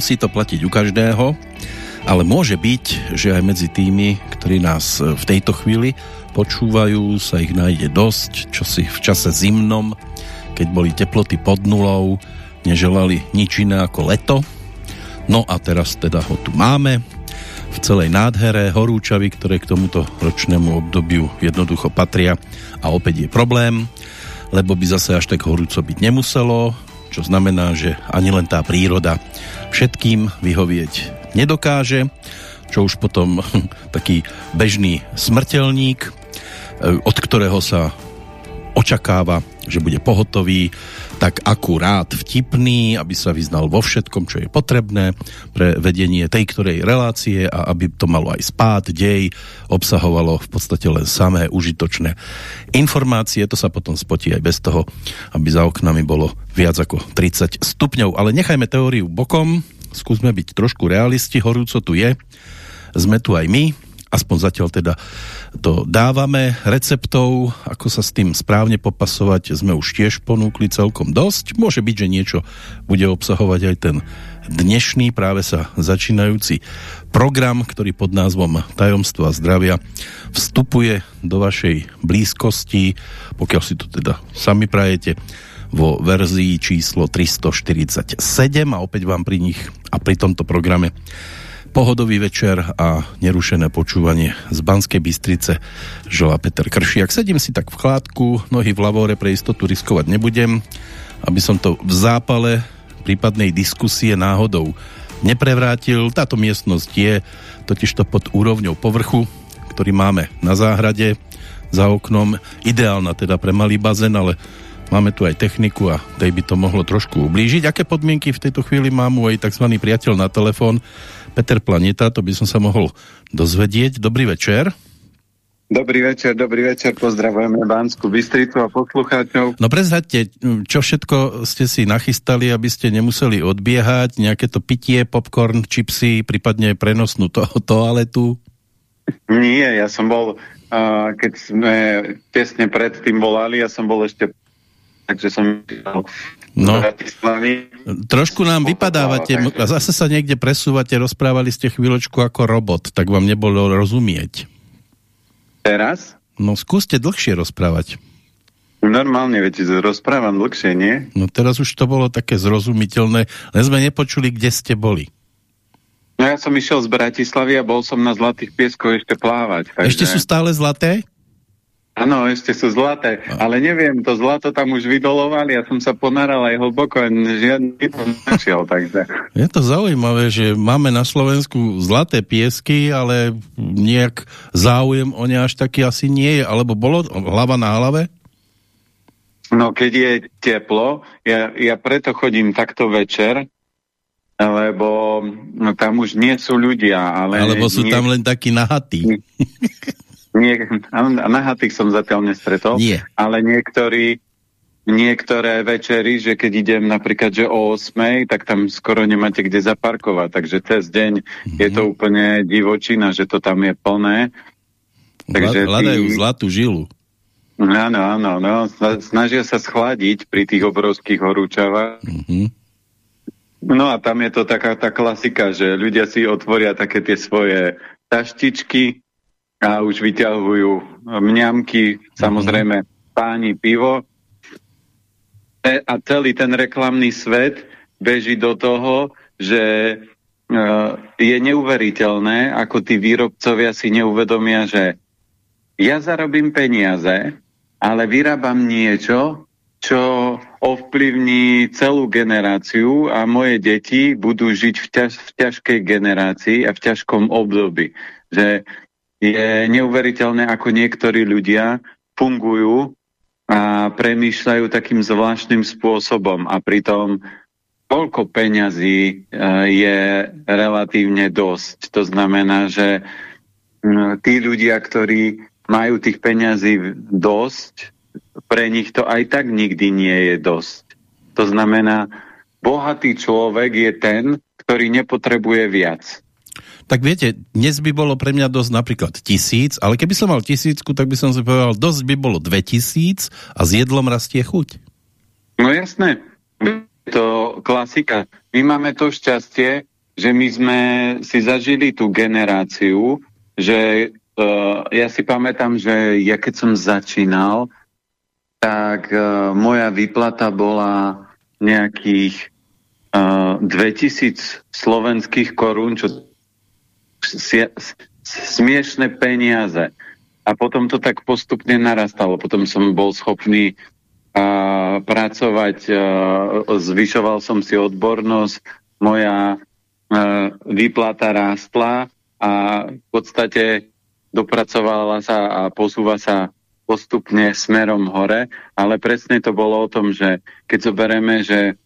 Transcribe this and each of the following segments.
Nemusí to platiť u každého, ale môže byť, že aj medzi tými, ktorí nás v tejto chvíli počúvajú, sa ich nájde dosť, čo si v čase zimnom, keď boli teploty pod nulou, neželali nič iné ako leto. No a teraz teda ho tu máme v celej nádhere, horúčavy, ktoré k tomuto ročnému obdobiu jednoducho patria a opäť je problém, lebo by zase až tak horúco byť nemuselo, čo znamená, že ani len tá príroda všetkým vyhovieť nedokáže, čo už potom taký bežný smrteľník, eh, od ktorého sa očakáva, že bude pohotový, tak akurát vtipný, aby sa vyznal vo všetkom, čo je potrebné pre vedenie tej ktorej relácie a aby to malo aj spát, dej, obsahovalo v podstate len samé užitočné informácie. To sa potom spotí aj bez toho, aby za oknami bolo viac ako 30 stupňov. Ale nechajme teóriu bokom, skúsme byť trošku realisti, horúco tu je, sme tu aj my, aspoň zatiaľ teda to dávame. Receptov, ako sa s tým správne popasovať, sme už tiež ponúkli celkom dosť. Môže byť, že niečo bude obsahovať aj ten dnešný, práve sa začínajúci program, ktorý pod názvom Tajomstva zdravia vstupuje do vašej blízkosti, pokiaľ si to teda sami prajete vo verzii číslo 347 a opäť vám pri nich a pri tomto programe pohodový večer a nerušené počúvanie z Banskej Bystrice žela Peter Kršiak. Sedím si tak v chládku, nohy v lavore pre istotu riskovať nebudem, aby som to v zápale prípadnej diskusie náhodou neprevrátil. Táto miestnosť je totiž to pod úrovňou povrchu, ktorý máme na záhrade za oknom. Ideálna teda pre malý bazén, ale máme tu aj techniku a tej by to mohlo trošku ublížiť. Aké podmienky v tejto chvíli mám môj tzv. priateľ na telefón Peter Planeta, to by som sa mohol dozvedieť. Dobrý večer. Dobrý večer, dobrý večer, pozdravujeme Banskú Bystricu a poslucháčov. No prezhaďte, čo všetko ste si nachystali, aby ste nemuseli odbiehať, nejaké to pitie, popcorn, čipsy, prípadne prenosnú to toaletu? Nie, ja som bol, uh, keď sme tesne predtým volali, ja som bol ešte takže som No, trošku nám vypadávate a zase sa niekde presúvate, rozprávali ste chvíľočku ako robot, tak vám nebolo rozumieť. Teraz? No skúste dlhšie rozprávať. Normálne, viete, rozprávam dlhšie, nie? No teraz už to bolo také zrozumiteľné, len sme nepočuli, kde ste boli. No ja som išiel z Bratislavy a bol som na Zlatých pieskoch ešte plávať. Takže... Ešte sú stále zlaté? Áno, ešte sú zlaté, ale neviem, to zlato tam už vydolovali, ja som sa ponaral aj hlboko, žiadny to našiel, takže... Je to zaujímavé, že máme na Slovensku zlaté piesky, ale nejak záujem o ne až taký asi nie je, alebo bolo hlava na hlave? No, keď je teplo, ja, ja preto chodím takto večer, lebo no, tam už nie sú ľudia, ale... Alebo sú nie... tam len takí nahatí. Nie, nahatých som zatiaľ nestretol, Nie. ale niektorí, niektoré večery, že keď idem napríklad, že o 8, tak tam skoro nemáte kde zaparkovať, takže cez deň mm-hmm. je to úplne divočina, že to tam je plné. Takže Hľadajú tí... zlatú žilu. Áno, áno, no, snažia sa schladiť pri tých obrovských horúčavách. Mm-hmm. No a tam je to taká tá klasika, že ľudia si otvoria také tie svoje taštičky, a už vyťahujú mňamky, samozrejme páni pivo. E, a celý ten reklamný svet beží do toho, že e, je neuveriteľné, ako tí výrobcovia si neuvedomia, že ja zarobím peniaze, ale vyrábam niečo, čo ovplyvní celú generáciu a moje deti budú žiť v, ťaž, v ťažkej generácii a v ťažkom období. Že je neuveriteľné, ako niektorí ľudia fungujú a premýšľajú takým zvláštnym spôsobom a pritom koľko peňazí e, je relatívne dosť. To znamená, že tí ľudia, ktorí majú tých peňazí dosť, pre nich to aj tak nikdy nie je dosť. To znamená, bohatý človek je ten, ktorý nepotrebuje viac tak viete, dnes by bolo pre mňa dosť napríklad tisíc, ale keby som mal tisícku, tak by som si povedal, dosť by bolo dve tisíc a s jedlom rastie chuť. No jasné. to klasika. My máme to šťastie, že my sme si zažili tú generáciu, že uh, ja si pamätám, že ja keď som začínal, tak uh, moja výplata bola nejakých uh, 2000 slovenských korún, čo smiešné peniaze. A potom to tak postupne narastalo. Potom som bol schopný uh, pracovať, uh, zvyšoval som si odbornosť, moja uh, výplata rástla a v podstate dopracovala sa a posúva sa postupne smerom hore, ale presne to bolo o tom, že keď zoberieme, že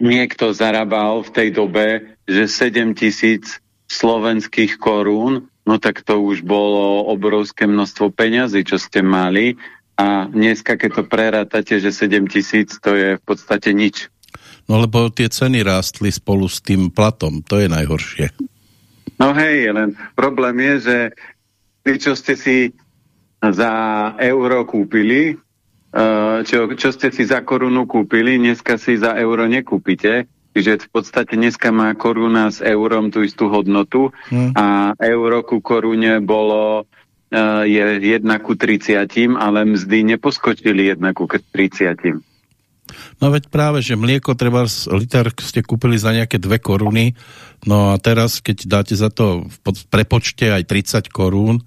niekto zarábal v tej dobe, že 7 tisíc slovenských korún, no tak to už bolo obrovské množstvo peňazí, čo ste mali a dneska, keď to prerátate, že 7 tisíc, to je v podstate nič. No lebo tie ceny rástli spolu s tým platom, to je najhoršie. No hej, len problém je, že vy, čo ste si za euro kúpili, eh, čo, čo ste si za korunu kúpili, dneska si za euro nekúpite, Čiže v podstate dneska má koruna s eurom tú istú hodnotu hmm. a euro ku korune bolo uh, je 1 ku 30, ale mzdy neposkočili 1 ku 30. No veď práve, že mlieko treba, liter ste kúpili za nejaké 2 koruny, no a teraz, keď dáte za to v prepočte aj 30 korún,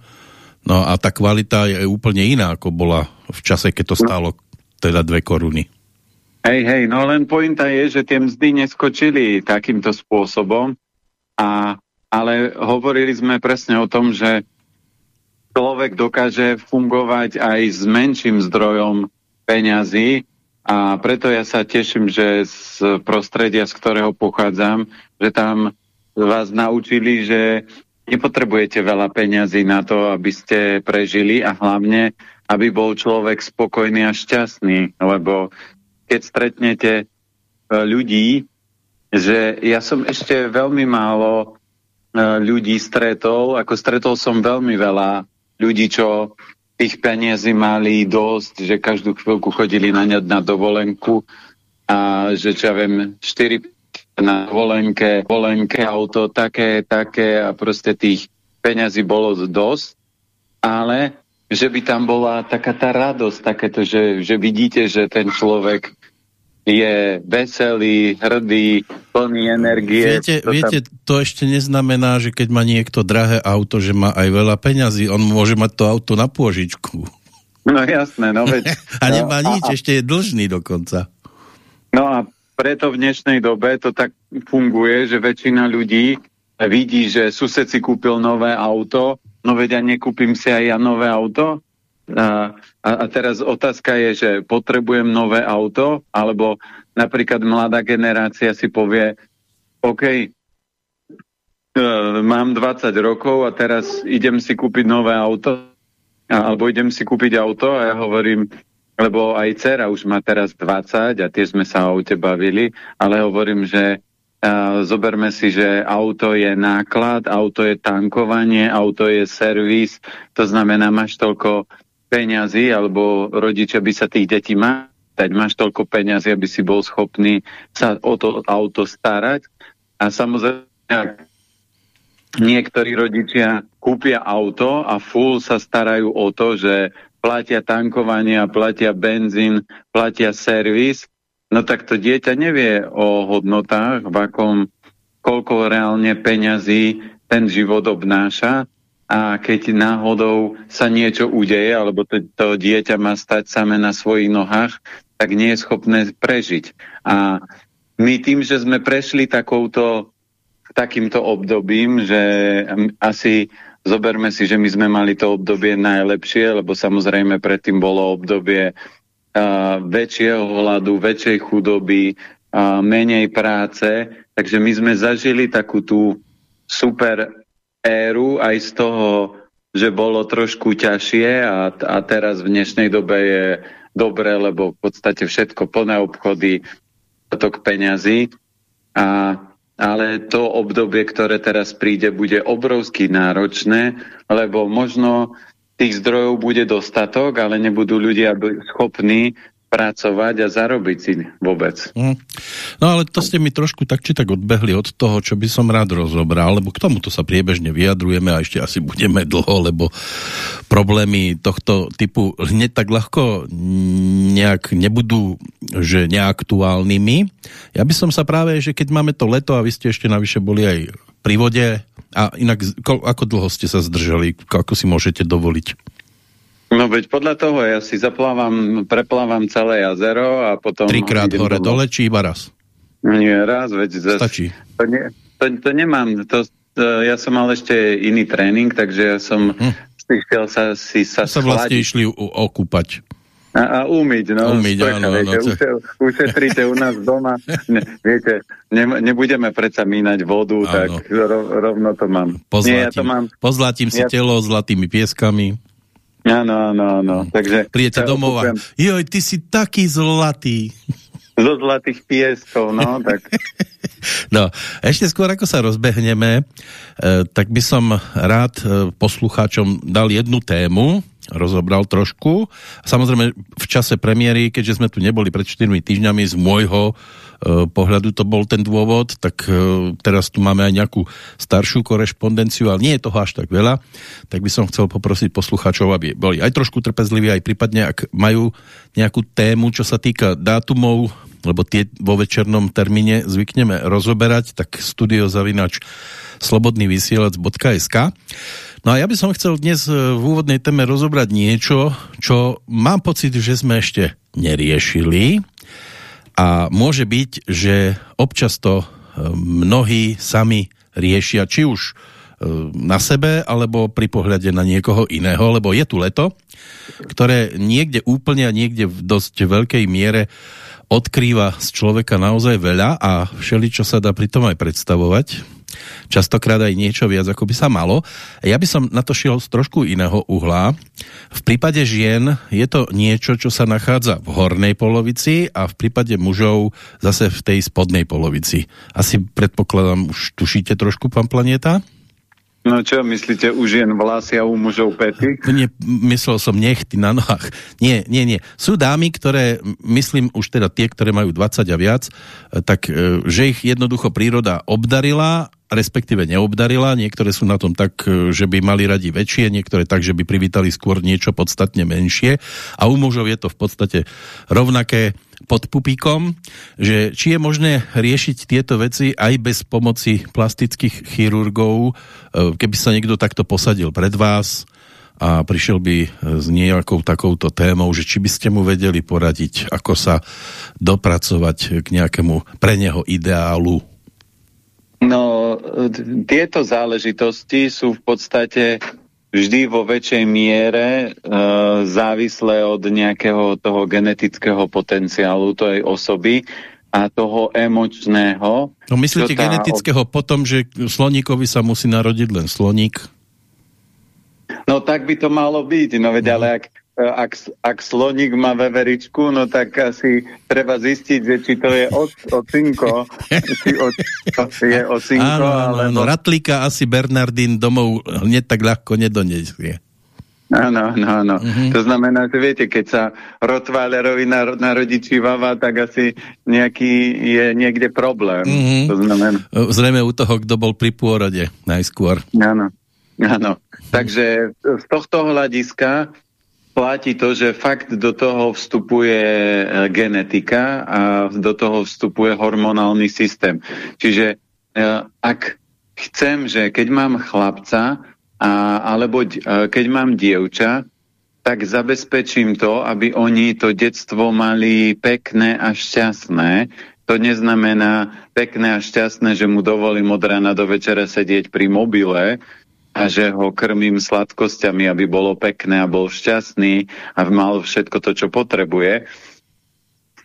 no a tá kvalita je úplne iná, ako bola v čase, keď to no. stálo teda 2 koruny. Hej, hej, no len pointa je, že tie mzdy neskočili takýmto spôsobom, a, ale hovorili sme presne o tom, že človek dokáže fungovať aj s menším zdrojom peňazí a preto ja sa teším, že z prostredia, z ktorého pochádzam, že tam vás naučili, že nepotrebujete veľa peňazí na to, aby ste prežili a hlavne, aby bol človek spokojný a šťastný, lebo keď stretnete e, ľudí, že ja som ešte veľmi málo e, ľudí stretol, ako stretol som veľmi veľa ľudí, čo tých peniazy mali dosť, že každú chvíľku chodili na ňa na dovolenku a že čo ja viem, 4 na dovolenke, dovolenke, auto, také, také a proste tých peňazí bolo dosť, ale že by tam bola taká tá radosť, takéto, že, že vidíte, že ten človek je veselý, hrdý, plný energie. Viete, to, viete, tam... to ešte neznamená, že keď má niekto drahé auto, že má aj veľa peňazí, on môže mať to auto na pôžičku. No jasné, no veď... a nemá no, nič, a, ešte je dlžný dokonca. No a preto v dnešnej dobe to tak funguje, že väčšina ľudí vidí, že sused si kúpil nové auto, no veď ja nekúpim si aj ja nové auto, a, a teraz otázka je, že potrebujem nové auto, alebo napríklad mladá generácia si povie, OK, e, mám 20 rokov a teraz idem si kúpiť nové auto, alebo idem si kúpiť auto a ja hovorím, lebo aj dcera už má teraz 20 a tiež sme sa o aute bavili, ale hovorím, že a zoberme si, že auto je náklad, auto je tankovanie, auto je servis, to znamená, máš toľko peňazí, alebo rodičia by sa tých detí mať, máš toľko peňazí, aby si bol schopný sa o to auto starať. A samozrejme, niektorí rodičia kúpia auto a full sa starajú o to, že platia tankovanie, platia benzín, platia servis, no tak to dieťa nevie o hodnotách, v akom, koľko reálne peňazí ten život obnáša a keď náhodou sa niečo udeje, alebo to, to dieťa má stať same na svojich nohách, tak nie je schopné prežiť. A my tým, že sme prešli takouto, takýmto obdobím, že asi zoberme si, že my sme mali to obdobie najlepšie, lebo samozrejme predtým bolo obdobie uh, väčšieho hladu, väčšej chudoby, uh, menej práce, takže my sme zažili takú tú super éru aj z toho, že bolo trošku ťažšie a, a teraz v dnešnej dobe je dobre, lebo v podstate všetko plné obchody, tok peňazí. A, ale to obdobie, ktoré teraz príde, bude obrovsky náročné, lebo možno tých zdrojov bude dostatok, ale nebudú ľudia schopní pracovať a zarobiť si vôbec. Mm. No ale to ste mi trošku tak či tak odbehli od toho, čo by som rád rozobral, lebo k tomuto sa priebežne vyjadrujeme a ešte asi budeme dlho, lebo problémy tohto typu hneď tak ľahko nejak nebudú že neaktuálnymi. Ja by som sa práve, že keď máme to leto a vy ste ešte navyše boli aj pri vode a inak ako dlho ste sa zdržali, ako si môžete dovoliť? No veď podľa toho ja si zaplávam, preplávam celé jazero a potom... Trikrát hore dole, či iba raz? Nie, raz, veď... Stačí. To, nie, to, to nemám, to, to, ja som mal ešte iný tréning, takže ja som hm. išiel sa si sa sa vlastne išli okúpať. A, a umyť, no. Umyť, sprcha, áno, viete, áno. Uše, ušetríte u nás doma. Ne, viete, ne, nebudeme predsa mínať vodu, áno. tak rov, rovno to mám. Pozlatím, Nie, ja to mám. pozlatím si ja... telo zlatými pieskami. Áno, áno, áno. Takže Prijete domov a joj, ty si taký zlatý. Zo zlatých pieskov, no, tak... No, ešte skôr ako sa rozbehneme, e, tak by som rád e, poslucháčom dal jednu tému, rozobral trošku. Samozrejme, v čase premiéry, keďže sme tu neboli pred 4 týždňami, z môjho pohľadu to bol ten dôvod, tak e, teraz tu máme aj nejakú staršiu korešpondenciu, ale nie je toho až tak veľa, tak by som chcel poprosiť poslucháčov, aby boli aj trošku trpezliví, aj prípadne, ak majú nejakú tému, čo sa týka dátumov, lebo tie vo večernom termíne zvykneme rozoberať, tak studiozavinač slobodnývysielac.sk No a ja by som chcel dnes e, v úvodnej téme rozobrať niečo, čo mám pocit, že sme ešte neriešili, a môže byť, že občas to e, mnohí sami riešia, či už e, na sebe, alebo pri pohľade na niekoho iného, lebo je tu leto, ktoré niekde úplne a niekde v dosť veľkej miere odkrýva z človeka naozaj veľa a všeli, čo sa dá pri tom aj predstavovať častokrát aj niečo viac, ako by sa malo. Ja by som na to šiel z trošku iného uhla. V prípade žien je to niečo, čo sa nachádza v hornej polovici a v prípade mužov zase v tej spodnej polovici. Asi predpokladám, už tušíte trošku, pán Planeta? No čo, myslíte, u žien vlasy a u mužov pety? Nie, myslel som nechty na nohách. Nie, nie, nie. Sú dámy, ktoré, myslím už teda tie, ktoré majú 20 a viac, tak e, že ich jednoducho príroda obdarila respektíve neobdarila. Niektoré sú na tom tak, e, že by mali radi väčšie, niektoré tak, že by privítali skôr niečo podstatne menšie. A u mužov je to v podstate rovnaké pod pupíkom, že či je možné riešiť tieto veci aj bez pomoci plastických chirurgov, e, keby sa niekto takto posadil pred vás a prišiel by s nejakou takouto témou, že či by ste mu vedeli poradiť, ako sa dopracovať k nejakému pre neho ideálu No, tieto záležitosti sú v podstate vždy vo väčšej miere e, závislé od nejakého toho genetického potenciálu tej osoby a toho emočného. No myslíte genetického od... potom, že sloníkovi sa musí narodiť len sloník? No tak by to malo byť, no veď no. ale ak ak, ak sloník má veveričku, no tak asi treba zistiť, že či to je ocinko, či o, je ocinko. Áno, áno, alebo... ratlíka asi Bernardín domov hneď tak ľahko nedonesie. Áno, áno, áno. Uh-huh. To znamená, že viete, keď sa Rottweilerovi narodí čivava, tak asi nejaký je niekde problém. Uh-huh. To znamená... Zrejme u toho, kto bol pri pôrode najskôr. Áno, áno. Takže z tohto hľadiska platí to, že fakt do toho vstupuje e, genetika a do toho vstupuje hormonálny systém. Čiže e, ak chcem, že keď mám chlapca a, alebo e, keď mám dievča, tak zabezpečím to, aby oni to detstvo mali pekné a šťastné. To neznamená pekné a šťastné, že mu dovolím od rána do večera sedieť pri mobile, a že ho krmím sladkosťami, aby bolo pekné a bol šťastný a mal všetko to, čo potrebuje.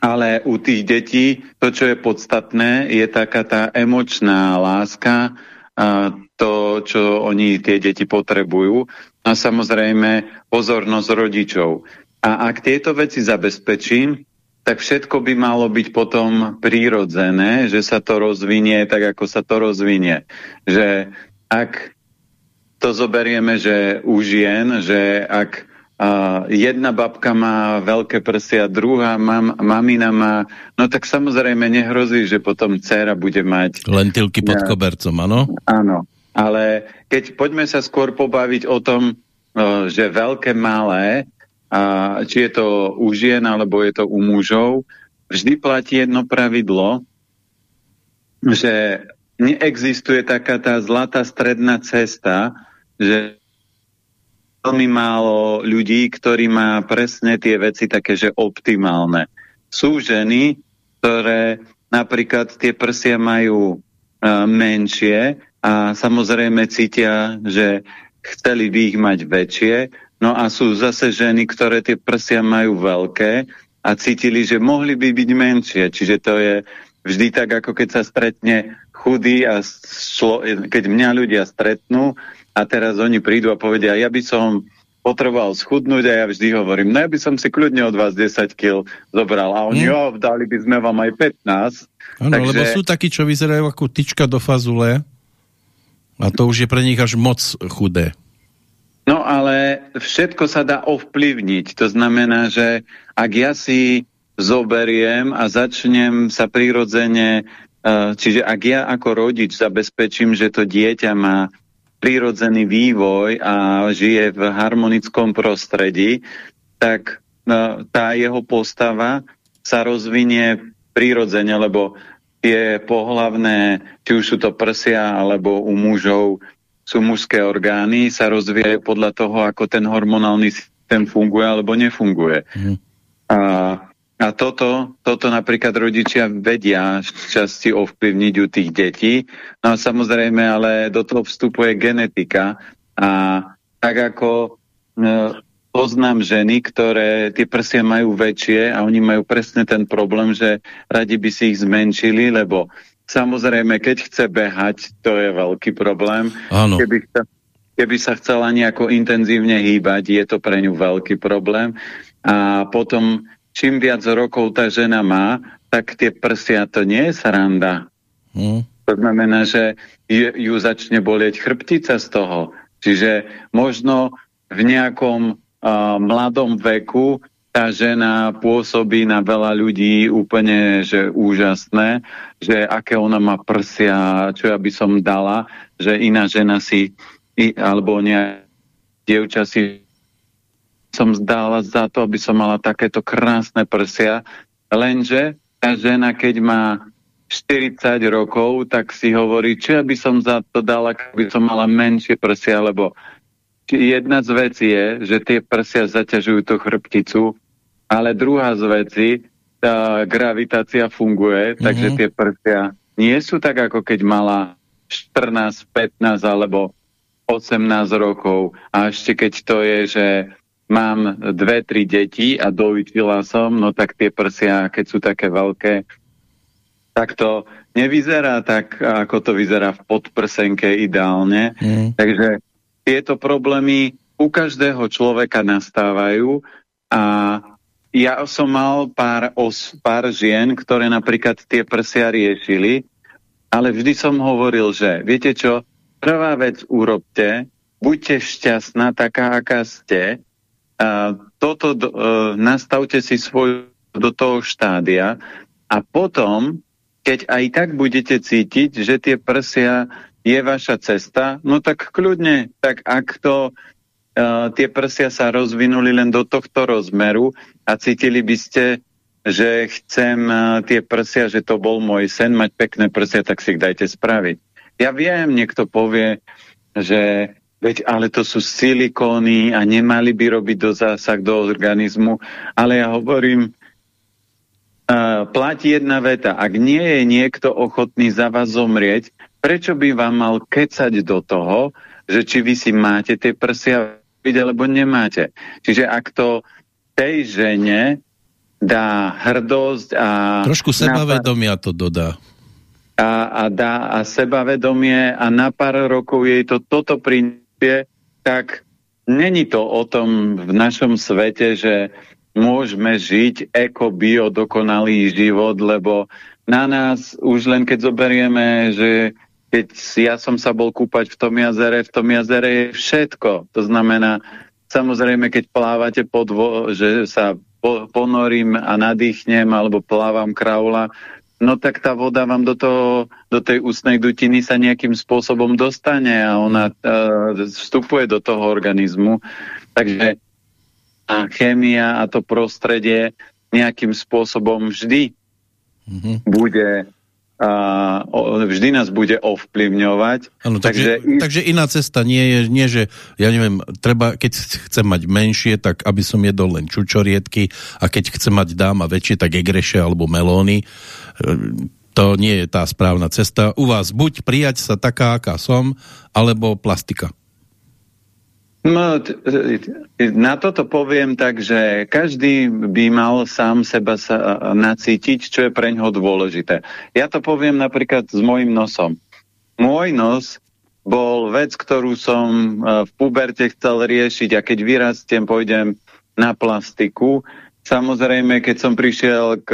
Ale u tých detí to, čo je podstatné, je taká tá emočná láska, a to, čo oni, tie deti potrebujú. A samozrejme pozornosť rodičov. A ak tieto veci zabezpečím, tak všetko by malo byť potom prírodzené, že sa to rozvinie tak, ako sa to rozvinie. Že ak to zoberieme, že u žien, že ak uh, jedna babka má veľké prsia, druhá mam, mamina má, no tak samozrejme nehrozí, že potom dcera bude mať... Lentilky pod kobercom, áno? Áno, ale keď poďme sa skôr pobaviť o tom, uh, že veľké, malé, uh, či je to u žien, alebo je to u mužov, vždy platí jedno pravidlo, že neexistuje taká tá zlatá stredná cesta, že veľmi málo ľudí, ktorí má presne tie veci také, že optimálne. Sú ženy, ktoré napríklad tie prsia majú uh, menšie a samozrejme cítia, že chceli by ich mať väčšie, no a sú zase ženy, ktoré tie prsia majú veľké a cítili, že mohli by byť menšie. Čiže to je vždy tak, ako keď sa stretne chudý a keď mňa ľudia stretnú a teraz oni prídu a povedia, ja by som potreboval schudnúť a ja vždy hovorím, no ja by som si kľudne od vás 10 kg zobral a oni, mm. jo, dali by sme vám aj 15. Áno, takže... lebo sú takí, čo vyzerajú ako tyčka do fazule a to už je pre nich až moc chudé. No ale všetko sa dá ovplyvniť. To znamená, že ak ja si zoberiem a začnem sa prirodzene, eh, čiže ak ja ako rodič zabezpečím, že to dieťa má prírodzený vývoj a žije v harmonickom prostredí, tak no, tá jeho postava sa rozvinie prírodzene, lebo tie pohlavné, či už sú to prsia, alebo u mužov sú mužské orgány, sa rozvíjajú podľa toho, ako ten hormonálny systém funguje alebo nefunguje. Mm. A a toto, toto napríklad rodičia vedia časti ovplyvniť u tých detí. No a samozrejme, ale do toho vstupuje genetika. A tak ako e, poznám ženy, ktoré tie prsia majú väčšie a oni majú presne ten problém, že radi by si ich zmenšili, lebo samozrejme, keď chce behať, to je veľký problém. Áno. Keby, keby sa chcela nejako intenzívne hýbať, je to pre ňu veľký problém. A potom čím viac rokov tá žena má, tak tie prsia to nie je sranda. Hmm. To znamená, že ju, ju začne bolieť chrbtica z toho. Čiže možno v nejakom uh, mladom veku tá žena pôsobí na veľa ľudí úplne, že úžasné, že aké ona má prsia, čo ja by som dala, že iná žena si, alebo nejaká dievča si som zdala za to, aby som mala takéto krásne prsia, lenže tá žena, keď má 40 rokov, tak si hovorí, či by som za to dala, keby som mala menšie prsia, lebo jedna z vecí je, že tie prsia zaťažujú tú chrbticu, ale druhá z vecí, tá gravitácia funguje, mm-hmm. takže tie prsia nie sú tak, ako keď mala 14, 15 alebo 18 rokov. A ešte keď to je, že mám dve, tri deti a dovitila som, no tak tie prsia, keď sú také veľké, tak to nevyzerá tak, ako to vyzerá v podprsenke ideálne. Mm. Takže tieto problémy u každého človeka nastávajú a ja som mal pár, os, pár žien, ktoré napríklad tie prsia riešili, ale vždy som hovoril, že viete čo, prvá vec urobte, buďte šťastná taká, aká ste, toto uh, nastavte si svoj do toho štádia a potom, keď aj tak budete cítiť, že tie prsia je vaša cesta, no tak kľudne, tak ak to uh, tie prsia sa rozvinuli len do tohto rozmeru a cítili by ste, že chcem uh, tie prsia, že to bol môj sen, mať pekné prsia, tak si ich dajte spraviť. Ja viem, niekto povie, že Veď ale to sú silikóny a nemali by robiť do zásah do organizmu. Ale ja hovorím, uh, platí jedna veta. Ak nie je niekto ochotný za vás zomrieť, prečo by vám mal kecať do toho, že či vy si máte tie prsia alebo nemáte. Čiže ak to tej žene dá hrdosť a... Trošku sebavedomia to dodá. A, a dá a sebavedomie a na pár rokov jej to toto pri princípie, tak není to o tom v našom svete, že môžeme žiť eko-bio dokonalý život, lebo na nás už len keď zoberieme, že keď ja som sa bol kúpať v tom jazere, v tom jazere je všetko. To znamená, samozrejme, keď plávate pod vo, že sa po, ponorím a nadýchnem alebo plávam kraula, no tak tá voda vám do, toho, do tej ústnej dutiny sa nejakým spôsobom dostane a ona uh, vstupuje do toho organizmu. Takže a chémia a to prostredie nejakým spôsobom vždy mm-hmm. bude a vždy nás bude ovplyvňovať. Ano, takže, takže, takže iná cesta nie je, nie že, ja neviem, treba, keď chcem mať menšie, tak aby som jedol len čučoriedky a keď chcem mať dáma väčšie, tak egreše alebo melóny. E, to nie je tá správna cesta. U vás buď prijať sa taká, aká som, alebo plastika. No, na toto poviem tak, že každý by mal sám seba sa nacítiť, čo je pre ňoho dôležité. Ja to poviem napríklad s mojim nosom. Môj nos bol vec, ktorú som v puberte chcel riešiť a keď vyrastiem, pôjdem na plastiku. Samozrejme, keď som prišiel k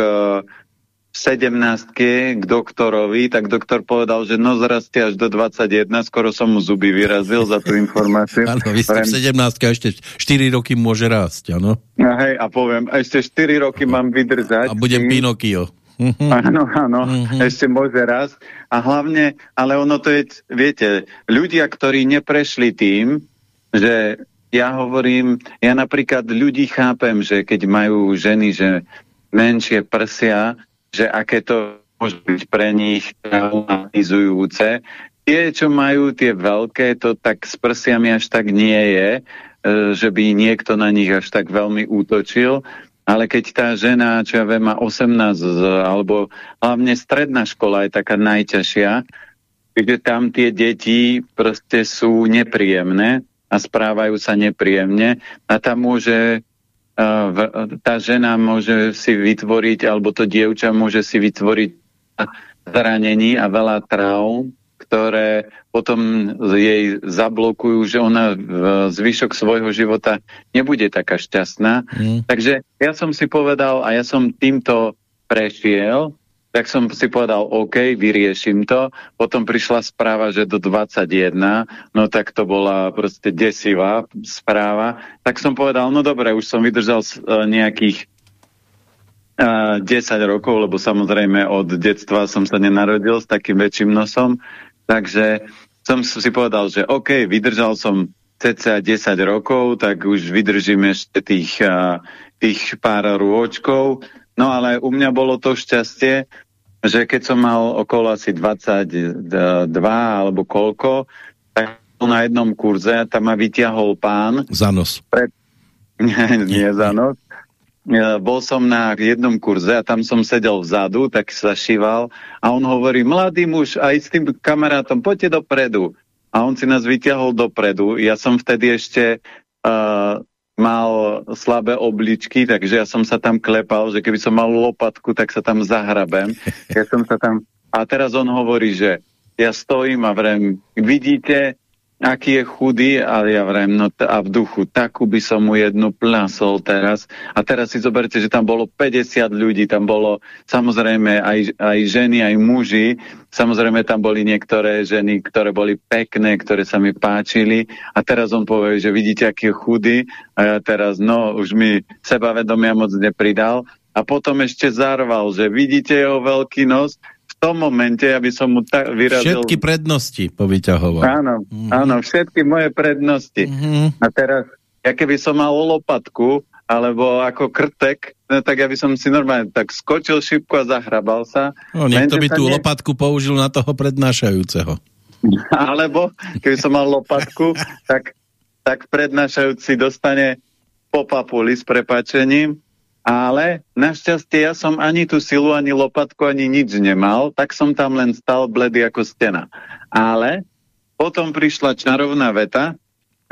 17 k doktorovi, tak doktor povedal, že nos rastie až do 21, skoro som mu zuby vyrazil za tú informáciu. Áno, vy ste v 17 a ešte 4 roky môže rásť, áno? A hej, a poviem, ešte 4 roky mám vydržať. A budem Pinokio. Mhm. Áno, áno, mm-hmm. ešte môže raz. A hlavne, ale ono to je, viete, ľudia, ktorí neprešli tým, že ja hovorím, ja napríklad ľudí chápem, že keď majú ženy, že menšie prsia, že aké to môže byť pre nich traumatizujúce. Tie, čo majú tie veľké, to tak s prsiami až tak nie je, e, že by niekto na nich až tak veľmi útočil. Ale keď tá žena, čo ja viem, má 18, alebo hlavne stredná škola je taká najťažšia, kde tam tie deti proste sú nepríjemné a správajú sa nepríjemne a tam môže tá žena môže si vytvoriť, alebo to dievča môže si vytvoriť zranení a veľa traum, ktoré potom jej zablokujú, že ona zvyšok svojho života nebude taká šťastná. Mm. Takže ja som si povedal a ja som týmto prešiel tak som si povedal, OK, vyriešim to. Potom prišla správa, že do 21, no tak to bola proste desivá správa. Tak som povedal, no dobre, už som vydržal uh, nejakých uh, e, 10 rokov, lebo samozrejme od detstva som sa nenarodil s takým väčším nosom, takže som si povedal, že OK, vydržal som cca 10 rokov, tak už vydržím ešte tých, uh, tých pár rôčkov, No ale u mňa bolo to šťastie, že keď som mal okolo asi 22 alebo koľko, tak na jednom kurze tam ma vyťahol pán. Za nos. Pred... Nie, nie za nos. Bol som na jednom kurze a tam som sedel vzadu, tak sa šíval a on hovorí, mladý muž, aj s tým kamarátom, poďte dopredu. A on si nás vyťahol dopredu. Ja som vtedy ešte uh, mal slabé obličky, takže ja som sa tam klepal, že keby som mal lopatku, tak sa tam zahrabem. Ja som sa tam... A teraz on hovorí, že ja stojím a vrem, vidíte, aký je chudý, ale ja vrem, no a v duchu, takú by som mu jednu plasol teraz. A teraz si zoberte, že tam bolo 50 ľudí, tam bolo samozrejme aj, aj ženy, aj muži, samozrejme tam boli niektoré ženy, ktoré boli pekné, ktoré sa mi páčili. A teraz on povie, že vidíte, aký je chudý. A ja teraz, no, už mi sebavedomia moc nepridal. A potom ešte zarval, že vidíte jeho veľký nos, tom momente, aby som mu tak vyrazil... Všetky prednosti povyťahoval. Áno, mm áno, všetky moje prednosti. Mm. A teraz, ja keby som mal lopatku, alebo ako krtek, no, tak ja by som si normálne tak skočil šipku a zahrabal sa. No, niekto by tú ne... lopatku použil na toho prednášajúceho. Alebo, keby som mal lopatku, tak, tak prednášajúci dostane po papuli s prepačením ale našťastie ja som ani tú silu, ani lopatku, ani nič nemal, tak som tam len stal bledy ako stena. Ale potom prišla čarovná veta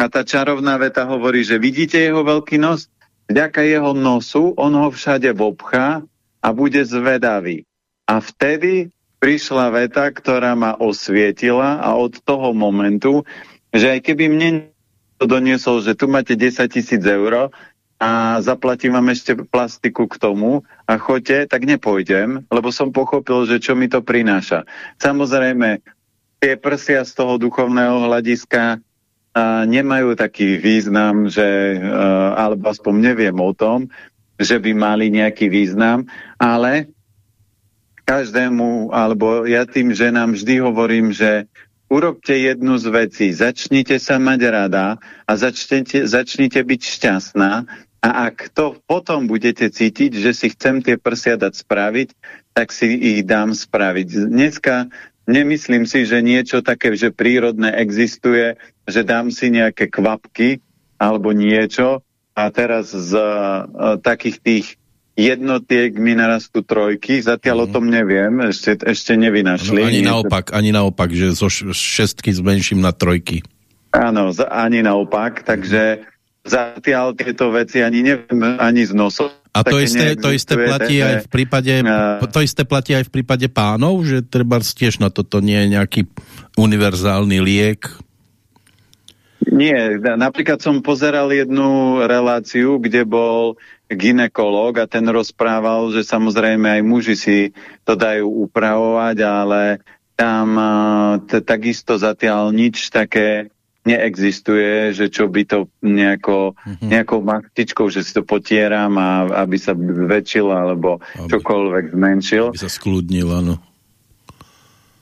a tá čarovná veta hovorí, že vidíte jeho veľký nos? Vďaka jeho nosu on ho všade vobchá a bude zvedavý. A vtedy prišla veta, ktorá ma osvietila a od toho momentu, že aj keby mne to doniesol, že tu máte 10 tisíc eur, a zaplatím vám ešte plastiku k tomu a choďte, tak nepôjdem, lebo som pochopil, že čo mi to prináša. Samozrejme, tie prsia z toho duchovného hľadiska nemajú taký význam, že, alebo aspoň neviem o tom, že by mali nejaký význam, ale každému, alebo ja tým ženám vždy hovorím, že urobte jednu z vecí, začnite sa mať rada a začnite, začnite byť šťastná a ak to potom budete cítiť, že si chcem tie prsia dať spraviť, tak si ich dám spraviť. Dneska nemyslím si, že niečo také, že prírodné existuje, že dám si nejaké kvapky alebo niečo a teraz z uh, takých tých jednotiek mi narastú trojky, zatiaľ mm. o mhm. tom neviem, ešte, ešte nevynašli. No, ani naopak, ani naopak, že zo šestky zmenším na trojky. Áno, ani naopak, takže zatiaľ tieto veci ani neviem, ani z nosu. A to isté, to isté platí aj v prípade uh, to isté platí aj v prípade pánov, že treba tiež na toto nie je nejaký univerzálny liek, nie, napríklad som pozeral jednu reláciu, kde bol ginekolog a ten rozprával, že samozrejme aj muži si to dajú upravovať, ale tam takisto zatiaľ nič také neexistuje, že čo by to nejako, -hmm. nejakou mastičkou, že si to potieram a aby sa väčšil alebo aby, čokoľvek zmenšil. Aby sa skludnil, áno.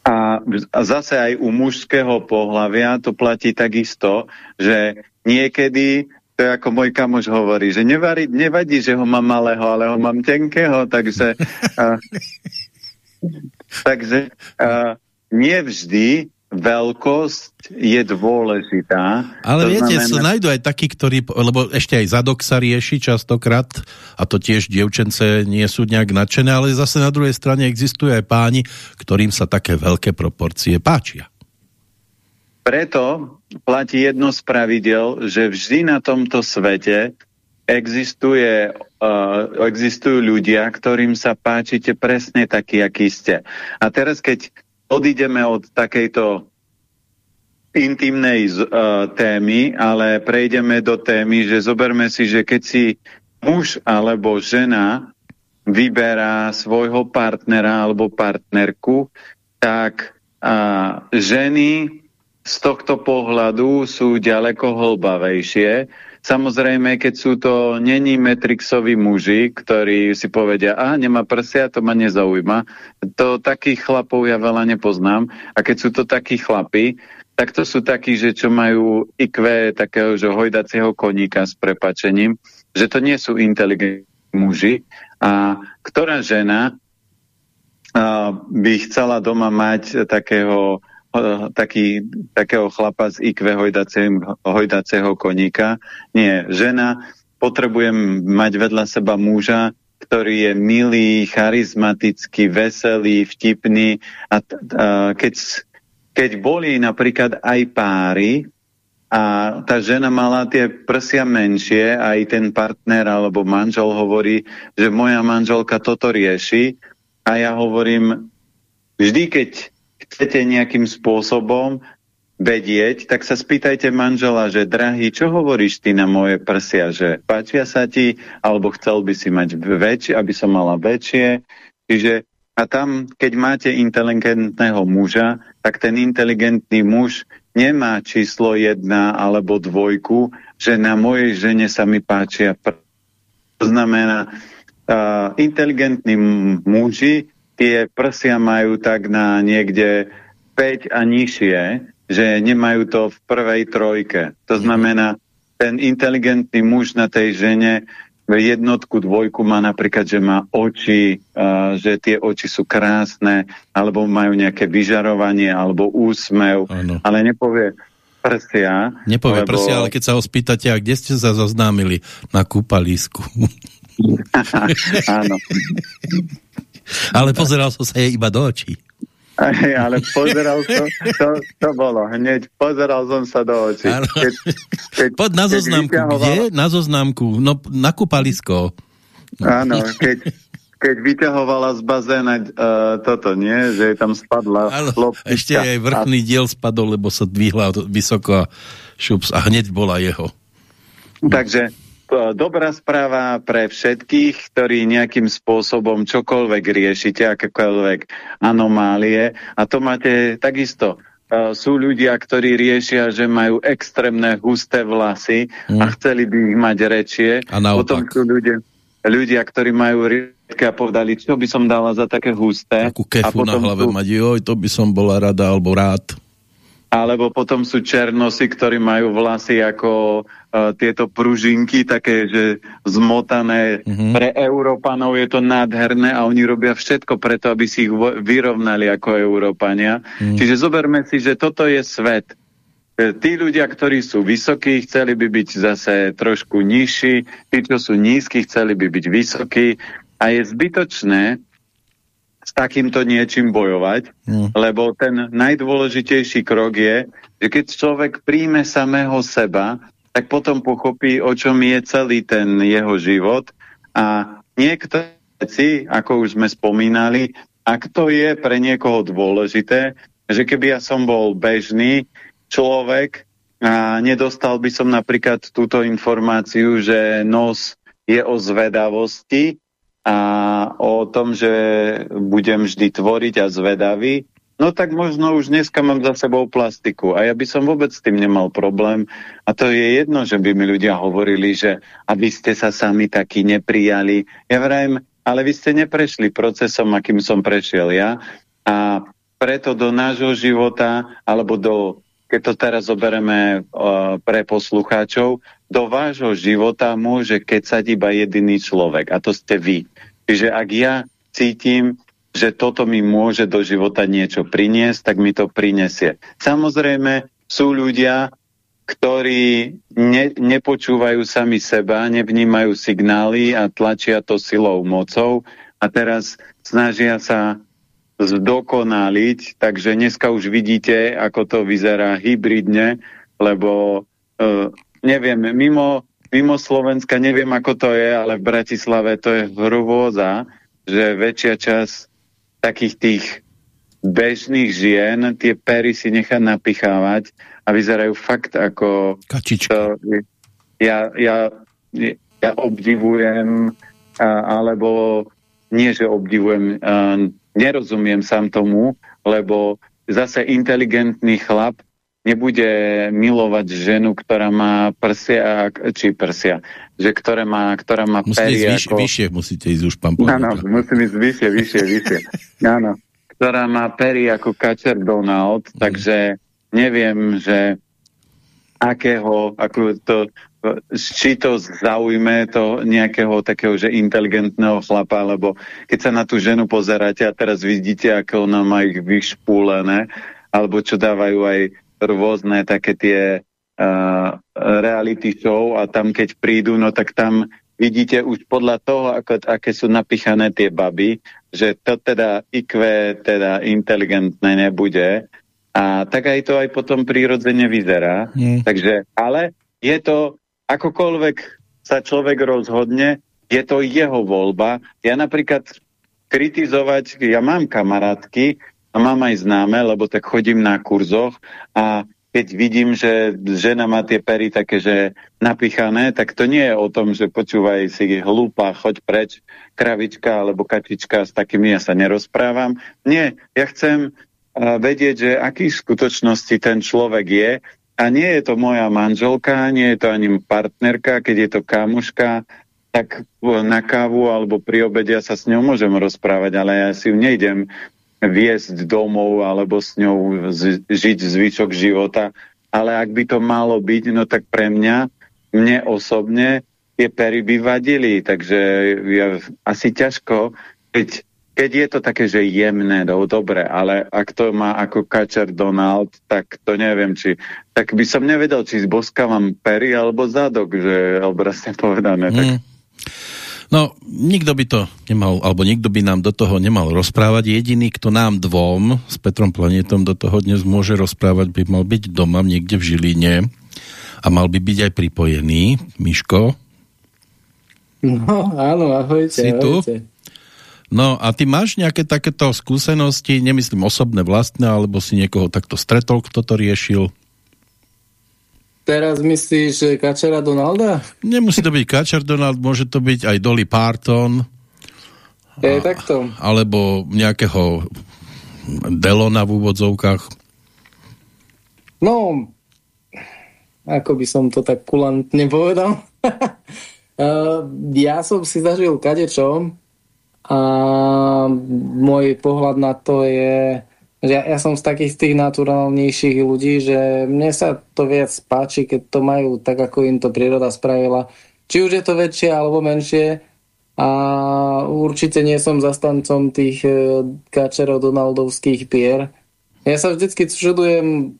A, a zase aj u mužského pohľavia to platí takisto, že niekedy to je ako môj kamoš hovorí, že nevarí, nevadí, že ho mám malého, ale ho mám tenkého, takže a, takže a, nie vždy veľkosť je dôležitá. Ale to viete, znamená... sa nájdú aj takí, ktorí, lebo ešte aj zadok sa rieši častokrát, a to tiež dievčence nie sú nejak nadšené, ale zase na druhej strane existujú aj páni, ktorým sa také veľké proporcie páčia. Preto platí jedno z pravidel, že vždy na tomto svete existuje, uh, existujú ľudia, ktorým sa páčite presne taký, aký ste. A teraz, keď odídeme od takejto intimnej uh, témy, ale prejdeme do témy, že zoberme si, že keď si muž alebo žena vyberá svojho partnera alebo partnerku, tak uh, ženy z tohto pohľadu sú ďaleko hlbavejšie. Samozrejme, keď sú to není metrixoví muži, ktorí si povedia, a nemá prsia, to ma nezaujíma. To takých chlapov ja veľa nepoznám. A keď sú to takí chlapi, tak to sú takí, že čo majú IQ takého, že hojdacieho koníka s prepačením, že to nie sú inteligentní muži. A ktorá žena a, by chcela doma mať takého taký, takého chlapa z IQ hojdaceho koníka. Nie, žena, potrebujem mať vedľa seba muža, ktorý je milý, charizmatický, veselý, vtipný. A, a keď, keď boli napríklad aj páry a tá žena mala tie prsia menšie, aj ten partner alebo manžel hovorí, že moja manželka toto rieši a ja hovorím, vždy keď chcete nejakým spôsobom vedieť, tak sa spýtajte manžela, že drahý, čo hovoríš ty na moje prsia, že páčia sa ti, alebo chcel by si mať väčšie, aby som mala väčšie. Čiže a tam, keď máte inteligentného muža, tak ten inteligentný muž nemá číslo jedna alebo dvojku, že na mojej žene sa mi páčia pr- To znamená, uh, inteligentní muži tie prsia majú tak na niekde 5 a nižšie, že nemajú to v prvej trojke. To znamená, ten inteligentný muž na tej žene jednotku, dvojku má napríklad, že má oči, uh, že tie oči sú krásne, alebo majú nejaké vyžarovanie, alebo úsmev, ano. ale nepovie prsia. Nepovie lebo... prsia, ale keď sa ho spýtate, a kde ste sa zoznámili? Na kúpalisku. Áno. Ale pozeral som sa jej iba do očí. Aj, ale pozeral som, to, to bolo hneď, pozeral som sa do očí. Keď, keď, Poď na zoznamku, kde? Na zoznamku, no na kúpalisko. No. Áno, keď, keď vyťahovala z bazéna uh, toto, nie? Že jej tam spadla Áno, ešte aj vrchný diel spadol, lebo sa dvihla vysoko a šups a hneď bola jeho. Takže dobrá správa pre všetkých, ktorí nejakým spôsobom čokoľvek riešite, akékoľvek anomálie. A to máte takisto sú ľudia, ktorí riešia, že majú extrémne husté vlasy mm. a chceli by ich mať rečie. A naopak. Potom sú ľudia, ľudia, ktorí majú riedke a povedali, čo by som dala za také husté. Takú kefu na hlave sú... mať, joj, to by som bola rada alebo rád. Alebo potom sú černosy, ktorí majú vlasy ako uh, tieto pružinky, také, že zmotané. Mm-hmm. Pre Európanov je to nádherné a oni robia všetko preto, aby si ich vyrovnali ako Európania. Mm. Čiže zoberme si, že toto je svet. E, tí ľudia, ktorí sú vysokí, chceli by byť zase trošku nižší, tí, čo sú nízki, chceli by byť vysokí. A je zbytočné, s takýmto niečím bojovať, mm. lebo ten najdôležitejší krok je, že keď človek príjme samého seba, tak potom pochopí, o čom je celý ten jeho život a niektoré veci, ako už sme spomínali, ak to je pre niekoho dôležité, že keby ja som bol bežný človek a nedostal by som napríklad túto informáciu, že nos je o zvedavosti, a o tom, že budem vždy tvoriť a zvedavý, no tak možno už dneska mám za sebou plastiku a ja by som vôbec s tým nemal problém a to je jedno, že by mi ľudia hovorili, že a vy ste sa sami takí neprijali. Ja vrajem, ale vy ste neprešli procesom, akým som prešiel ja a preto do nášho života alebo do keď to teraz zoberieme uh, pre poslucháčov, do vášho života môže kecať iba jediný človek a to ste vy. Čiže ak ja cítim, že toto mi môže do života niečo priniesť, tak mi to prinesie. Samozrejme sú ľudia, ktorí ne, nepočúvajú sami seba, nevnímajú signály a tlačia to silou, mocou a teraz snažia sa zdokonaliť, takže dneska už vidíte, ako to vyzerá hybridne, lebo uh, neviem, mimo, mimo Slovenska neviem, ako to je, ale v Bratislave to je hrôza, že väčšia časť takých tých bežných žien tie pery si nechá napichávať a vyzerajú fakt ako... Kačička. Ja, ja, ja obdivujem, a, alebo nie, že obdivujem, a, nerozumiem sám tomu, lebo zase inteligentný chlap nebude milovať ženu, ktorá má prsia, či prsia, že ktoré má, ktorá má Musíte pery ísť ako... vyššie, musíte ísť už, pán Áno, musím ísť vyššie, vyššie, vyššie. Áno, ktorá má pery ako kačer Donald, mm. takže neviem, že akého, ako to, či to zaujme to nejakého takého, že inteligentného chlapa, lebo keď sa na tú ženu pozeráte a teraz vidíte, ako ona má ich vyšpúlené, alebo čo dávajú aj rôzne také tie uh, reality show a tam keď prídu, no tak tam vidíte už podľa toho, ako, aké sú napichané tie baby, že to teda IQ teda inteligentné nebude a tak aj to aj potom prírodzene vyzerá. Mm. Takže, ale je to akokoľvek sa človek rozhodne, je to jeho voľba. Ja napríklad kritizovať, ja mám kamarátky a mám aj známe, lebo tak chodím na kurzoch a keď vidím, že žena má tie pery také, že napichané, tak to nie je o tom, že počúvaj si hlúpa, choď preč, kravička alebo kačička, s takými ja sa nerozprávam. Nie, ja chcem uh, vedieť, že aký v skutočnosti ten človek je a nie je to moja manželka, nie je to ani partnerka, keď je to kamuška, tak na kávu alebo pri obede ja sa s ňou môžem rozprávať, ale ja si ju nejdem viesť domov alebo s ňou žiť zvyšok života. Ale ak by to malo byť, no tak pre mňa, mne osobne, tie pery by vadili. Takže ja asi ťažko, keď keď je to také, že jemné, no dobre, ale ak to má ako kačer Donald, tak to neviem, či... Tak by som nevedel, či zboskávam pery alebo zadok, že obrazne povedané. Mm. Tak... No, nikto by to nemal, alebo nikto by nám do toho nemal rozprávať. Jediný, kto nám dvom s Petrom Planetom do toho dnes môže rozprávať, by mal byť doma niekde v Žiline a mal by byť aj pripojený. Miško? No, áno, ahojte. Si ahojte. tu? No a ty máš nejaké takéto skúsenosti, nemyslím osobné, vlastné, alebo si niekoho takto stretol, kto to riešil? Teraz myslíš Kačera Donalda? Nemusí to byť Kačer Donald, môže to byť aj Dolly Parton. Je a, takto. Alebo nejakého Delona v úvodzovkách. No, ako by som to tak kulantne povedal. ja som si zažil kadečo a môj pohľad na to je, že ja, ja som z takých tých naturálnejších ľudí, že mne sa to viac páči, keď to majú tak, ako im to príroda spravila. Či už je to väčšie alebo menšie, a určite nie som zastancom tých e, kačerov donaldovských pier. Ja sa vždycky čudujem,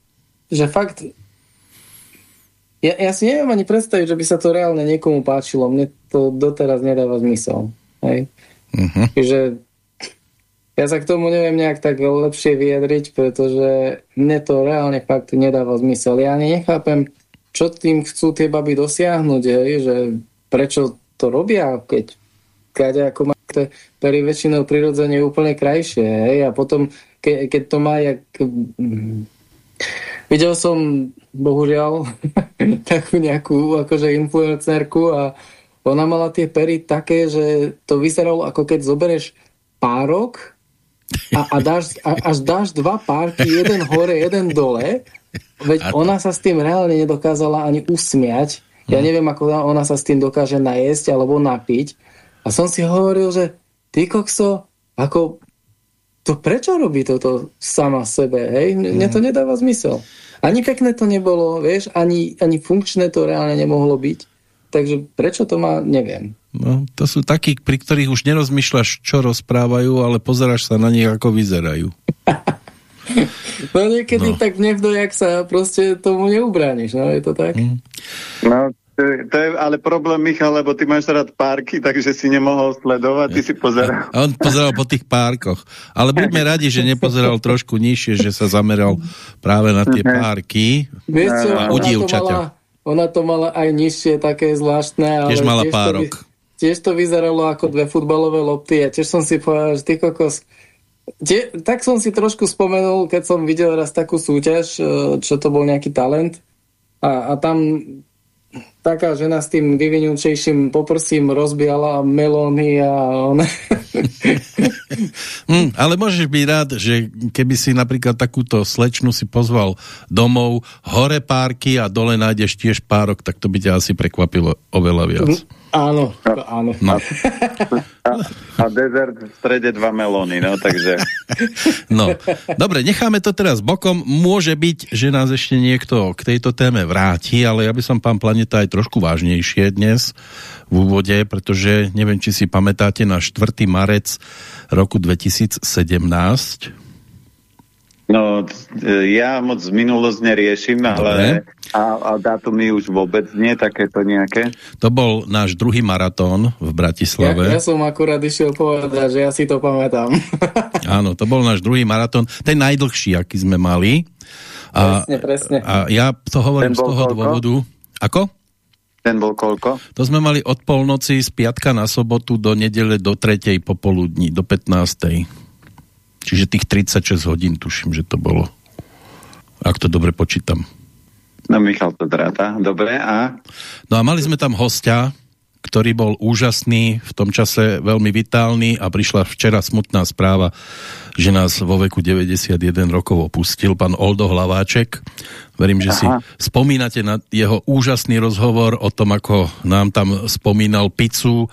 že fakt ja, ja si neviem ani predstaviť, že by sa to reálne niekomu páčilo. Mne to doteraz nedáva zmysel. Hej? Uh-huh. Čiže ja sa k tomu neviem nejak tak lepšie vyjadriť, pretože mne to reálne fakt nedáva zmysel. Ja ani nechápem, čo tým chcú tie baby dosiahnuť, hej? že prečo to robia, keď kade ako má pery väčšinou prirodzene úplne krajšie, hej? a potom, ke, keď to má jak... Mm, videl som, bohužiaľ, takú nejakú akože influencerku a ona mala tie pery také, že to vyzeralo ako keď zoberieš párok a, a, dáš, a až dáš dva párky, jeden hore, jeden dole, veď ona sa s tým reálne nedokázala ani usmiať. Ja hm. neviem, ako ona sa s tým dokáže najesť alebo napiť. A som si hovoril, že ty kokso, ako to prečo robí toto sama sebe, hej? Mne to hm. nedáva zmysel. Ani pekné to nebolo, vieš, ani, ani funkčné to reálne nemohlo byť. Takže prečo to má, neviem. No, to sú takí, pri ktorých už nerozmýšľaš, čo rozprávajú, ale pozeráš sa na nich, ako vyzerajú. no niekedy no. tak nevdojak sa proste tomu neubrániš, no je to tak? Mm. No, to je ale problém, Michal, lebo ty máš rád párky, takže si nemohol sledovať, ty si pozeral. A on pozeral po tých párkoch. Ale buďme radi, že nepozeral trošku nižšie, že sa zameral práve na tie párky. Vieš čo, a u dievčaťa. Ona to mala aj nižšie, také zvláštne. Ale tiež mala tiež párok. To, tiež to vyzeralo ako dve futbalové lopty a tiež som si povedal, že ty kokos... Tie, tak som si trošku spomenul, keď som videl raz takú súťaž, e, čo to bol nejaký talent a, a tam taká žena s tým vyvinúčejším poprsím rozbiala melóny a on... mm, ale môžeš byť rád, že keby si napríklad takúto slečnu si pozval domov, hore párky a dole nájdeš tiež párok, tak to by ťa asi prekvapilo oveľa viac. Mm Áno, áno. No. A, a dezert v strede dva melóny, no takže... No, dobre, necháme to teraz bokom. Môže byť, že nás ešte niekto k tejto téme vráti, ale ja by som, pán Planeta, aj trošku vážnejšie dnes v úvode, pretože neviem, či si pamätáte na 4. marec roku 2017 No, ja moc minulosť neriešim, ale a, a dátumy už vôbec nie, takéto nejaké. To bol náš druhý maratón v Bratislave. Ja, ja som akurát išiel povedať, že ja si to pamätám. Áno, to bol náš druhý maratón, ten najdlhší, aký sme mali. A, presne, presne. A ja to hovorím z toho koľko? dôvodu. Ako? Ten bol koľko? To sme mali od polnoci z piatka na sobotu do nedele do tretej popoludní, do 15. Čiže tých 36 hodín, tuším, že to bolo. Ak to dobre počítam. No Michal to dráta, dobre a? No a mali sme tam hostia, ktorý bol úžasný, v tom čase veľmi vitálny a prišla včera smutná správa, že nás vo veku 91 rokov opustil pán Oldo Hlaváček. Verím, že Aha. si spomínate na jeho úžasný rozhovor o tom, ako nám tam spomínal pizzu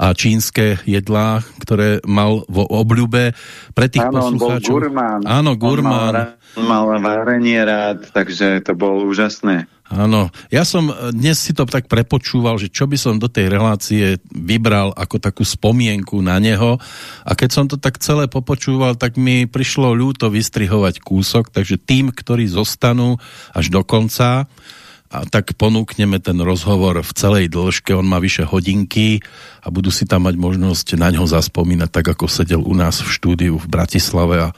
a čínske jedlá, ktoré mal vo obľúbe pre tých Áno, poslucháčov. On bol gurmán. Áno, gurmán. On mal, mal varenie rád, takže to bolo úžasné. Áno, ja som dnes si to tak prepočúval, že čo by som do tej relácie vybral ako takú spomienku na neho. A keď som to tak celé popočúval, tak mi prišlo ľúto vystrihovať kúsok, takže tým, ktorí zostanú až do konca, a tak ponúkneme ten rozhovor v celej dĺžke, on má vyše hodinky a budú si tam mať možnosť na ňo zaspomínať, tak ako sedel u nás v štúdiu v Bratislave a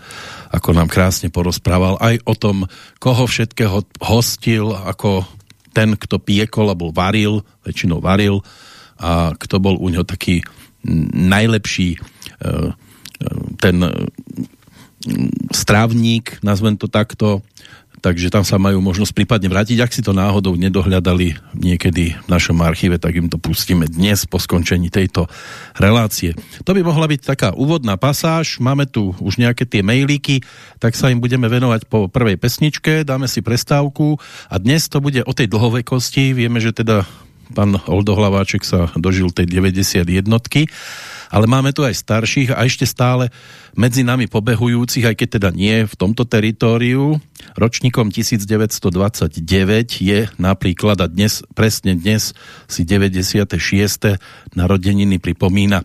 ako nám krásne porozprával aj o tom, koho všetkého hostil, ako ten, kto piekol alebo varil, väčšinou varil a kto bol u ňo taký najlepší e, e, ten strávník, nazvem to takto, takže tam sa majú možnosť prípadne vrátiť. Ak si to náhodou nedohľadali niekedy v našom archíve, tak im to pustíme dnes po skončení tejto relácie. To by mohla byť taká úvodná pasáž. Máme tu už nejaké tie mailíky, tak sa im budeme venovať po prvej pesničke, dáme si prestávku a dnes to bude o tej dlhovekosti. Vieme, že teda pán Oldohlaváček sa dožil tej 91 ale máme tu aj starších a ešte stále medzi nami pobehujúcich, aj keď teda nie v tomto teritóriu. Ročníkom 1929 je napríklad a dnes, presne dnes si 96. narodeniny pripomína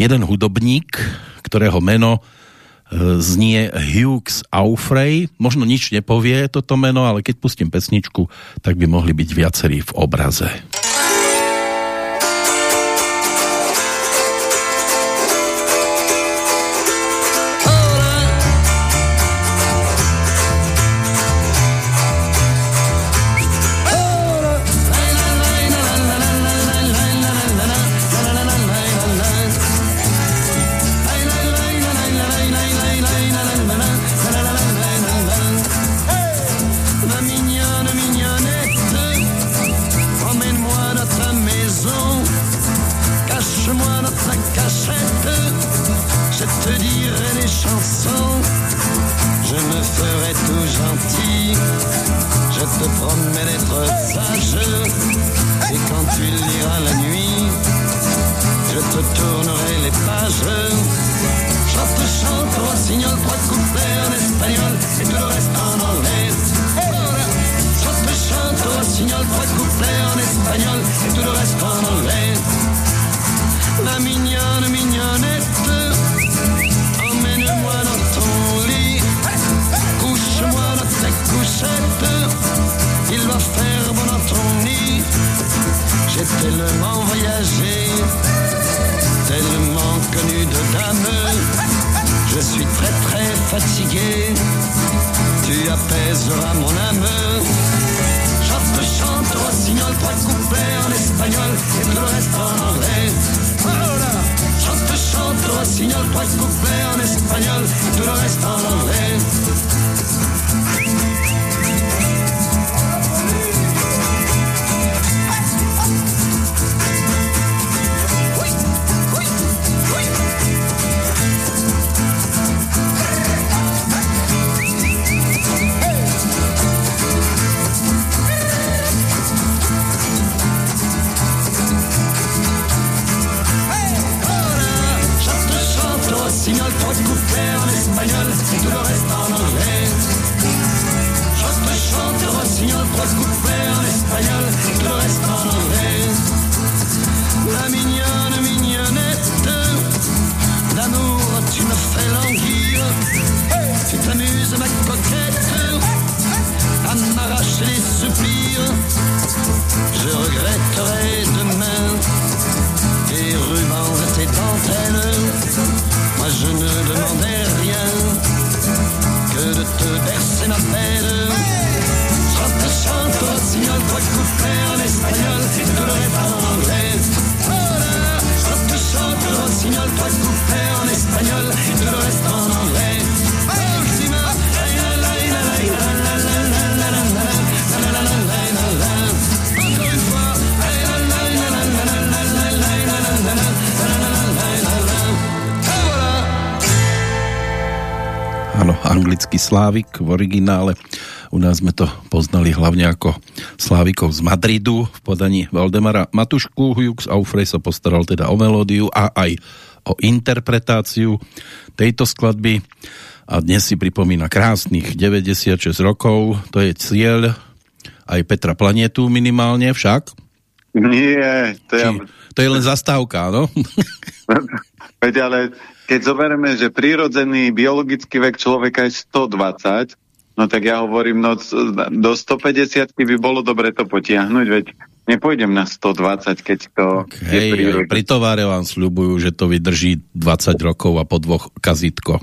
jeden hudobník, ktorého meno e, znie Hughes Aufrey. Možno nič nepovie toto meno, ale keď pustím pesničku, tak by mohli byť viacerí v obraze. Originále. U nás sme to poznali hlavne ako Slávikov z Madridu v podaní Valdemara Matušku. Hughes Aufrey sa postaral teda o melódiu a aj o interpretáciu tejto skladby a dnes si pripomína krásnych 96 rokov. To je cieľ aj Petra Planetu minimálne však. Nie, to je... Či, to je len zastávka, no? Veď ale keď zoberieme, že prírodzený biologický vek človeka je 120, no tak ja hovorím, no do 150 by bolo dobre to potiahnuť, veď nepôjdem na 120, keď to okay, je Pri tovare vám sľubujú, že to vydrží 20 rokov a po dvoch kazitko.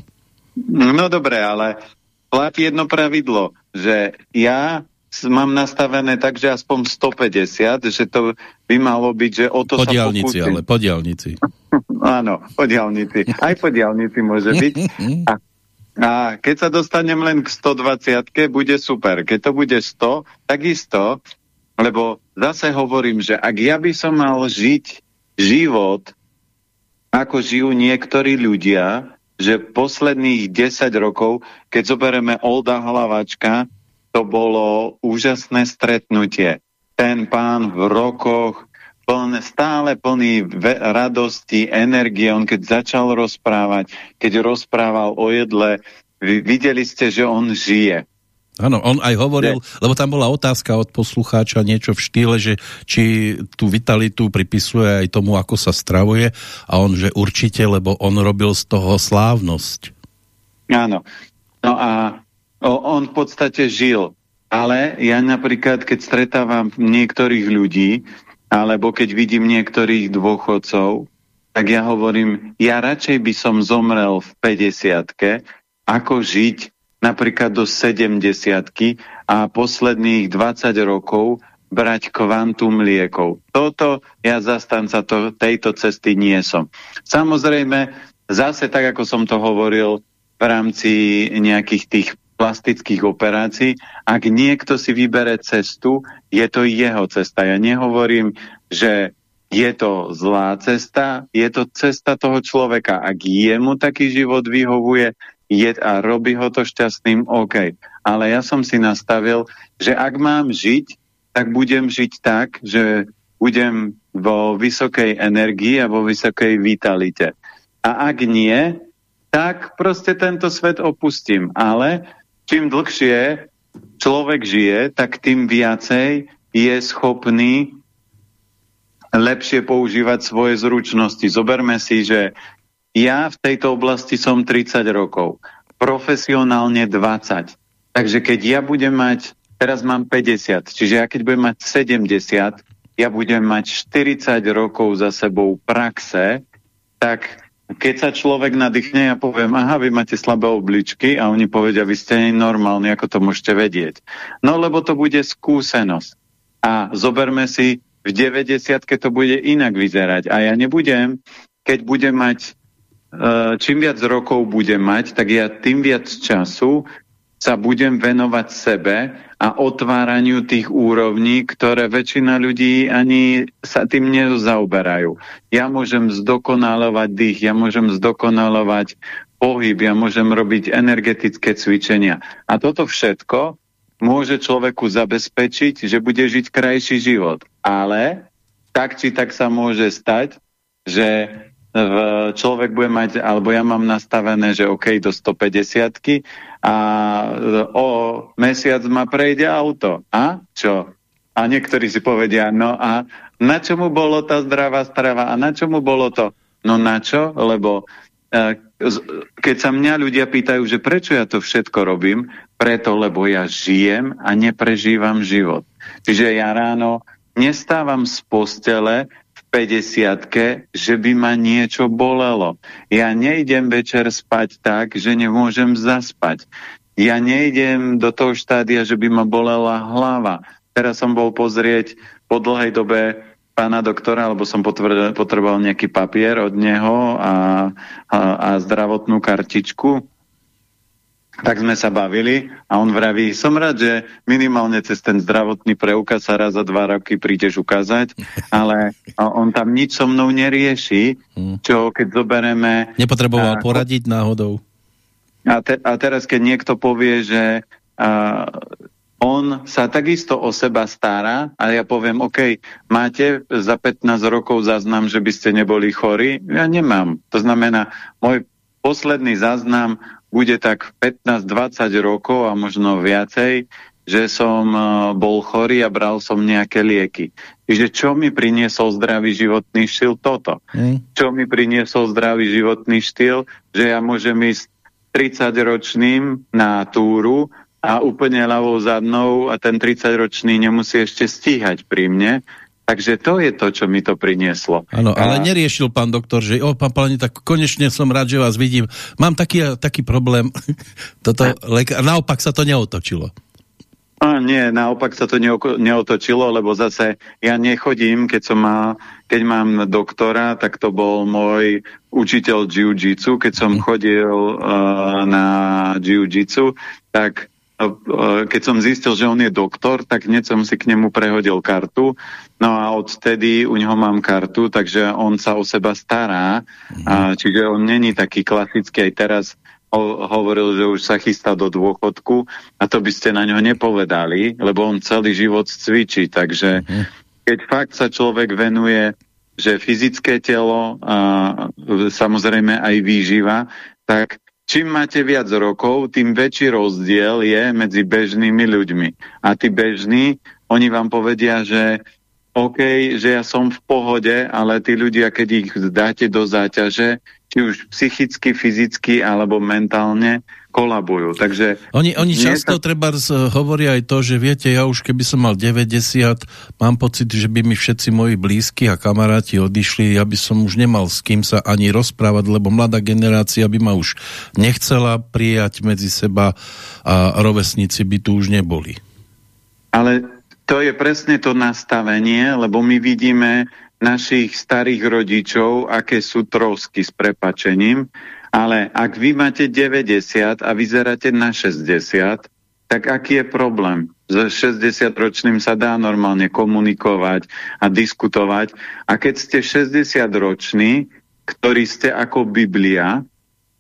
No dobre, ale platí jedno pravidlo, že ja mám nastavené tak, že aspoň 150, že to by malo byť, že o to po sa pokúsim. ale po diálnici. Áno, po diálnici. Aj po diálnici môže byť. A A keď sa dostanem len k 120, bude super. Keď to bude 100, takisto, lebo zase hovorím, že ak ja by som mal žiť život, ako žijú niektorí ľudia, že posledných 10 rokov, keď zoberieme Olda Hlavačka, to bolo úžasné stretnutie. Ten pán v rokoch plné, stále plný radosti, energie. On keď začal rozprávať, keď rozprával o jedle, videli ste, že on žije. Áno, on aj hovoril, ne. lebo tam bola otázka od poslucháča niečo v štýle, že či tú vitalitu pripisuje aj tomu, ako sa stravuje a on, že určite, lebo on robil z toho slávnosť. Áno. No a on v podstate žil. Ale ja napríklad, keď stretávam niektorých ľudí, alebo keď vidím niektorých dôchodcov, tak ja hovorím, ja radšej by som zomrel v 50 ako žiť napríklad do 70 a posledných 20 rokov brať kvantum liekov. Toto ja zastanca to, tejto cesty nie som. Samozrejme, zase tak, ako som to hovoril v rámci nejakých tých plastických operácií. Ak niekto si vybere cestu, je to jeho cesta. Ja nehovorím, že je to zlá cesta, je to cesta toho človeka. Ak jemu taký život vyhovuje je a robí ho to šťastným, OK. Ale ja som si nastavil, že ak mám žiť, tak budem žiť tak, že budem vo vysokej energii a vo vysokej vitalite. A ak nie, tak proste tento svet opustím. Ale čím dlhšie človek žije, tak tým viacej je schopný lepšie používať svoje zručnosti. Zoberme si, že ja v tejto oblasti som 30 rokov, profesionálne 20. Takže keď ja budem mať, teraz mám 50, čiže ja keď budem mať 70, ja budem mať 40 rokov za sebou praxe, tak keď sa človek nadýchne, ja poviem, aha, vy máte slabé obličky a oni povedia, vy ste normálni, ako to môžete vedieť. No lebo to bude skúsenosť. A zoberme si, v 90 to bude inak vyzerať. A ja nebudem, keď budem mať, e, čím viac rokov budem mať, tak ja tým viac času sa budem venovať sebe a otváraniu tých úrovní, ktoré väčšina ľudí ani sa tým nezaoberajú. Ja môžem zdokonalovať dých, ja môžem zdokonalovať pohyb, ja môžem robiť energetické cvičenia. A toto všetko môže človeku zabezpečiť, že bude žiť krajší život. Ale tak či tak sa môže stať, že človek bude mať, alebo ja mám nastavené, že OK, do 150 a o mesiac ma prejde auto. A čo? A niektorí si povedia, no a na čo mu bolo tá zdravá strava a na čo mu bolo to? No na čo? Lebo e, keď sa mňa ľudia pýtajú, že prečo ja to všetko robím, preto, lebo ja žijem a neprežívam život. Čiže ja ráno nestávam z postele 50 že by ma niečo bolelo. Ja nejdem večer spať tak, že nemôžem zaspať. Ja nejdem do toho štádia, že by ma bolela hlava. Teraz som bol pozrieť po dlhej dobe pána doktora, lebo som potreboval nejaký papier od neho a, a, a zdravotnú kartičku tak sme sa bavili a on vraví, som rád, že minimálne cez ten zdravotný preukaz sa raz za dva roky prídeš ukázať, ale on tam nič so mnou nerieši, hm. čo keď zobereme... Nepotreboval a, poradiť náhodou? A, te, a teraz, keď niekto povie, že a, on sa takisto o seba stará a ja poviem, OK, máte za 15 rokov záznam, že by ste neboli chorí? Ja nemám. To znamená, môj posledný záznam bude tak 15-20 rokov a možno viacej, že som e, bol chorý a bral som nejaké lieky. Čiže čo mi priniesol zdravý životný štýl? Toto. Mm. Čo mi priniesol zdravý životný štýl? Že ja môžem ísť 30-ročným na túru a úplne ľavou zadnou a ten 30-ročný nemusí ešte stíhať pri mne, Takže to je to, čo mi to prinieslo. Áno, ale a... neriešil pán doktor, že o, pán Palani, tak konečne som rád, že vás vidím. Mám taký, taký problém. Toto, a... naopak sa to neotočilo. A nie, naopak sa to neotočilo, lebo zase ja nechodím, keď som mal, keď mám doktora, tak to bol môj učiteľ jiu-jitsu. Keď som mhm. chodil uh, na jiu-jitsu, tak keď som zistil, že on je doktor, tak hneď som si k nemu prehodil kartu. No a odtedy u neho mám kartu, takže on sa o seba stará. Mm. A, čiže on není taký klasický aj teraz hovoril, že už sa chystá do dôchodku a to by ste na ňo nepovedali, lebo on celý život cvičí, takže mhm. keď fakt sa človek venuje, že fyzické telo a samozrejme aj výživa, tak čím máte viac rokov, tým väčší rozdiel je medzi bežnými ľuďmi. A tí bežní, oni vám povedia, že OK, že ja som v pohode, ale tí ľudia, keď ich dáte do záťaže, či už psychicky, fyzicky alebo mentálne kolabujú. Takže oni, oni často sa... treba hovoria aj to, že viete, ja už keby som mal 90, mám pocit, že by mi všetci moji blízki a kamaráti odišli, ja by som už nemal s kým sa ani rozprávať, lebo mladá generácia by ma už nechcela prijať medzi seba a rovesníci by tu už neboli. Ale to je presne to nastavenie, lebo my vidíme našich starých rodičov, aké sú trosky s prepačením, ale ak vy máte 90 a vyzeráte na 60, tak aký je problém? S 60-ročným sa dá normálne komunikovať a diskutovať. A keď ste 60-roční, ktorí ste ako Biblia,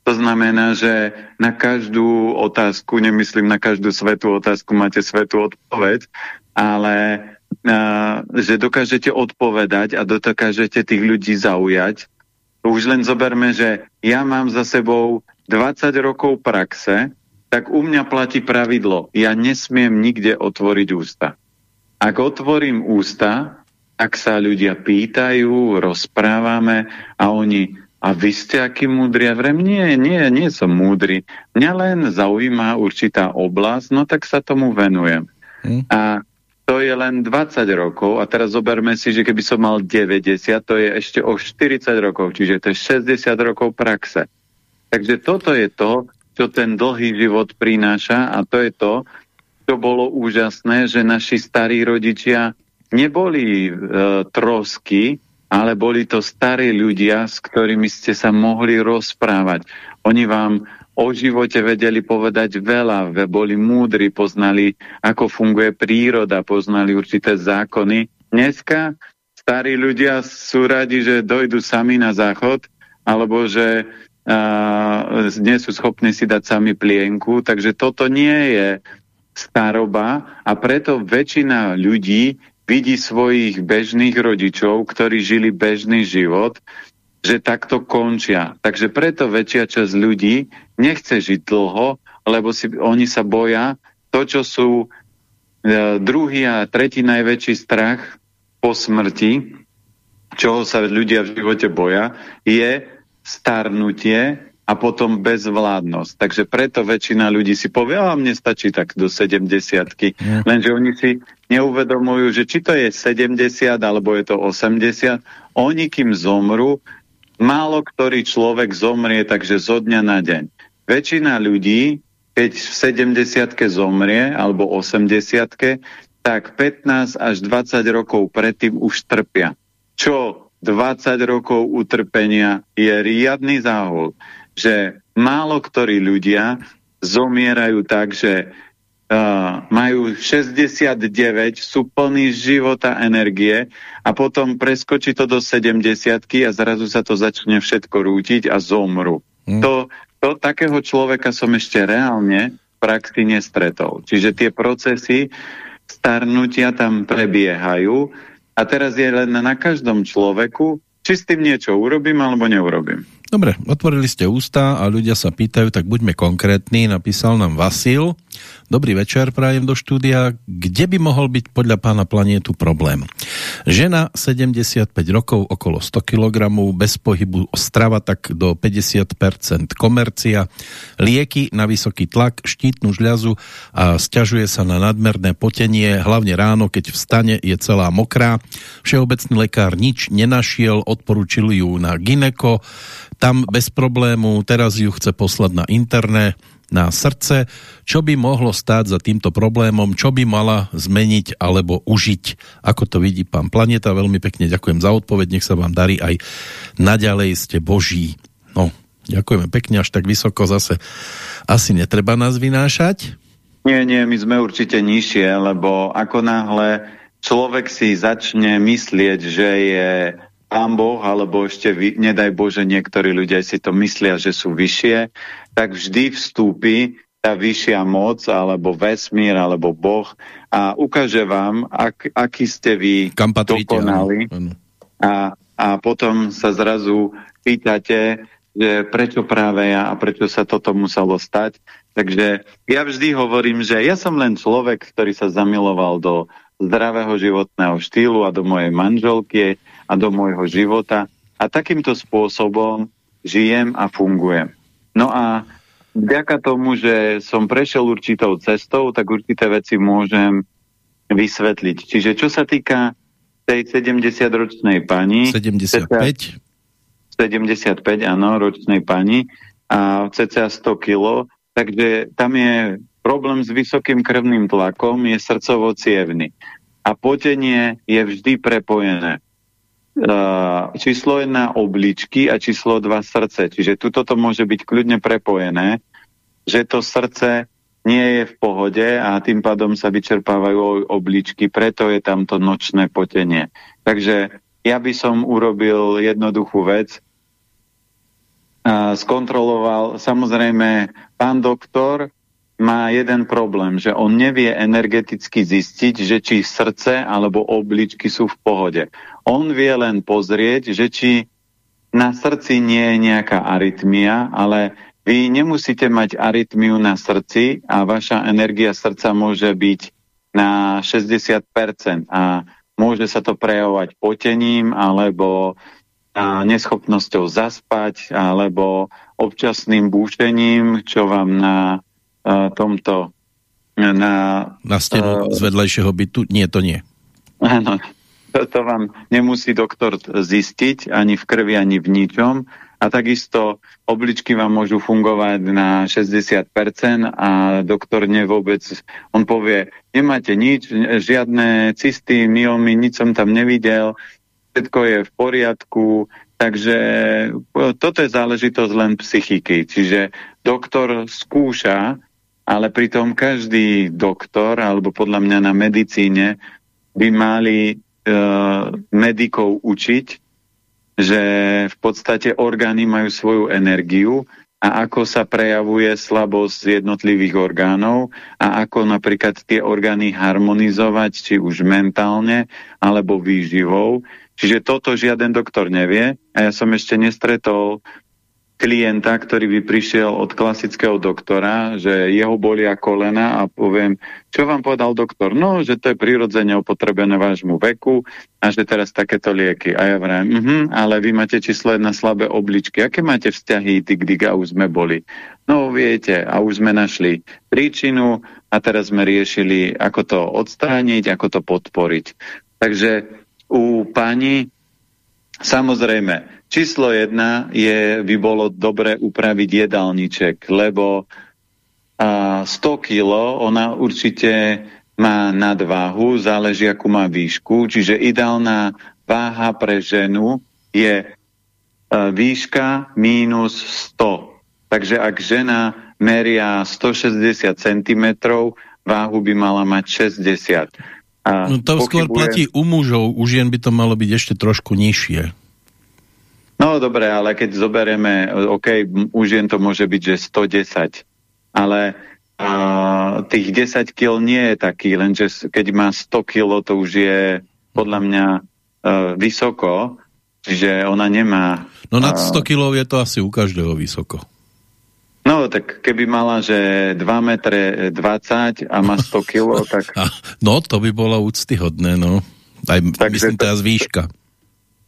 to znamená, že na každú otázku, nemyslím na každú svetú otázku, máte svetú odpoveď, ale že dokážete odpovedať a dokážete tých ľudí zaujať. Už len zoberme, že ja mám za sebou 20 rokov praxe, tak u mňa platí pravidlo. Ja nesmiem nikde otvoriť ústa. Ak otvorím ústa, ak sa ľudia pýtajú, rozprávame a oni a vy ste aký múdri? A vrem, nie, nie, nie som múdry. Mňa len zaujíma určitá oblasť, no tak sa tomu venujem. Hmm. A to je len 20 rokov a teraz zoberme si, že keby som mal 90, to je ešte o 40 rokov, čiže to je 60 rokov praxe. Takže toto je to, čo ten dlhý život prináša a to je to, čo bolo úžasné, že naši starí rodičia neboli e, trosky, ale boli to starí ľudia, s ktorými ste sa mohli rozprávať. Oni vám o živote vedeli povedať veľa, boli múdri, poznali, ako funguje príroda, poznali určité zákony. Dneska starí ľudia sú radi, že dojdu sami na záchod, alebo že a, nie sú schopní si dať sami plienku, takže toto nie je staroba a preto väčšina ľudí vidí svojich bežných rodičov, ktorí žili bežný život, že takto končia. Takže preto väčšia časť ľudí nechce žiť dlho, lebo si, oni sa boja to, čo sú e, druhý a tretí najväčší strach po smrti, čoho sa ľudia v živote boja, je starnutie a potom bezvládnosť. Takže preto väčšina ľudí si povie, a mne stačí tak do 70 mm. Lenže oni si neuvedomujú, že či to je 70 alebo je to 80, oni kým zomru, málo ktorý človek zomrie takže zo dňa na deň. Väčšina ľudí, keď v 70 zomrie, alebo 80 tak 15 až 20 rokov predtým už trpia. Čo 20 rokov utrpenia je riadny záhol, že málo ktorí ľudia zomierajú tak, že uh, majú 69, sú plní života, energie a potom preskočí to do 70 a zrazu sa to začne všetko rútiť a zomru. Hmm. To, to takého človeka som ešte reálne v praxi nestretol. Čiže tie procesy starnutia tam prebiehajú a teraz je len na každom človeku, či s tým niečo urobím alebo neurobím. Dobre, otvorili ste ústa a ľudia sa pýtajú, tak buďme konkrétni, napísal nám Vasil. Dobrý večer, prajem do štúdia. Kde by mohol byť podľa pána planietu problém? Žena 75 rokov, okolo 100 kg, bez pohybu strava tak do 50% komercia, lieky na vysoký tlak, štítnu žľazu a stiažuje sa na nadmerné potenie, hlavne ráno, keď vstane, je celá mokrá. Všeobecný lekár nič nenašiel, odporúčil ju na gineko, tam bez problému, teraz ju chce poslať na interné, na srdce. Čo by mohlo stáť za týmto problémom? Čo by mala zmeniť alebo užiť? Ako to vidí pán Planeta? Veľmi pekne ďakujem za odpoveď. Nech sa vám darí aj naďalej ste boží. No, ďakujeme pekne, až tak vysoko zase asi netreba nás vynášať. Nie, nie, my sme určite nižšie, lebo ako náhle človek si začne myslieť, že je pán Boh, alebo ešte, vy, nedaj Bože, niektorí ľudia si to myslia, že sú vyššie, tak vždy vstúpi tá vyššia moc, alebo vesmír, alebo Boh a ukáže vám, ak, aký ste vy Kam patríte, dokonali. A, a potom sa zrazu pýtate, že prečo práve ja a prečo sa toto muselo stať. Takže ja vždy hovorím, že ja som len človek, ktorý sa zamiloval do zdravého životného štýlu a do mojej manželky a do môjho života a takýmto spôsobom žijem a fungujem. No a vďaka tomu, že som prešiel určitou cestou, tak určité veci môžem vysvetliť. Čiže čo sa týka tej 70-ročnej pani... 75? 75, áno, ročnej pani a cca 100 kg, takže tam je problém s vysokým krvným tlakom, je srdcovo cievny. A potenie je vždy prepojené číslo 1 obličky a číslo 2 srdce. Čiže tuto to môže byť kľudne prepojené, že to srdce nie je v pohode a tým pádom sa vyčerpávajú obličky, preto je tam to nočné potenie. Takže ja by som urobil jednoduchú vec, skontroloval, samozrejme, pán doktor má jeden problém, že on nevie energeticky zistiť, že či srdce alebo obličky sú v pohode. On vie len pozrieť, že či na srdci nie je nejaká arytmia, ale vy nemusíte mať arytmiu na srdci a vaša energia srdca môže byť na 60% a môže sa to prejavovať potením alebo neschopnosťou zaspať alebo občasným búšením, čo vám na tomto na... Na stenu uh, z vedľajšieho bytu? Nie, to nie. Áno, to, vám nemusí doktor zistiť ani v krvi, ani v ničom. A takisto obličky vám môžu fungovať na 60% a doktor nevôbec, on povie, nemáte nič, žiadne cysty, myomy, nič som tam nevidel, všetko je v poriadku, takže toto je záležitosť len psychiky. Čiže doktor skúša, ale pritom každý doktor, alebo podľa mňa na medicíne, by mali e, medikov učiť, že v podstate orgány majú svoju energiu a ako sa prejavuje slabosť jednotlivých orgánov a ako napríklad tie orgány harmonizovať, či už mentálne alebo výživou. Čiže toto žiaden doktor nevie a ja som ešte nestretol klienta, ktorý by prišiel od klasického doktora, že jeho bolia kolena a poviem, čo vám povedal doktor? No, že to je prirodzene opotrebené vášmu veku a že teraz takéto lieky. A ja vrajím, uh -huh, ale vy máte číslo jedna slabé obličky. Aké máte vzťahy, ty, kdy a už sme boli? No, viete, a už sme našli príčinu a teraz sme riešili, ako to odstrániť, ako to podporiť. Takže u pani samozrejme Číslo jedna je, by bolo dobre upraviť jedálniček, lebo a 100 kg ona určite má nadváhu, záleží akú má výšku, čiže ideálna váha pre ženu je e, výška mínus 100. Takže ak žena meria 160 cm, váhu by mala mať 60. A no to pochybuje... skôr platí u mužov, u žien by to malo byť ešte trošku nižšie. No dobre, ale keď zoberieme, OK, už jen to môže byť, že 110, ale uh, tých 10 kg nie je taký, lenže keď má 100 kg, to už je podľa mňa uh, vysoko, čiže ona nemá... No nad 100 kg je to asi u každého vysoko. No, tak keby mala, že 2 metre 20 a má 100 kg, tak... No, to by bolo úctyhodné, no. Aj, Takže myslím, teraz výška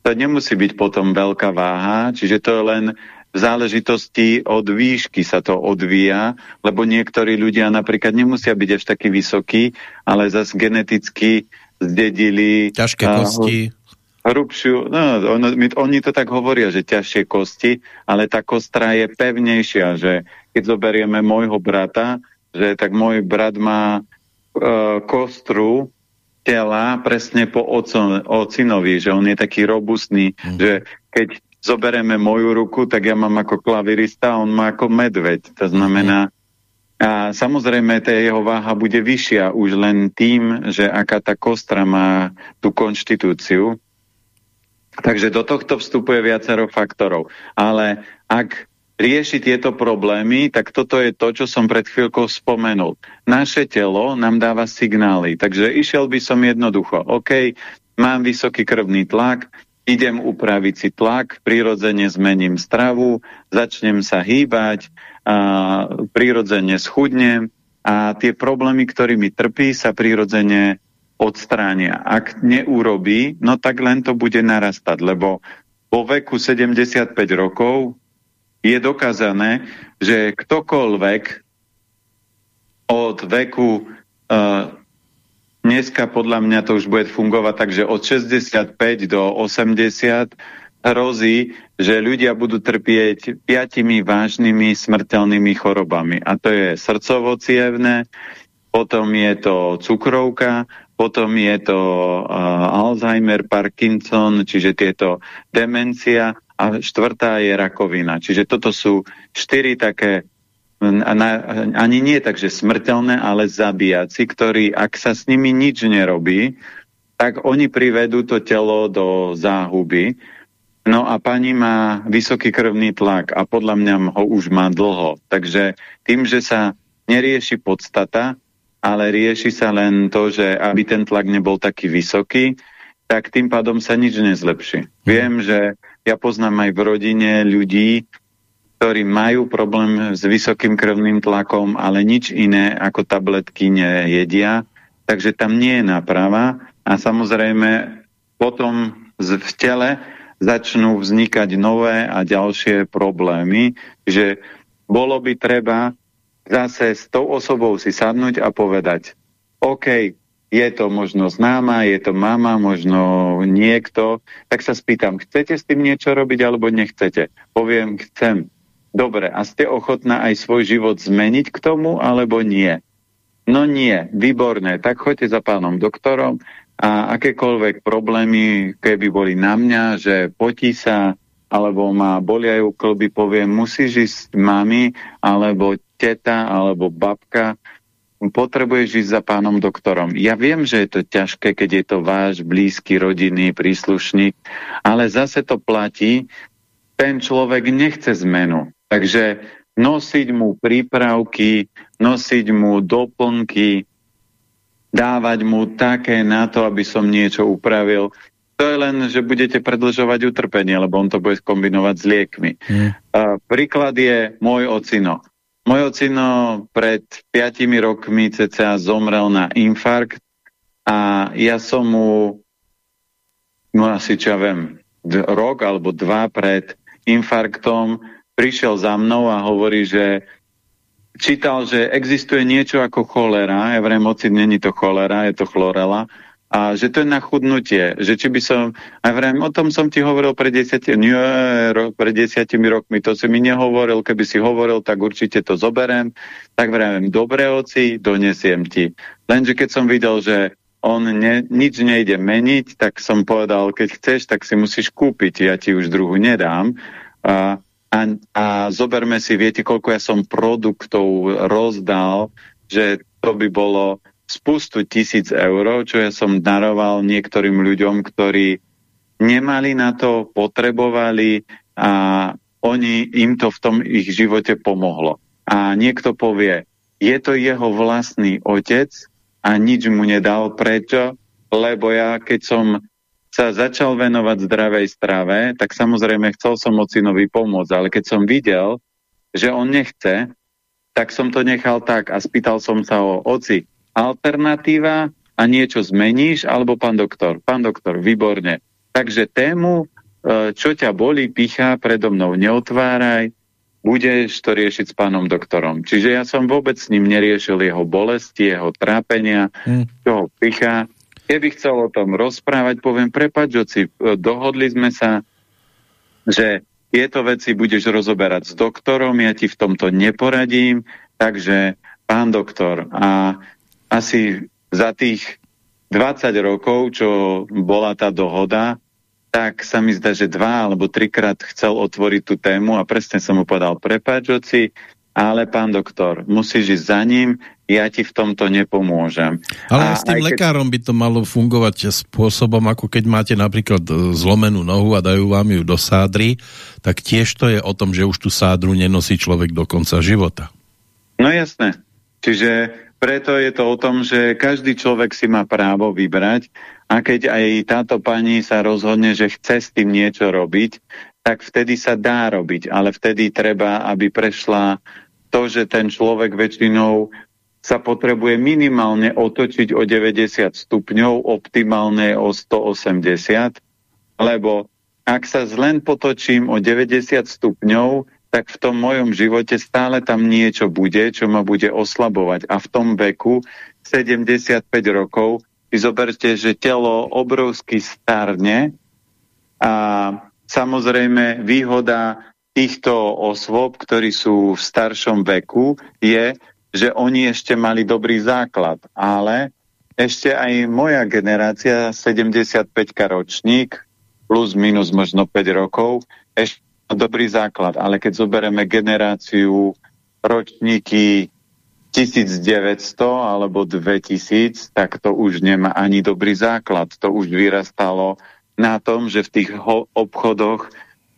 to nemusí byť potom veľká váha, čiže to je len v záležitosti od výšky sa to odvíja, lebo niektorí ľudia napríklad nemusia byť až takí vysokí, ale zase geneticky zdedili... Ťažké kosti. Hrubšiu, no, on, oni to tak hovoria, že ťažšie kosti, ale tá kostra je pevnejšia, že keď zoberieme môjho brata, že tak môj brat má e, kostru tela presne po ocinovi, že on je taký robustný, mm. že keď zoberieme moju ruku, tak ja mám ako klavirista, on má ako medveď. To znamená, a samozrejme tá jeho váha bude vyššia už len tým, že aká tá kostra má tú konštitúciu. Takže do tohto vstupuje viacero faktorov. Ale ak rieši tieto problémy, tak toto je to, čo som pred chvíľkou spomenul. Naše telo nám dáva signály, takže išiel by som jednoducho. OK, mám vysoký krvný tlak, idem upraviť si tlak, prirodzene zmením stravu, začnem sa hýbať, prirodzene schudnem a tie problémy, ktorými trpí, sa prirodzene odstránia. Ak neurobí, no tak len to bude narastať, lebo po veku 75 rokov je dokázané, že ktokoľvek od veku uh, dneska podľa mňa to už bude fungovať, takže od 65 do 80 hrozí, že ľudia budú trpieť piatimi vážnymi smrteľnými chorobami. A to je srdcovo potom je to cukrovka, potom je to uh, Alzheimer, Parkinson, čiže tieto demencia a štvrtá je rakovina. Čiže toto sú štyri také ani nie takže smrteľné, ale zabíjaci, ktorí, ak sa s nimi nič nerobí, tak oni privedú to telo do záhuby. No a pani má vysoký krvný tlak a podľa mňa ho už má dlho. Takže tým, že sa nerieši podstata, ale rieši sa len to, že aby ten tlak nebol taký vysoký, tak tým pádom sa nič nezlepší. Viem, že ja poznám aj v rodine ľudí, ktorí majú problém s vysokým krvným tlakom, ale nič iné ako tabletky nejedia, takže tam nie je náprava. A samozrejme potom v tele začnú vznikať nové a ďalšie problémy, že bolo by treba zase s tou osobou si sadnúť a povedať, OK, je to možno známa, je to mama, možno niekto, tak sa spýtam, chcete s tým niečo robiť alebo nechcete? Poviem, chcem. Dobre, a ste ochotná aj svoj život zmeniť k tomu, alebo nie? No nie, výborné, tak choďte za pánom doktorom a akékoľvek problémy, keby boli na mňa, že potí sa, alebo ma boliajú klby, poviem, musíš ísť mami, alebo teta, alebo babka, potrebuješ ísť za pánom doktorom. Ja viem, že je to ťažké, keď je to váš blízky, rodinný príslušník, ale zase to platí, ten človek nechce zmenu. Takže nosiť mu prípravky, nosiť mu doplnky, dávať mu také na to, aby som niečo upravil, to je len, že budete predlžovať utrpenie, lebo on to bude kombinovať s liekmi. Mm. Uh, príklad je môj ocino. Môj ocino pred 5 rokmi cca zomrel na infarkt a ja som mu, no asi čo ja viem, rok alebo dva pred infarktom prišiel za mnou a hovorí, že čítal, že existuje niečo ako cholera, ja vrem, moci, není to cholera, je to chlorela, a že to je na chudnutie, že či by som, a vrem, o tom som ti hovoril pred desiatimi, nie, desiatimi rokmi, to si mi nehovoril, keby si hovoril, tak určite to zoberem, tak vrem, dobre oci, donesiem ti. Lenže keď som videl, že on ne, nič nejde meniť, tak som povedal, keď chceš, tak si musíš kúpiť, ja ti už druhu nedám. A, a, a zoberme si, viete, koľko ja som produktov rozdal, že to by bolo spustu tisíc eur, čo ja som daroval niektorým ľuďom, ktorí nemali na to, potrebovali a oni, im to v tom ich živote pomohlo. A niekto povie, je to jeho vlastný otec a nič mu nedal. Prečo? Lebo ja, keď som sa začal venovať zdravej strave, tak samozrejme chcel som ocinovi pomôcť, ale keď som videl, že on nechce, tak som to nechal tak a spýtal som sa o oci, alternatíva a niečo zmeníš, alebo pán doktor. Pán doktor, výborne. Takže tému, e, čo ťa boli, pichá, predo mnou neotváraj, budeš to riešiť s pánom doktorom. Čiže ja som vôbec s ním neriešil jeho bolesti, jeho trápenia, hmm. čo ho pichá. Keby chcel o tom rozprávať, poviem, prepáč, oci, e, dohodli sme sa, že tieto veci budeš rozoberať s doktorom, ja ti v tomto neporadím, takže pán doktor, a asi za tých 20 rokov, čo bola tá dohoda, tak sa mi zdá, že dva alebo trikrát chcel otvoriť tú tému a presne som mu povedal, prepáč, oci, ale pán doktor, musíš ísť za ním, ja ti v tomto nepomôžem. Ale a s tým lekárom keď... by to malo fungovať spôsobom, ako keď máte napríklad e, zlomenú nohu a dajú vám ju do sádry, tak tiež to je o tom, že už tú sádru nenosí človek do konca života. No jasné. Čiže preto je to o tom, že každý človek si má právo vybrať a keď aj táto pani sa rozhodne, že chce s tým niečo robiť, tak vtedy sa dá robiť, ale vtedy treba, aby prešla to, že ten človek väčšinou sa potrebuje minimálne otočiť o 90 stupňov, optimálne o 180, lebo ak sa len potočím o 90 stupňov, tak v tom mojom živote stále tam niečo bude, čo ma bude oslabovať. A v tom veku 75 rokov vy zoberte, že telo obrovsky starne a samozrejme výhoda týchto osôb, ktorí sú v staršom veku, je, že oni ešte mali dobrý základ. Ale ešte aj moja generácia, 75 ročník, plus minus možno 5 rokov, ešte dobrý základ. Ale keď zoberieme generáciu ročníky 1900 alebo 2000, tak to už nemá ani dobrý základ. To už vyrastalo na tom, že v tých obchodoch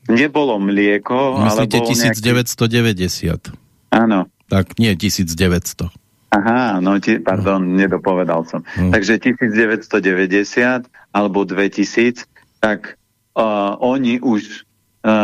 Nebolo mlieko, Myslíte ale bolo 1990? Áno. Tak nie 1900. Aha, no, ti, pardon, no. nedopovedal som. No. Takže 1990 alebo 2000, tak uh, oni už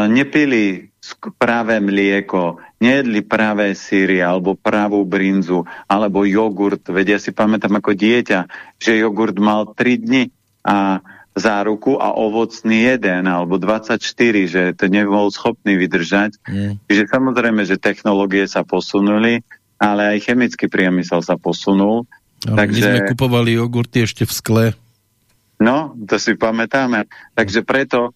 nepili práve mlieko, nejedli práve síry alebo pravú brinzu alebo jogurt. Vedia si pamätám ako dieťa, že jogurt mal 3 dni a záruku a ovocný jeden alebo 24, že to nebol schopný vydržať. Mm. Čiže samozrejme, že technológie sa posunuli, ale aj chemický priemysel sa posunul. Ale takže... My sme kupovali jogurty ešte v skle. No, to si pamätáme. Takže preto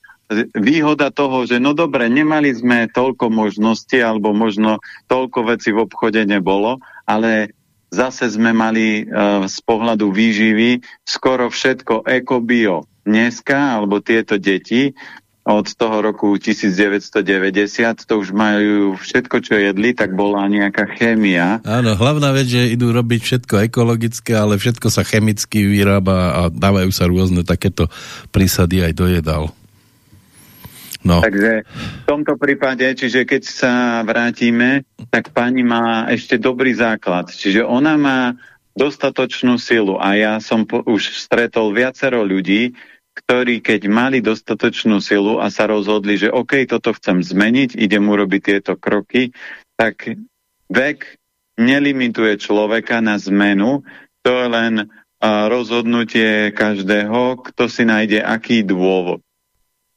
výhoda toho, že no dobre, nemali sme toľko možností alebo možno toľko vecí v obchode nebolo, ale zase sme mali uh, z pohľadu výživy skoro všetko ekobio dneska, alebo tieto deti od toho roku 1990, to už majú všetko, čo jedli, tak bola nejaká chémia. Áno, hlavná vec, že idú robiť všetko ekologické, ale všetko sa chemicky vyrába a dávajú sa rôzne takéto prísady aj do jedál. No. Takže v tomto prípade, čiže keď sa vrátime, tak pani má ešte dobrý základ. Čiže ona má dostatočnú silu a ja som po, už stretol viacero ľudí, ktorí keď mali dostatočnú silu a sa rozhodli, že OK, toto chcem zmeniť, idem urobiť tieto kroky, tak vek nelimituje človeka na zmenu, to je len uh, rozhodnutie každého, kto si nájde aký dôvod.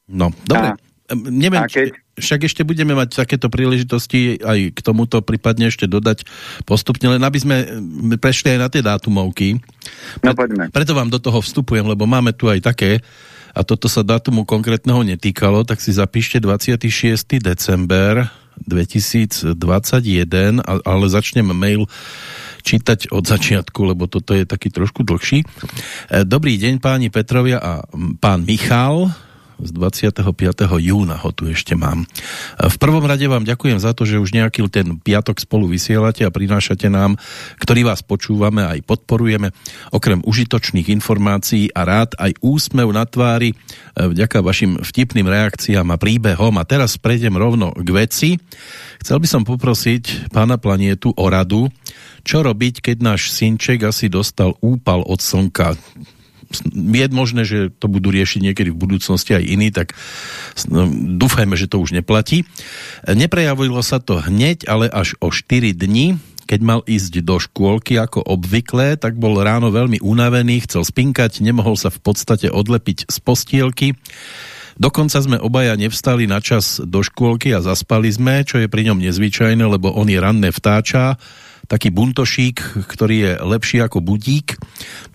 No, dobre. A, Neviem, a keď, však ešte budeme mať takéto príležitosti aj k tomuto prípadne ešte dodať postupne, len aby sme prešli aj na tie dátumovky. No poďme. Preto vám do toho vstupujem, lebo máme tu aj také, a toto sa dátumu konkrétneho netýkalo, tak si zapíšte 26. december 2021, ale začnem mail čítať od začiatku, lebo toto je taký trošku dlhší. E, dobrý deň páni Petrovia a pán Michal, z 25. júna ho tu ešte mám. V prvom rade vám ďakujem za to, že už nejaký ten piatok spolu vysielate a prinášate nám, ktorý vás počúvame aj podporujeme, okrem užitočných informácií a rád aj úsmev na tvári vďaka vašim vtipným reakciám a príbehom. A teraz prejdem rovno k veci. Chcel by som poprosiť pána Planietu o radu, čo robiť, keď náš synček asi dostal úpal od slnka je možné, že to budú riešiť niekedy v budúcnosti aj iní, tak no, dúfajme, že to už neplatí. Neprejavilo sa to hneď, ale až o 4 dní, keď mal ísť do škôlky ako obvykle, tak bol ráno veľmi unavený, chcel spinkať, nemohol sa v podstate odlepiť z postielky. Dokonca sme obaja nevstali na čas do škôlky a zaspali sme, čo je pri ňom nezvyčajné, lebo on je ranné vtáča, taký buntošík, ktorý je lepší ako budík.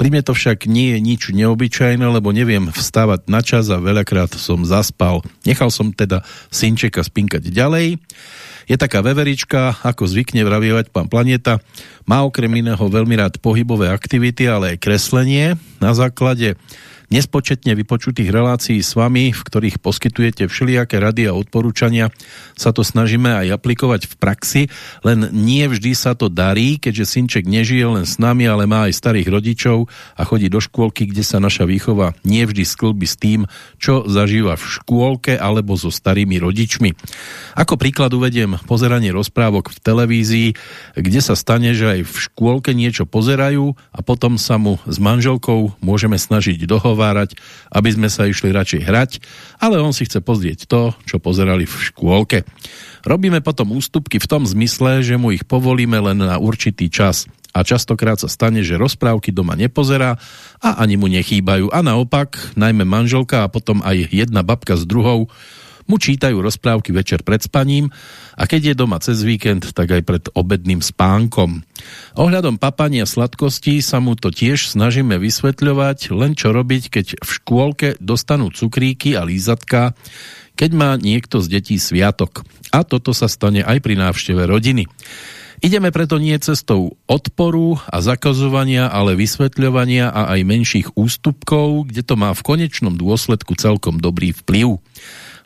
Pri mne to však nie je nič neobyčajné, lebo neviem vstávať na čas a veľakrát som zaspal. Nechal som teda synčeka spinkať ďalej. Je taká veverička, ako zvykne vravievať pán Planeta. Má okrem iného veľmi rád pohybové aktivity, ale aj kreslenie. Na základe nespočetne vypočutých relácií s vami, v ktorých poskytujete všelijaké rady a odporúčania, sa to snažíme aj aplikovať v praxi, len nie vždy sa to darí, keďže synček nežije len s nami, ale má aj starých rodičov a chodí do škôlky, kde sa naša výchova nie vždy sklbi s tým, čo zažíva v škôlke alebo so starými rodičmi. Ako príklad uvediem pozeranie rozprávok v televízii, kde sa stane, že aj v škôlke niečo pozerajú a potom sa mu s manželkou môžeme snažiť dohovať dohovárať, aby sme sa išli radšej hrať, ale on si chce pozrieť to, čo pozerali v škôlke. Robíme potom ústupky v tom zmysle, že mu ich povolíme len na určitý čas a častokrát sa stane, že rozprávky doma nepozerá a ani mu nechýbajú. A naopak, najmä manželka a potom aj jedna babka s druhou mu čítajú rozprávky večer pred spaním a keď je doma cez víkend, tak aj pred obedným spánkom. Ohľadom papania sladkostí sa mu to tiež snažíme vysvetľovať, len čo robiť, keď v škôlke dostanú cukríky a lízatka, keď má niekto z detí sviatok. A toto sa stane aj pri návšteve rodiny. Ideme preto nie cestou odporu a zakazovania, ale vysvetľovania a aj menších ústupkov, kde to má v konečnom dôsledku celkom dobrý vplyv.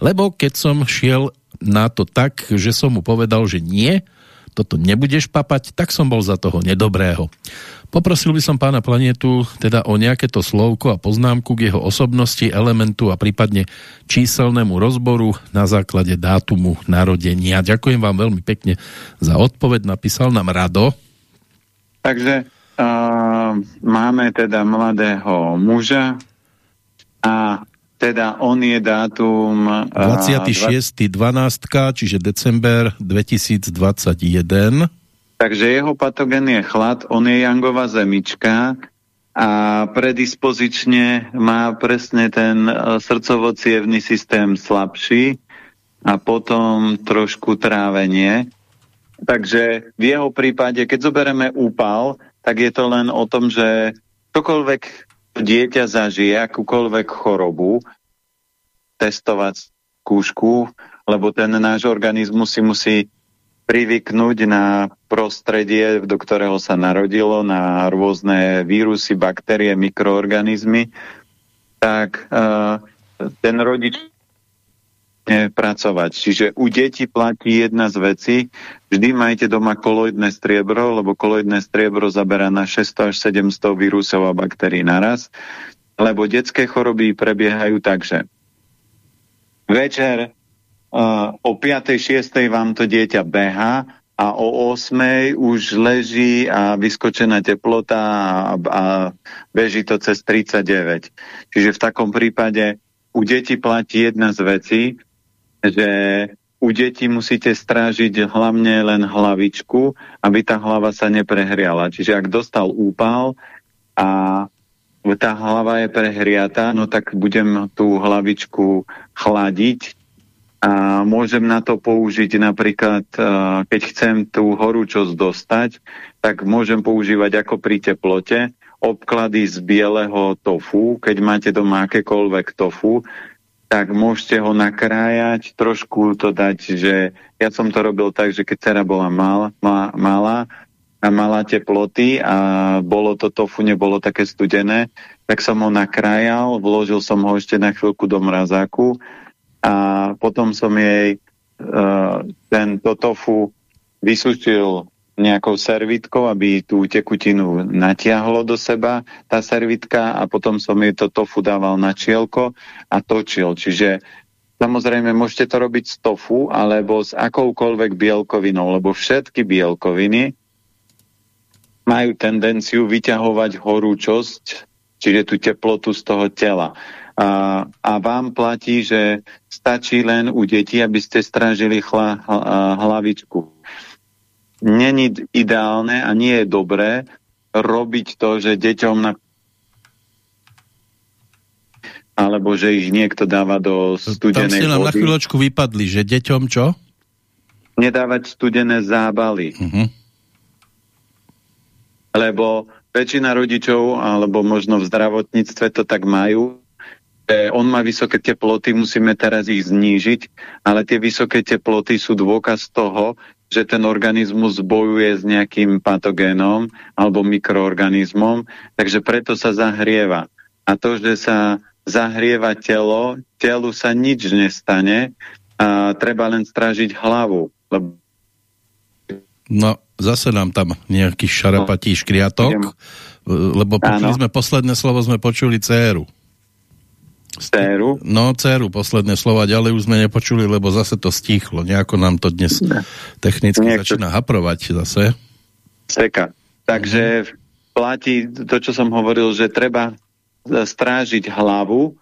Lebo keď som šiel na to tak, že som mu povedal, že nie, toto nebudeš papať, tak som bol za toho nedobrého. Poprosil by som pána Planetu teda o nejaké to slovko a poznámku k jeho osobnosti, elementu a prípadne číselnému rozboru na základe dátumu narodenia. Ďakujem vám veľmi pekne za odpoveď, napísal nám Rado. Takže uh, máme teda mladého muža a teda on je dátum... 26.12., čiže december 2021. Takže jeho patogen je chlad, on je jangová zemička a predispozične má presne ten e, srdcovo systém slabší a potom trošku trávenie. Takže v jeho prípade, keď zoberieme úpal, tak je to len o tom, že čokoľvek dieťa zažije akúkoľvek chorobu, testovať kúšku, lebo ten náš organizmus si musí privyknúť na prostredie, do ktorého sa narodilo, na rôzne vírusy, baktérie, mikroorganizmy, tak uh, ten rodič pracovať. Čiže u detí platí jedna z vecí, vždy majte doma koloidné striebro, lebo koloidné striebro zaberá na 600 až 700 vírusov a baktérií naraz, lebo detské choroby prebiehajú tak, že večer uh, o 5. 6. vám to dieťa beha a o 8. už leží a vyskočená teplota a, a beží to cez 39. Čiže v takom prípade u detí platí jedna z vecí, že u detí musíte strážiť hlavne len hlavičku, aby tá hlava sa neprehriala. Čiže ak dostal úpal a tá hlava je prehriata, no tak budem tú hlavičku chladiť a môžem na to použiť napríklad, keď chcem tú horúčosť dostať, tak môžem používať ako pri teplote obklady z bieleho tofu, keď máte doma akékoľvek tofu, tak môžete ho nakrájať, trošku to dať, že ja som to robil tak, že keď dcera bola mal, mal, malá a mala teploty a bolo to tofu, nebolo také studené, tak som ho nakrájal, vložil som ho ešte na chvíľku do mrazáku a potom som jej uh, tento tofu vysušil nejakou servitkou, aby tú tekutinu natiahlo do seba, tá servitka a potom som jej to tofu dával na čielko a točil. Čiže samozrejme môžete to robiť z tofu alebo s akoukoľvek bielkovinou, lebo všetky bielkoviny majú tendenciu vyťahovať horúčosť, čiže tú teplotu z toho tela. A, a vám platí, že stačí len u detí, aby ste strážili chla, hlavičku není ideálne a nie je dobré robiť to, že deťom na alebo že ich niekto dáva do studenej Tam ste nám vody. na chvíľočku vypadli, že deťom čo? Nedávať studené zábaly. Uh mhm. -huh. lebo väčšina rodičov, alebo možno v zdravotníctve to tak majú, že on má vysoké teploty, musíme teraz ich znížiť, ale tie vysoké teploty sú dôkaz toho, že ten organizmus bojuje s nejakým patogénom alebo mikroorganizmom, takže preto sa zahrieva. A to, že sa zahrieva telo, telu sa nič nestane, a treba len strážiť hlavu. Lebo... No, zase nám tam nejaký šarapatí škriatok, lebo počuli sme posledné slovo, sme počuli céru. Céru? No, céru, posledné slova, ďalej už sme nepočuli, lebo zase to stichlo. Nejako nám to dnes technicky Niekto... začína haprovať zase. Seka. Takže platí to, čo som hovoril, že treba strážiť hlavu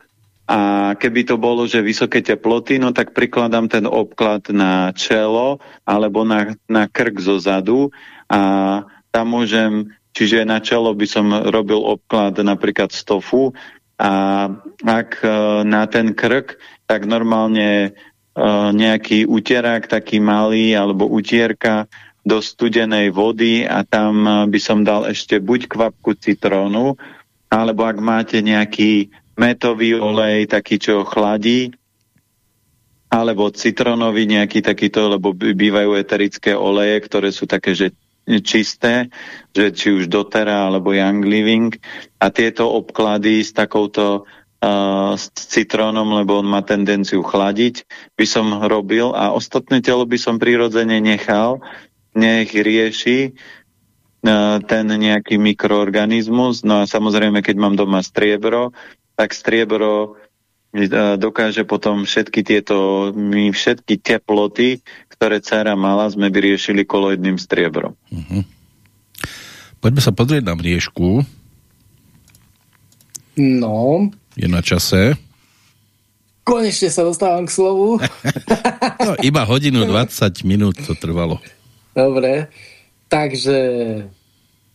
a keby to bolo, že vysoké teploty, no tak prikladám ten obklad na čelo alebo na, na krk zo zadu a tam môžem, čiže na čelo by som robil obklad napríklad z tofu a ak e, na ten krk, tak normálne e, nejaký utierák taký malý alebo utierka do studenej vody a tam by som dal ešte buď kvapku citrónu, alebo ak máte nejaký metový olej, taký, čo chladí, alebo citronový nejaký takýto, lebo bývajú eterické oleje, ktoré sú také, že čisté, že či už dotera alebo Young Living a tieto obklady s takouto uh, s citrónom, lebo on má tendenciu chladiť, by som robil a ostatné telo by som prirodzene nechal, nech rieši uh, ten nejaký mikroorganizmus. No a samozrejme, keď mám doma striebro, tak striebro dokáže potom všetky tieto, my všetky teploty, ktoré dcera mala, sme vyriešili koloidným striebrom. Uh-huh. Poďme sa pozrieť na mriežku. No. Je na čase. Konečne sa dostávam k slovu. no, iba hodinu 20 minút to trvalo. Dobre, takže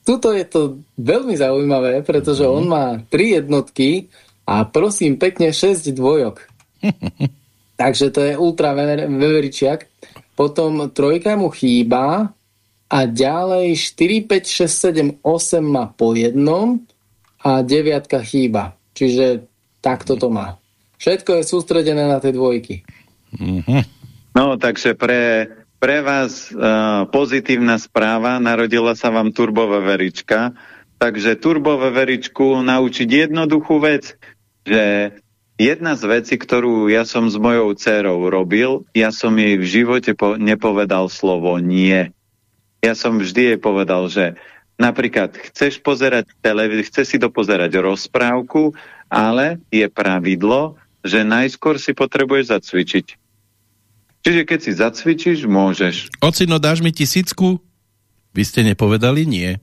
tuto je to veľmi zaujímavé, pretože uh-huh. on má tri jednotky, a prosím pekne 6 dvojok. Takže to je ultra veveričiak. Potom trojka mu chýba a ďalej 4, 5, 6, 7, 8 má po jednom a deviatka chýba. Čiže takto to má. Všetko je sústredené na tie dvojky. Mm-hmm. No, takže pre, pre vás uh, pozitívna správa, narodila sa vám turboveverička, takže turboveveričku naučiť jednoduchú vec, že jedna z vecí, ktorú ja som s mojou dcerou robil, ja som jej v živote po- nepovedal slovo nie. Ja som vždy jej povedal, že napríklad chceš pozerať televíziu, chceš si dopozerať rozprávku, ale je pravidlo, že najskôr si potrebuješ zacvičiť. Čiže keď si zacvičíš, môžeš. Ocino, dáš mi tisícku? Vy ste nepovedali nie.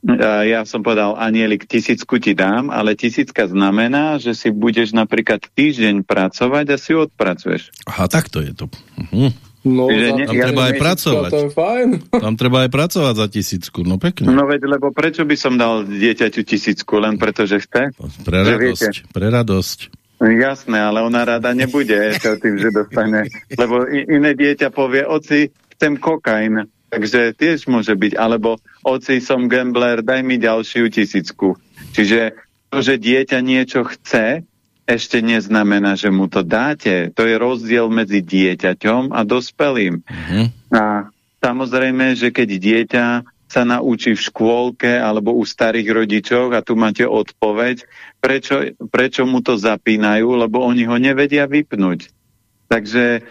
Ja som povedal, anielik, tisícku ti dám, ale tisícka znamená, že si budeš napríklad týždeň pracovať a si odpracuješ. Aha, tak to je to. Uh-huh. No, za, ne, tam ja treba aj pracovať. To je fajn. Tam treba aj pracovať za tisícku, no pekne. No veď, lebo prečo by som dal dieťaťu tisícku, len preto, že chce? Pre radosť, pre radosť. Jasné, ale ona rada nebude tým, že dostane. Lebo iné dieťa povie, oci, chcem kokain. Takže tiež môže byť. Alebo oci som gambler, daj mi ďalšiu tisícku. Čiže to, že dieťa niečo chce, ešte neznamená, že mu to dáte. To je rozdiel medzi dieťaťom a dospelým. Mm-hmm. A samozrejme, že keď dieťa sa naučí v škôlke alebo u starých rodičov a tu máte odpoveď, prečo, prečo mu to zapínajú, lebo oni ho nevedia vypnúť. Takže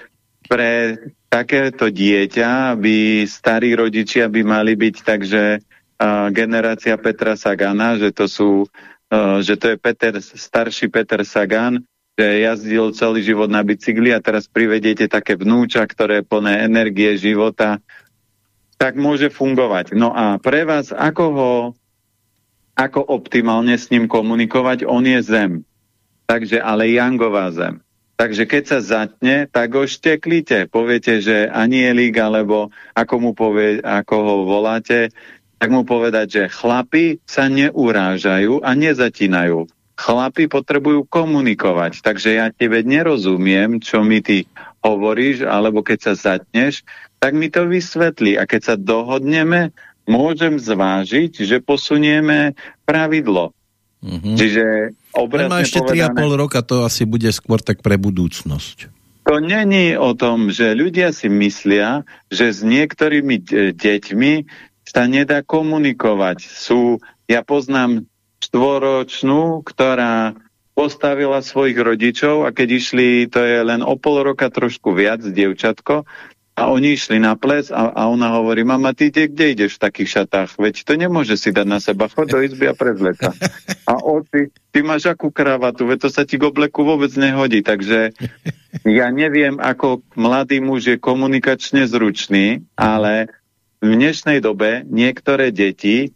pre takéto dieťa by starí rodičia by mali byť takže uh, generácia Petra Sagana, že to sú uh, že to je Peter, starší Peter Sagan, že jazdil celý život na bicykli a teraz privediete také vnúča, ktoré je plné energie života, tak môže fungovať. No a pre vás, ako ho ako optimálne s ním komunikovať, on je zem. Takže ale Jangová zem. Takže keď sa zatne, tak ho šteklite. Poviete, že anielik, alebo ako, mu povie, ako ho voláte, tak mu povedať, že chlapi sa neurážajú a nezatínajú. Chlapi potrebujú komunikovať, takže ja tebe nerozumiem, čo mi ty hovoríš, alebo keď sa zatneš, tak mi to vysvetlí. A keď sa dohodneme, môžem zvážiť, že posunieme pravidlo. Mm-hmm. Čiže obrazne má ešte povedané, 3,5 roka, to asi bude skôr tak pre budúcnosť. To není o tom, že ľudia si myslia, že s niektorými deťmi sa nedá komunikovať. Sú, ja poznám štvoročnú, ktorá postavila svojich rodičov a keď išli, to je len o pol roka trošku viac, dievčatko, a oni išli na ples a, a ona hovorí, mama, ty ty kde ideš v takých šatách? Veď to nemôže si dať na seba, chod do izby a prezleta. A oci, ty máš akú kravatu, veď to sa ti k obleku vôbec nehodí. Takže ja neviem, ako mladý muž je komunikačne zručný, ale v dnešnej dobe niektoré deti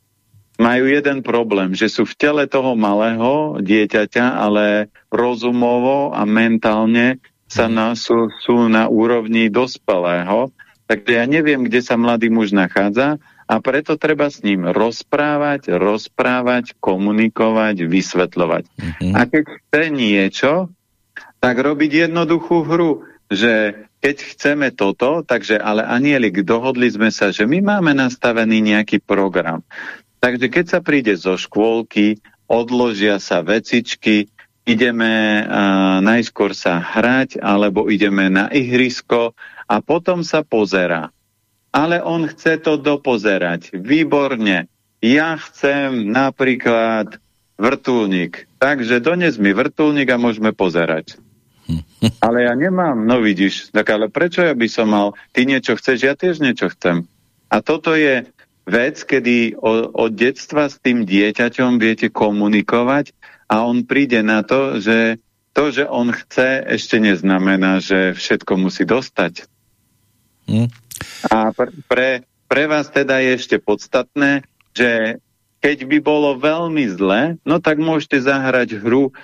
majú jeden problém, že sú v tele toho malého dieťaťa, ale rozumovo a mentálne sa na, sú, sú na úrovni dospelého. Takže ja neviem, kde sa mladý muž nachádza a preto treba s ním rozprávať, rozprávať, komunikovať, vysvetľovať. Mm-hmm. A keď chce niečo, tak robiť jednoduchú hru, že keď chceme toto, takže ale anielik, dohodli sme sa, že my máme nastavený nejaký program. Takže keď sa príde zo škôlky, odložia sa vecičky, ideme uh, najskôr sa hrať, alebo ideme na ihrisko a potom sa pozera. Ale on chce to dopozerať. Výborne. Ja chcem napríklad vrtulník. Takže dones mi vrtulník a môžeme pozerať. Ale ja nemám, no vidíš, tak ale prečo ja by som mal, ty niečo chceš, ja tiež niečo chcem. A toto je vec, kedy od detstva s tým dieťaťom viete komunikovať a on príde na to, že to, že on chce, ešte neznamená, že všetko musí dostať. Hm. A pre, pre, pre vás teda je ešte podstatné, že keď by bolo veľmi zle, no tak môžete zahrať hru.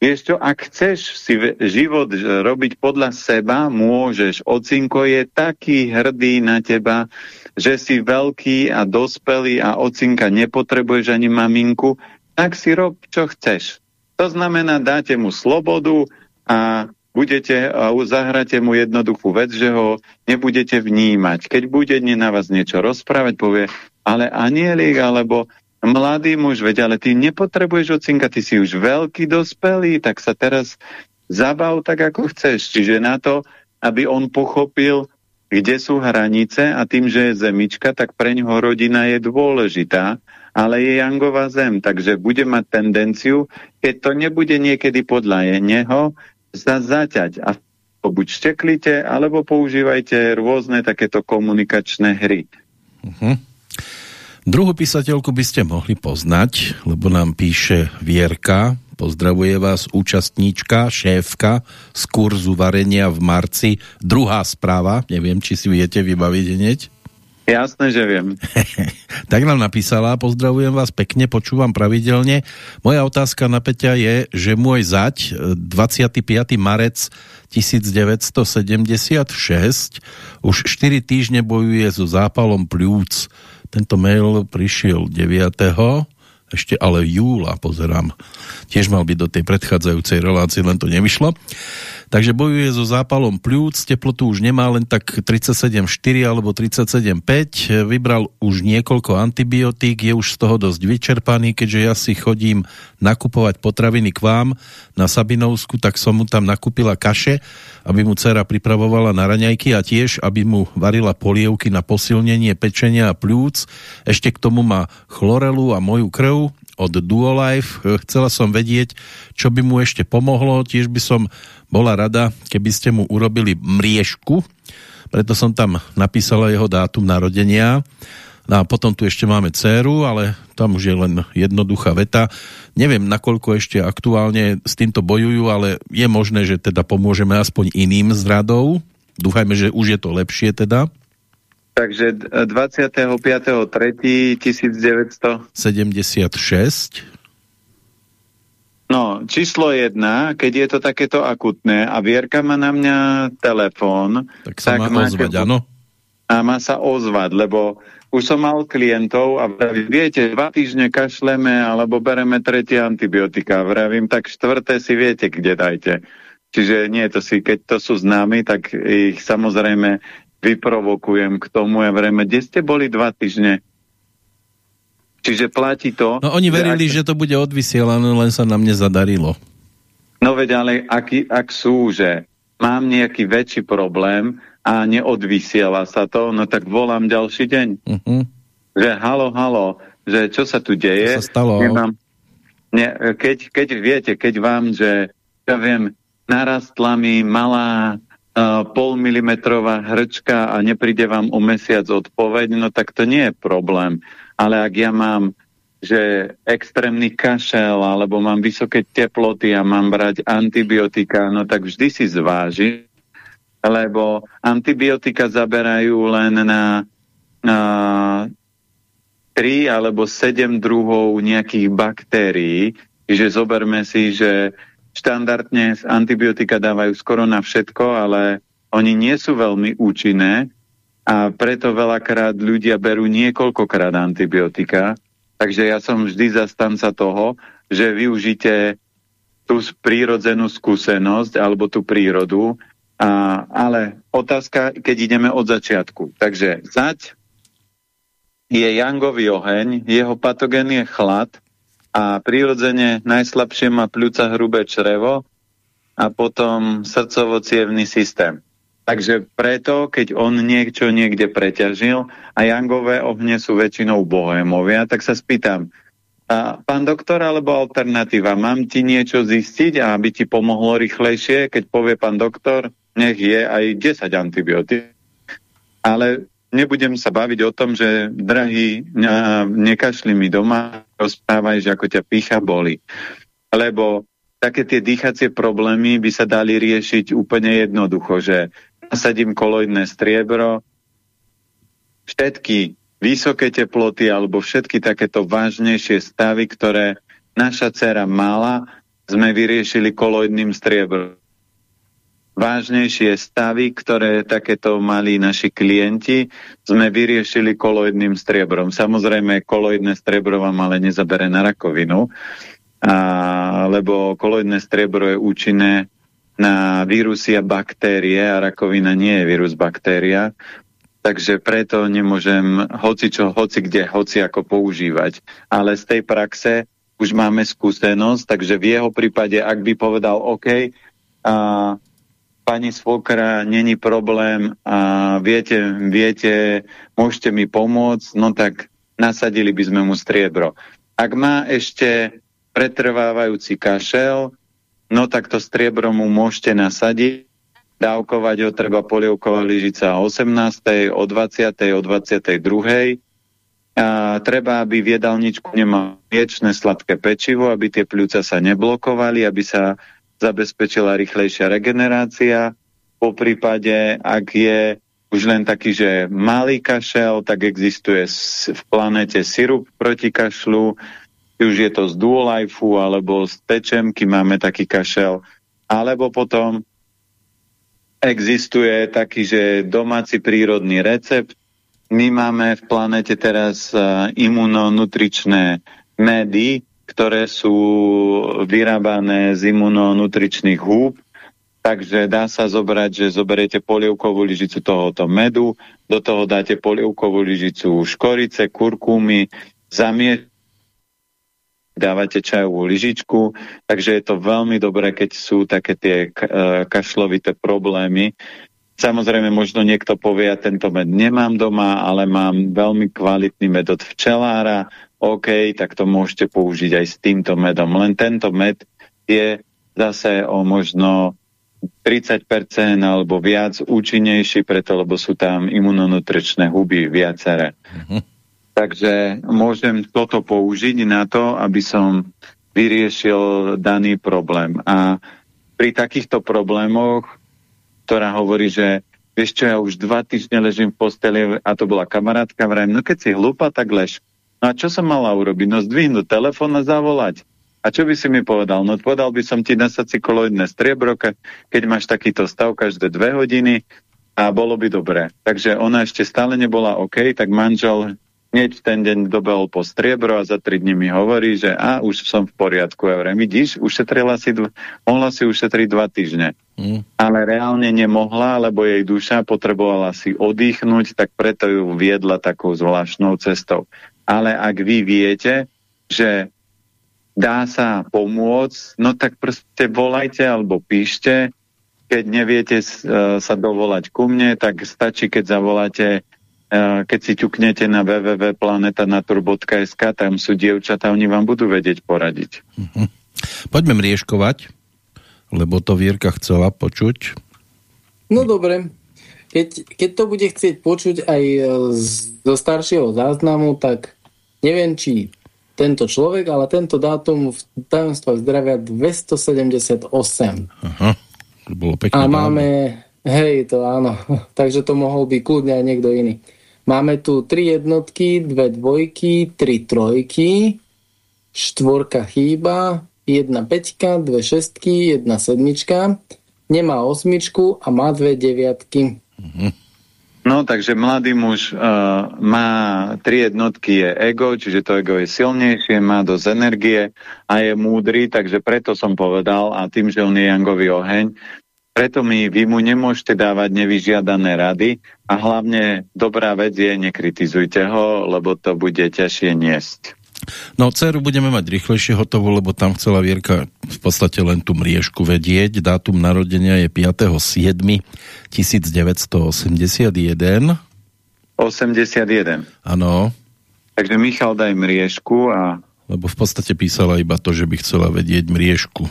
Vieš čo, ak chceš si život robiť podľa seba, môžeš. Ocinko je taký hrdý na teba, že si veľký a dospelý a ocinka nepotrebuješ ani maminku, tak si rob, čo chceš. To znamená, dáte mu slobodu a budete a zahráte mu jednoduchú vec, že ho nebudete vnímať. Keď bude na vás niečo rozprávať, povie, ale anielik, alebo mladý muž, veď, ale ty nepotrebuješ ocinka, ty si už veľký dospelý, tak sa teraz zabav tak, ako chceš. Čiže na to, aby on pochopil, kde sú hranice a tým, že je zemička, tak pre ňoho rodina je dôležitá ale je Jangová zem, takže bude mať tendenciu, keď to nebude niekedy podľa neho, sa zaťať a buď šteklite, alebo používajte rôzne takéto komunikačné hry. Uh mhm. -huh. Druhú písateľku by ste mohli poznať, lebo nám píše Vierka, pozdravuje vás účastníčka, šéfka z kurzu varenia v marci. Druhá správa, neviem, či si viete vybaviť hneď. Jasné, že viem. tak nám napísala, pozdravujem vás pekne, počúvam pravidelne. Moja otázka na Peťa je, že môj zať 25. marec 1976 už 4 týždne bojuje so zápalom pľúc. Tento mail prišiel 9 ešte ale júla, pozerám. Tiež mal byť do tej predchádzajúcej relácie, len to nevyšlo. Takže bojuje so zápalom pľúc, teplotu už nemá len tak 37,4 alebo 37,5. Vybral už niekoľko antibiotík, je už z toho dosť vyčerpaný, keďže ja si chodím nakupovať potraviny k vám na Sabinovsku, tak som mu tam nakúpila kaše, aby mu dcera pripravovala na raňajky a tiež, aby mu varila polievky na posilnenie pečenia a pľúc. Ešte k tomu má chlorelu a moju krv od Duolife. Chcela som vedieť, čo by mu ešte pomohlo. Tiež by som bola rada, keby ste mu urobili mriežku, preto som tam napísala jeho dátum narodenia. No a potom tu ešte máme dceru, ale tam už je len jednoduchá veta. Neviem, nakoľko ešte aktuálne s týmto bojujú, ale je možné, že teda pomôžeme aspoň iným z radou. Dúfajme, že už je to lepšie teda. Takže 25.3.1976 No, číslo jedna, keď je to takéto akutné a Vierka má na mňa telefón, tak sa tak má ozvať, áno? A má sa ozvať, lebo už som mal klientov a vravím, viete, dva týždne kašleme alebo bereme tretie antibiotika. Vravím, tak štvrté si viete, kde dajte. Čiže nie to si, keď to sú známi, tak ich samozrejme vyprovokujem k tomu a vrejme, kde ste boli dva týždne? Čiže platí to... No oni verili, že, ak... že to bude odvysielané, len sa nám nezadarilo. No veď ale ak, ak sú, že mám nejaký väčší problém a neodvysiela sa to, no tak volám ďalší deň. Uh mhm. -huh. Že halo, halo, že čo sa tu deje? Čo sa stalo? Nemám, ne, keď, keď viete, keď vám, že ja viem, narastla mi malá polmilimetrová hrčka a nepríde vám o mesiac odpoveď, no tak to nie je problém. Ale ak ja mám že extrémny kašel alebo mám vysoké teploty a mám brať antibiotika, no tak vždy si zváži, lebo antibiotika zaberajú len na, na 3 alebo 7 druhov nejakých baktérií, že zoberme si, že štandardne antibiotika dávajú skoro na všetko, ale oni nie sú veľmi účinné a preto veľakrát ľudia berú niekoľkokrát antibiotika. Takže ja som vždy zastanca toho, že využite tú prírodzenú skúsenosť alebo tú prírodu. A, ale otázka, keď ideme od začiatku. Takže zať je jangový oheň, jeho patogén je chlad a prirodzene najslabšie má pľúca hrubé črevo a potom srdcovo systém. Takže preto, keď on niečo niekde preťažil a jangové ohne sú väčšinou bohémovia, tak sa spýtam, a pán doktor alebo alternatíva, mám ti niečo zistiť, aby ti pomohlo rýchlejšie, keď povie pán doktor, nech je aj 10 antibiotík. Ale nebudem sa baviť o tom, že drahý, nekašli mi doma, rozprávaj, že ako ťa pícha boli. Lebo také tie dýchacie problémy by sa dali riešiť úplne jednoducho, že nasadím koloidné striebro, všetky vysoké teploty alebo všetky takéto vážnejšie stavy, ktoré naša dcera mala, sme vyriešili koloidným striebrom vážnejšie stavy, ktoré takéto mali naši klienti, sme vyriešili koloidným striebrom. Samozrejme, koloidné striebro vám ale nezabere na rakovinu, a, lebo koloidné striebro je účinné na vírusy a baktérie a rakovina nie je vírus baktéria, takže preto nemôžem hoci čo, hoci kde, hoci ako používať. Ale z tej praxe už máme skúsenosť, takže v jeho prípade, ak by povedal OK, a pani svokra, není problém a viete, viete, môžete mi pomôcť, no tak nasadili by sme mu striebro. Ak má ešte pretrvávajúci kašel, no tak to striebro mu môžete nasadiť, dávkovať ho treba polievková lyžica o 18., o 20., o 22. A treba, aby v jedálničku nemal viečné sladké pečivo, aby tie pľúca sa neblokovali, aby sa zabezpečila rýchlejšia regenerácia. Po prípade, ak je už len taký, že malý kašel, tak existuje v planete sirup proti kašlu, už je to z Duolifeu alebo z Tečemky máme taký kašel, alebo potom existuje taký, že domáci prírodný recept. My máme v planete teraz uh, imunonutričné medy, ktoré sú vyrábané z imunonutričných húb, takže dá sa zobrať, že zoberiete polievkovú lyžicu tohoto medu, do toho dáte polievkovú lyžicu škorice, kurkumy, zamieš dávate čajovú lyžičku, takže je to veľmi dobré, keď sú také tie kašlovité problémy. Samozrejme, možno niekto povie, ja tento med nemám doma, ale mám veľmi kvalitný med od včelára, OK, tak to môžete použiť aj s týmto medom. Len tento med je zase o možno 30% alebo viac účinnejší, preto lebo sú tam imunonutričné huby viaceré. Uh-huh. Takže môžem toto použiť na to, aby som vyriešil daný problém. A pri takýchto problémoch, ktorá hovorí, že vieš čo, ja už dva týždne ležím v posteli a to bola kamarátka, vrajím, no keď si hlúpa, tak lež. No a čo som mala urobiť? No zdvihnúť telefón a zavolať. A čo by si mi povedal? No povedal by som ti nasať si koloidné striebro, keď máš takýto stav každé dve hodiny a bolo by dobré. Takže ona ešte stále nebola OK, tak manžel hneď ten deň dobehol po striebro a za tri dní mi hovorí, že a už som v poriadku. Ja vrem, vidíš, ušetrila si, dv- mohla si ušetriť dva týždne. Mm. Ale reálne nemohla, lebo jej duša potrebovala si oddychnúť, tak preto ju viedla takou zvláštnou cestou. Ale ak vy viete, že dá sa pomôcť, no tak proste volajte alebo píšte. Keď neviete sa dovolať ku mne, tak stačí, keď zavoláte keď si ťuknete na www.planetanatur.sk, tam sú dievčatá, oni vám budú vedieť poradiť. Mhm. Poďme mrieškovať, lebo to Vierka chcela počuť. No dobre, keď, keď to bude chcieť počuť aj zo staršieho záznamu, tak neviem, či tento človek, ale tento dátum v tajomstvách zdravia 278. Aha, to bolo pekné. A máme, hej, to áno, takže to mohol byť kľudne aj niekto iný. Máme tu tri jednotky, dve dvojky, tri trojky, štvorka chýba, jedna peťka, dve šestky, jedna sedmička, nemá osmičku a má dve deviatky. No, takže mladý muž uh, má tri jednotky, je ego, čiže to ego je silnejšie, má dosť energie a je múdry, takže preto som povedal, a tým, že on je jangový oheň, preto mi vy mu nemôžete dávať nevyžiadané rady a hlavne dobrá vec je, nekritizujte ho, lebo to bude ťažšie niesť. No, dceru budeme mať rýchlejšie hotovo, lebo tam chcela Vierka v podstate len tú mriežku vedieť. Dátum narodenia je 5.7.1981. 81. Áno. Takže Michal daj mriežku a... Lebo v podstate písala iba to, že by chcela vedieť mriežku.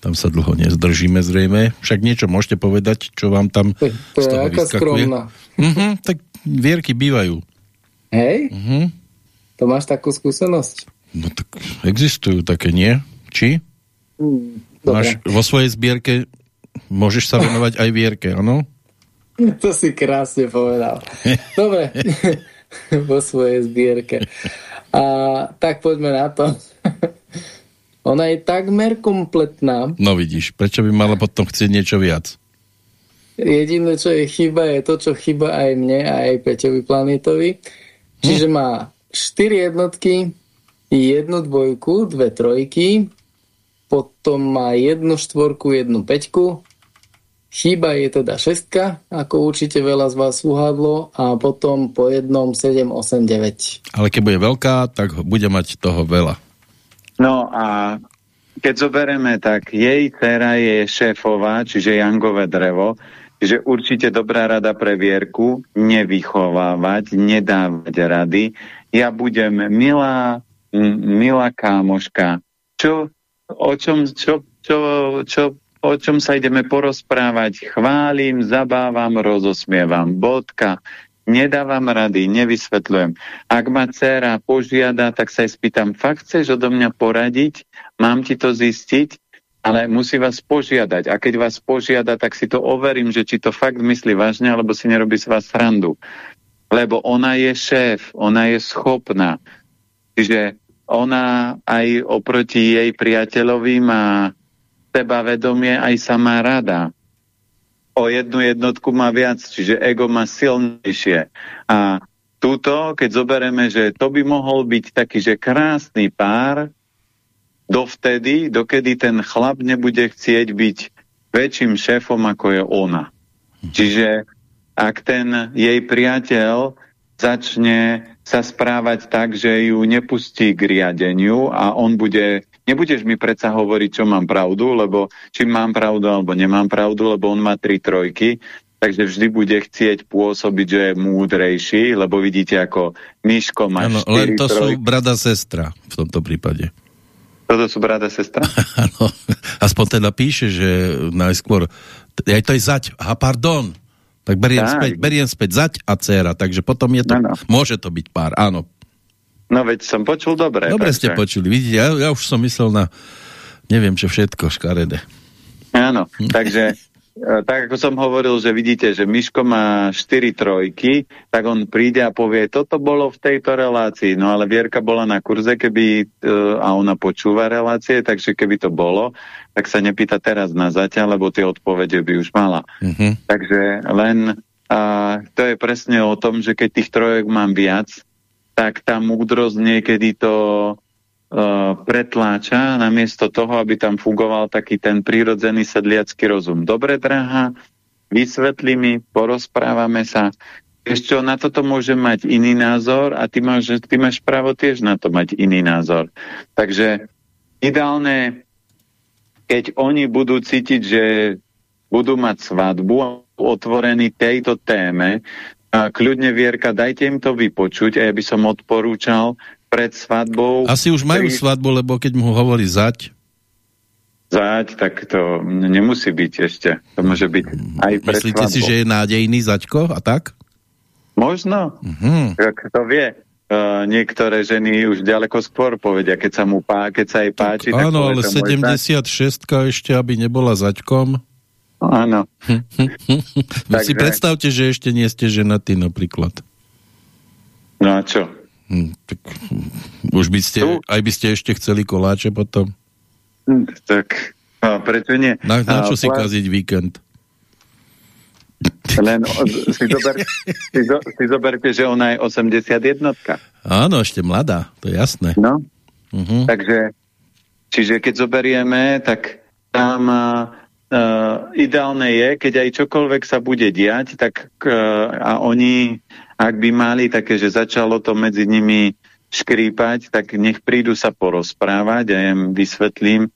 Tam sa dlho nezdržíme zrejme. Však niečo môžete povedať, čo vám tam to, to z toho je vyskakuje. Uh -huh, tak vierky bývajú. Hej? -huh. To máš takú skúsenosť? No tak existujú také, nie? Či? Mm, máš vo svojej zbierke, môžeš sa venovať aj vierke, áno? To si krásne povedal. Dobre, vo svojej zbierke. A, tak poďme na to. Ona je takmer kompletná. No vidíš, prečo by mala potom chcieť niečo viac? Jediné, čo je chyba, je to, čo chyba aj mne a aj Peťovi Planetovi. Čiže hm? má 4 jednotky, jednu dvojku, dve trojky, potom má jednu štvorku, jednu peťku, Chyba je teda šestka, ako určite veľa z vás uhádlo, a potom po jednom 7, 8, 9. Ale keď bude veľká, tak bude mať toho veľa. No a keď zoberieme, tak jej dcera je šéfová, čiže Jangové drevo, že určite dobrá rada pre Vierku, nevychovávať, nedávať rady. Ja budem milá, milá kámoška. Čo, o čom, čo, čo, čo, o čom sa ideme porozprávať? Chválim, zabávam, rozosmievam. Bodka nedávam rady, nevysvetľujem. Ak ma dcera požiada, tak sa jej spýtam, fakt chceš odo mňa poradiť? Mám ti to zistiť? Ale musí vás požiadať. A keď vás požiada, tak si to overím, že či to fakt myslí vážne, alebo si nerobí s vás srandu. Lebo ona je šéf, ona je schopná. Čiže ona aj oproti jej priateľovi má sebavedomie, aj sama rada o jednu jednotku má viac, čiže ego má silnejšie. A túto, keď zoberieme, že to by mohol byť taký, že krásny pár, dovtedy, dokedy ten chlap nebude chcieť byť väčším šéfom, ako je ona. Čiže ak ten jej priateľ začne sa správať tak, že ju nepustí k riadeniu a on bude Nebudeš mi predsa hovoriť, čo mám pravdu, lebo či mám pravdu alebo nemám pravdu, lebo on má tri trojky, takže vždy bude chcieť pôsobiť, že je múdrejší, lebo vidíte, ako Miško má ano, len to trojky. sú brada sestra v tomto prípade. Toto sú brada sestra? Áno, aspoň teda píše, že najskôr, aj to je zať, a pardon, tak beriem, tak. Späť, beriem späť zať a dcera, takže potom je to, ano. môže to byť pár, áno, No veď som počul dobre. Dobre takže... ste počuli, vidíte, ja, ja už som myslel na neviem čo všetko škaredé. Áno, takže tak ako som hovoril, že vidíte, že Miško má 4 trojky, tak on príde a povie, toto bolo v tejto relácii, no ale Vierka bola na kurze, keby, e, a ona počúva relácie, takže keby to bolo, tak sa nepýta teraz na zatiaľ, lebo tie odpovede by už mala. Mhm. -huh. Takže len a to je presne o tom, že keď tých trojek mám viac, tak tá múdrosť niekedy to pretláča, namiesto toho, aby tam fungoval taký ten prírodzený sedliacký rozum. Dobre, drahá, vysvetli mi, porozprávame sa, ešte na toto môže mať iný názor a ty máš, ty máš právo tiež na to mať iný názor. Takže ideálne, keď oni budú cítiť, že budú mať svadbu otvorený tejto téme, a kľudne Vierka, dajte im to vypočuť a ja by som odporúčal pred svadbou... Asi už majú svadbu, lebo keď mu hovorí zať, Zať, tak to nemusí byť ešte. To môže byť aj pred Myslíte svadbou. si, že je nádejný zaďko a tak? Možno. Mm-hmm. To vie. Uh, niektoré ženy už ďaleko skôr povedia, keď sa mu pá, keď sa jej páči. Tak, áno, ale 76 ešte, aby nebola zaďkom. Áno. no si predstavte, že ešte nie ste ženatí napríklad. No a čo? Hm, tak, už by ste, aj by ste ešte chceli koláče potom? Hm, tak, a prečo nie? Na, na čo a, si plán... kaziť víkend? Len si, zober, si, zo, si zoberte, že ona je 81. Áno, ešte mladá, to je jasné. No, uh-huh. takže, čiže keď zoberieme, tak tam uh, ideálne je, keď aj čokoľvek sa bude diať, tak uh, a oni, ak by mali také, že začalo to medzi nimi škrípať, tak nech prídu sa porozprávať a ja im vysvetlím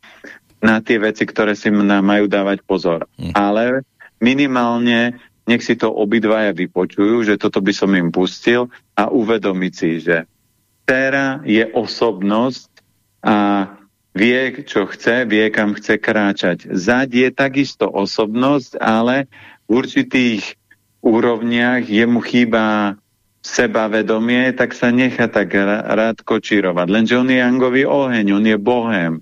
na tie veci, ktoré si majú dávať pozor. Uh-huh. Ale minimálne nech si to obidvaja vypočujú, že toto by som im pustil a uvedomiť si, že Téra je osobnosť a vie, čo chce, vie, kam chce kráčať. Zad je takisto osobnosť, ale v určitých úrovniach jemu chýba sebavedomie, tak sa nechá tak rád kočírovať. Lenže on je angový oheň, on je bohem.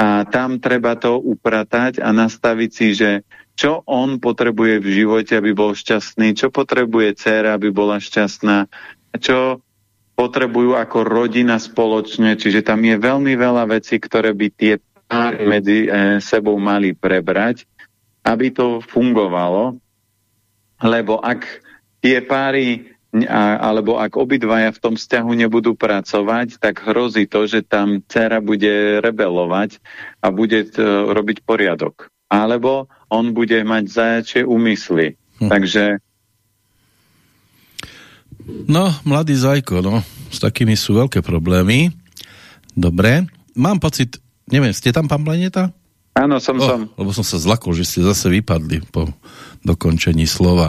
A tam treba to upratať a nastaviť si, že čo on potrebuje v živote, aby bol šťastný, čo potrebuje dcera, aby bola šťastná, čo potrebujú ako rodina spoločne, čiže tam je veľmi veľa vecí, ktoré by tie páry medzi e, sebou mali prebrať, aby to fungovalo, lebo ak tie páry alebo ak obidvaja v tom vzťahu nebudú pracovať, tak hrozí to, že tam dcera bude rebelovať a bude robiť poriadok. Alebo on bude mať zajačie úmysly. Hm. Takže... No, mladý zajko, no. S takými sú veľké problémy. Dobre. Mám pocit, neviem, ste tam, pán Planeta? Áno, som, oh, som. Lebo som sa zlakol, že ste zase vypadli po dokončení slova.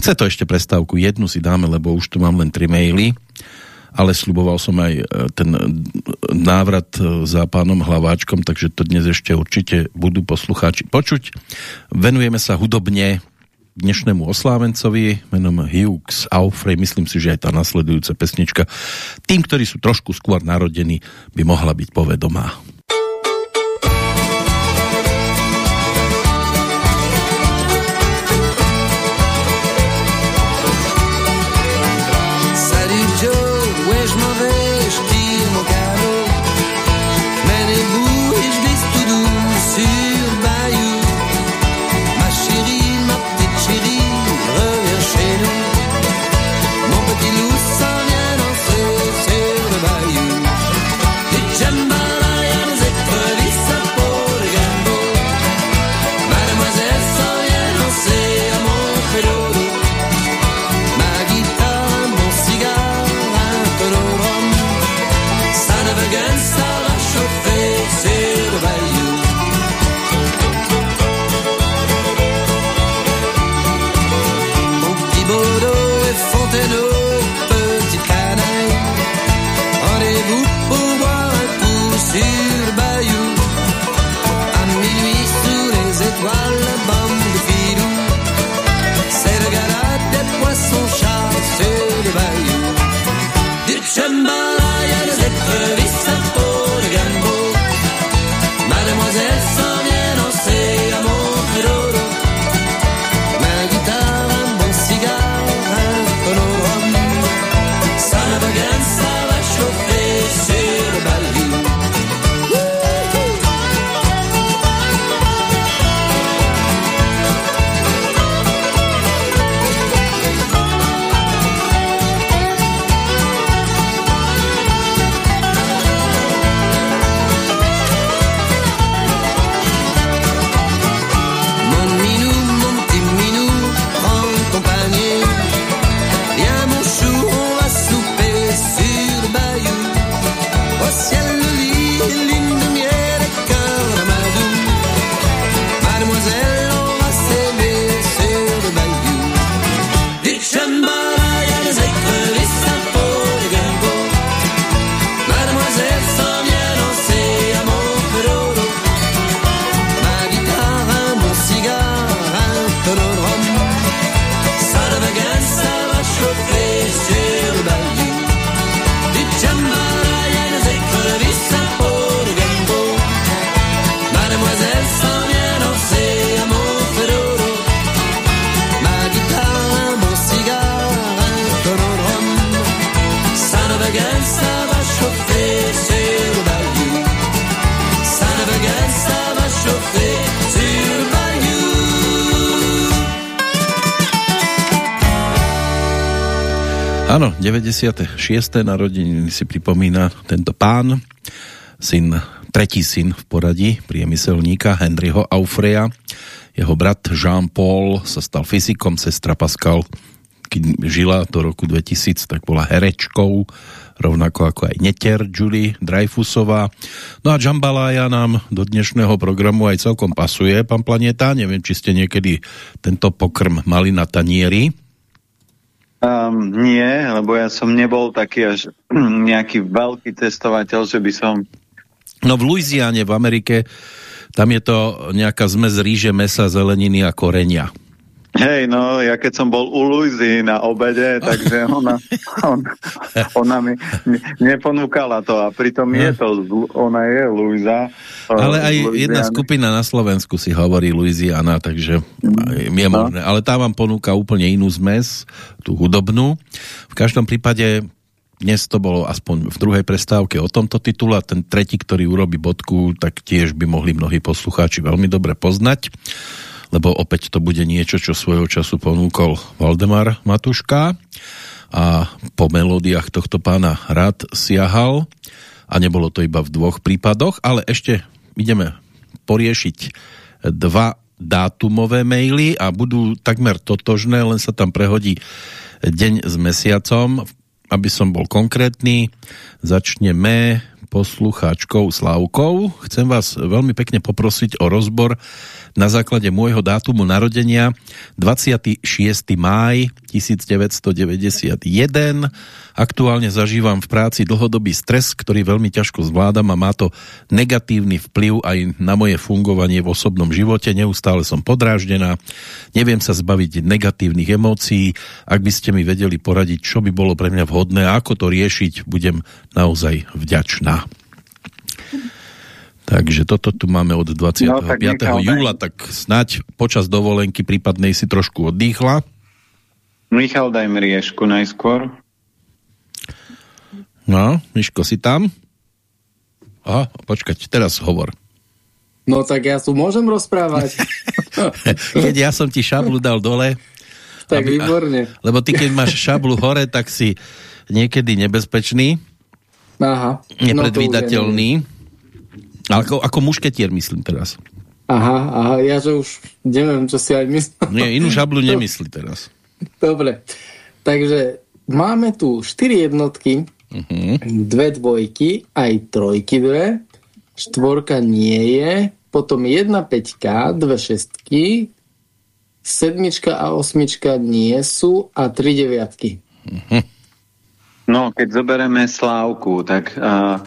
Chce to ešte prestávku. Jednu si dáme, lebo už tu mám len tri maily ale sluboval som aj e, ten návrat e, za pánom Hlaváčkom, takže to dnes ešte určite budú poslucháči počuť. Venujeme sa hudobne dnešnému oslávencovi menom Hughes Aufrey, myslím si, že aj tá nasledujúca pesnička tým, ktorí sú trošku skôr narodení, by mohla byť povedomá. Áno, 96. narodeniny si pripomína tento pán, syn, tretí syn v poradí priemyselníka Henryho Aufreya. Jeho brat Jean-Paul sa stal fyzikom, sestra Pascal, keď žila do roku 2000, tak bola herečkou, rovnako ako aj neter Julie Dreyfusová. No a Jambalaya nám do dnešného programu aj celkom pasuje, pán Planeta. Neviem, či ste niekedy tento pokrm mali na tanieri. Um, nie, lebo ja som nebol taký až nejaký veľký testovateľ, že by som... No v Louisiane v Amerike tam je to nejaká zmes ríže, mesa, zeleniny a korenia. Hej, no, ja keď som bol u Luizy na obede, takže ona, on, ona mi neponúkala to a pritom je to, ona je Luisa. Ale aj jedna skupina na Slovensku si hovorí Luiziana, takže je no. možné. Ale tá vám ponúka úplne inú zmes, tú hudobnú. V každom prípade dnes to bolo aspoň v druhej prestávke o tomto titule a ten tretí, ktorý urobí bodku, tak tiež by mohli mnohí poslucháči veľmi dobre poznať lebo opäť to bude niečo, čo svojho času ponúkol Valdemar Matuška a po melódiách tohto pána rád siahal a nebolo to iba v dvoch prípadoch, ale ešte ideme poriešiť dva dátumové maily a budú takmer totožné, len sa tam prehodí deň s mesiacom. Aby som bol konkrétny, začneme poslucháčkou Slavkou. Chcem vás veľmi pekne poprosiť o rozbor na základe môjho dátumu narodenia 26. máj 1991. Aktuálne zažívam v práci dlhodobý stres, ktorý veľmi ťažko zvládam a má to negatívny vplyv aj na moje fungovanie v osobnom živote. Neustále som podráždená, neviem sa zbaviť negatívnych emócií. Ak by ste mi vedeli poradiť, čo by bolo pre mňa vhodné a ako to riešiť, budem naozaj vďačná. Takže toto tu máme od 25. No, tak júla, tak snať počas dovolenky prípadnej si trošku oddychla. Michal, daj mi riešku najskôr. No, Miško, si tam? Aha, počkať, teraz hovor. No tak ja tu môžem rozprávať. keď ja som ti šablu dal dole. Tak aby, výborne. Lebo ty keď máš šablu hore, tak si niekedy nebezpečný. Aha. Nepredvídateľný. No ako, ako mušketier myslím teraz. Aha, aha, ja že už neviem, čo si aj myslím. Nie, inú žablu nemyslí teraz. Dobre, takže máme tu 4 jednotky, uh mhm. -huh. dve dvojky, aj trojky dve, štvorka nie je, potom jedna peťka, dve šestky, sedmička a osmička nie sú a tri deviatky. Uh. -huh. No, keď zoberieme Slávku, tak uh,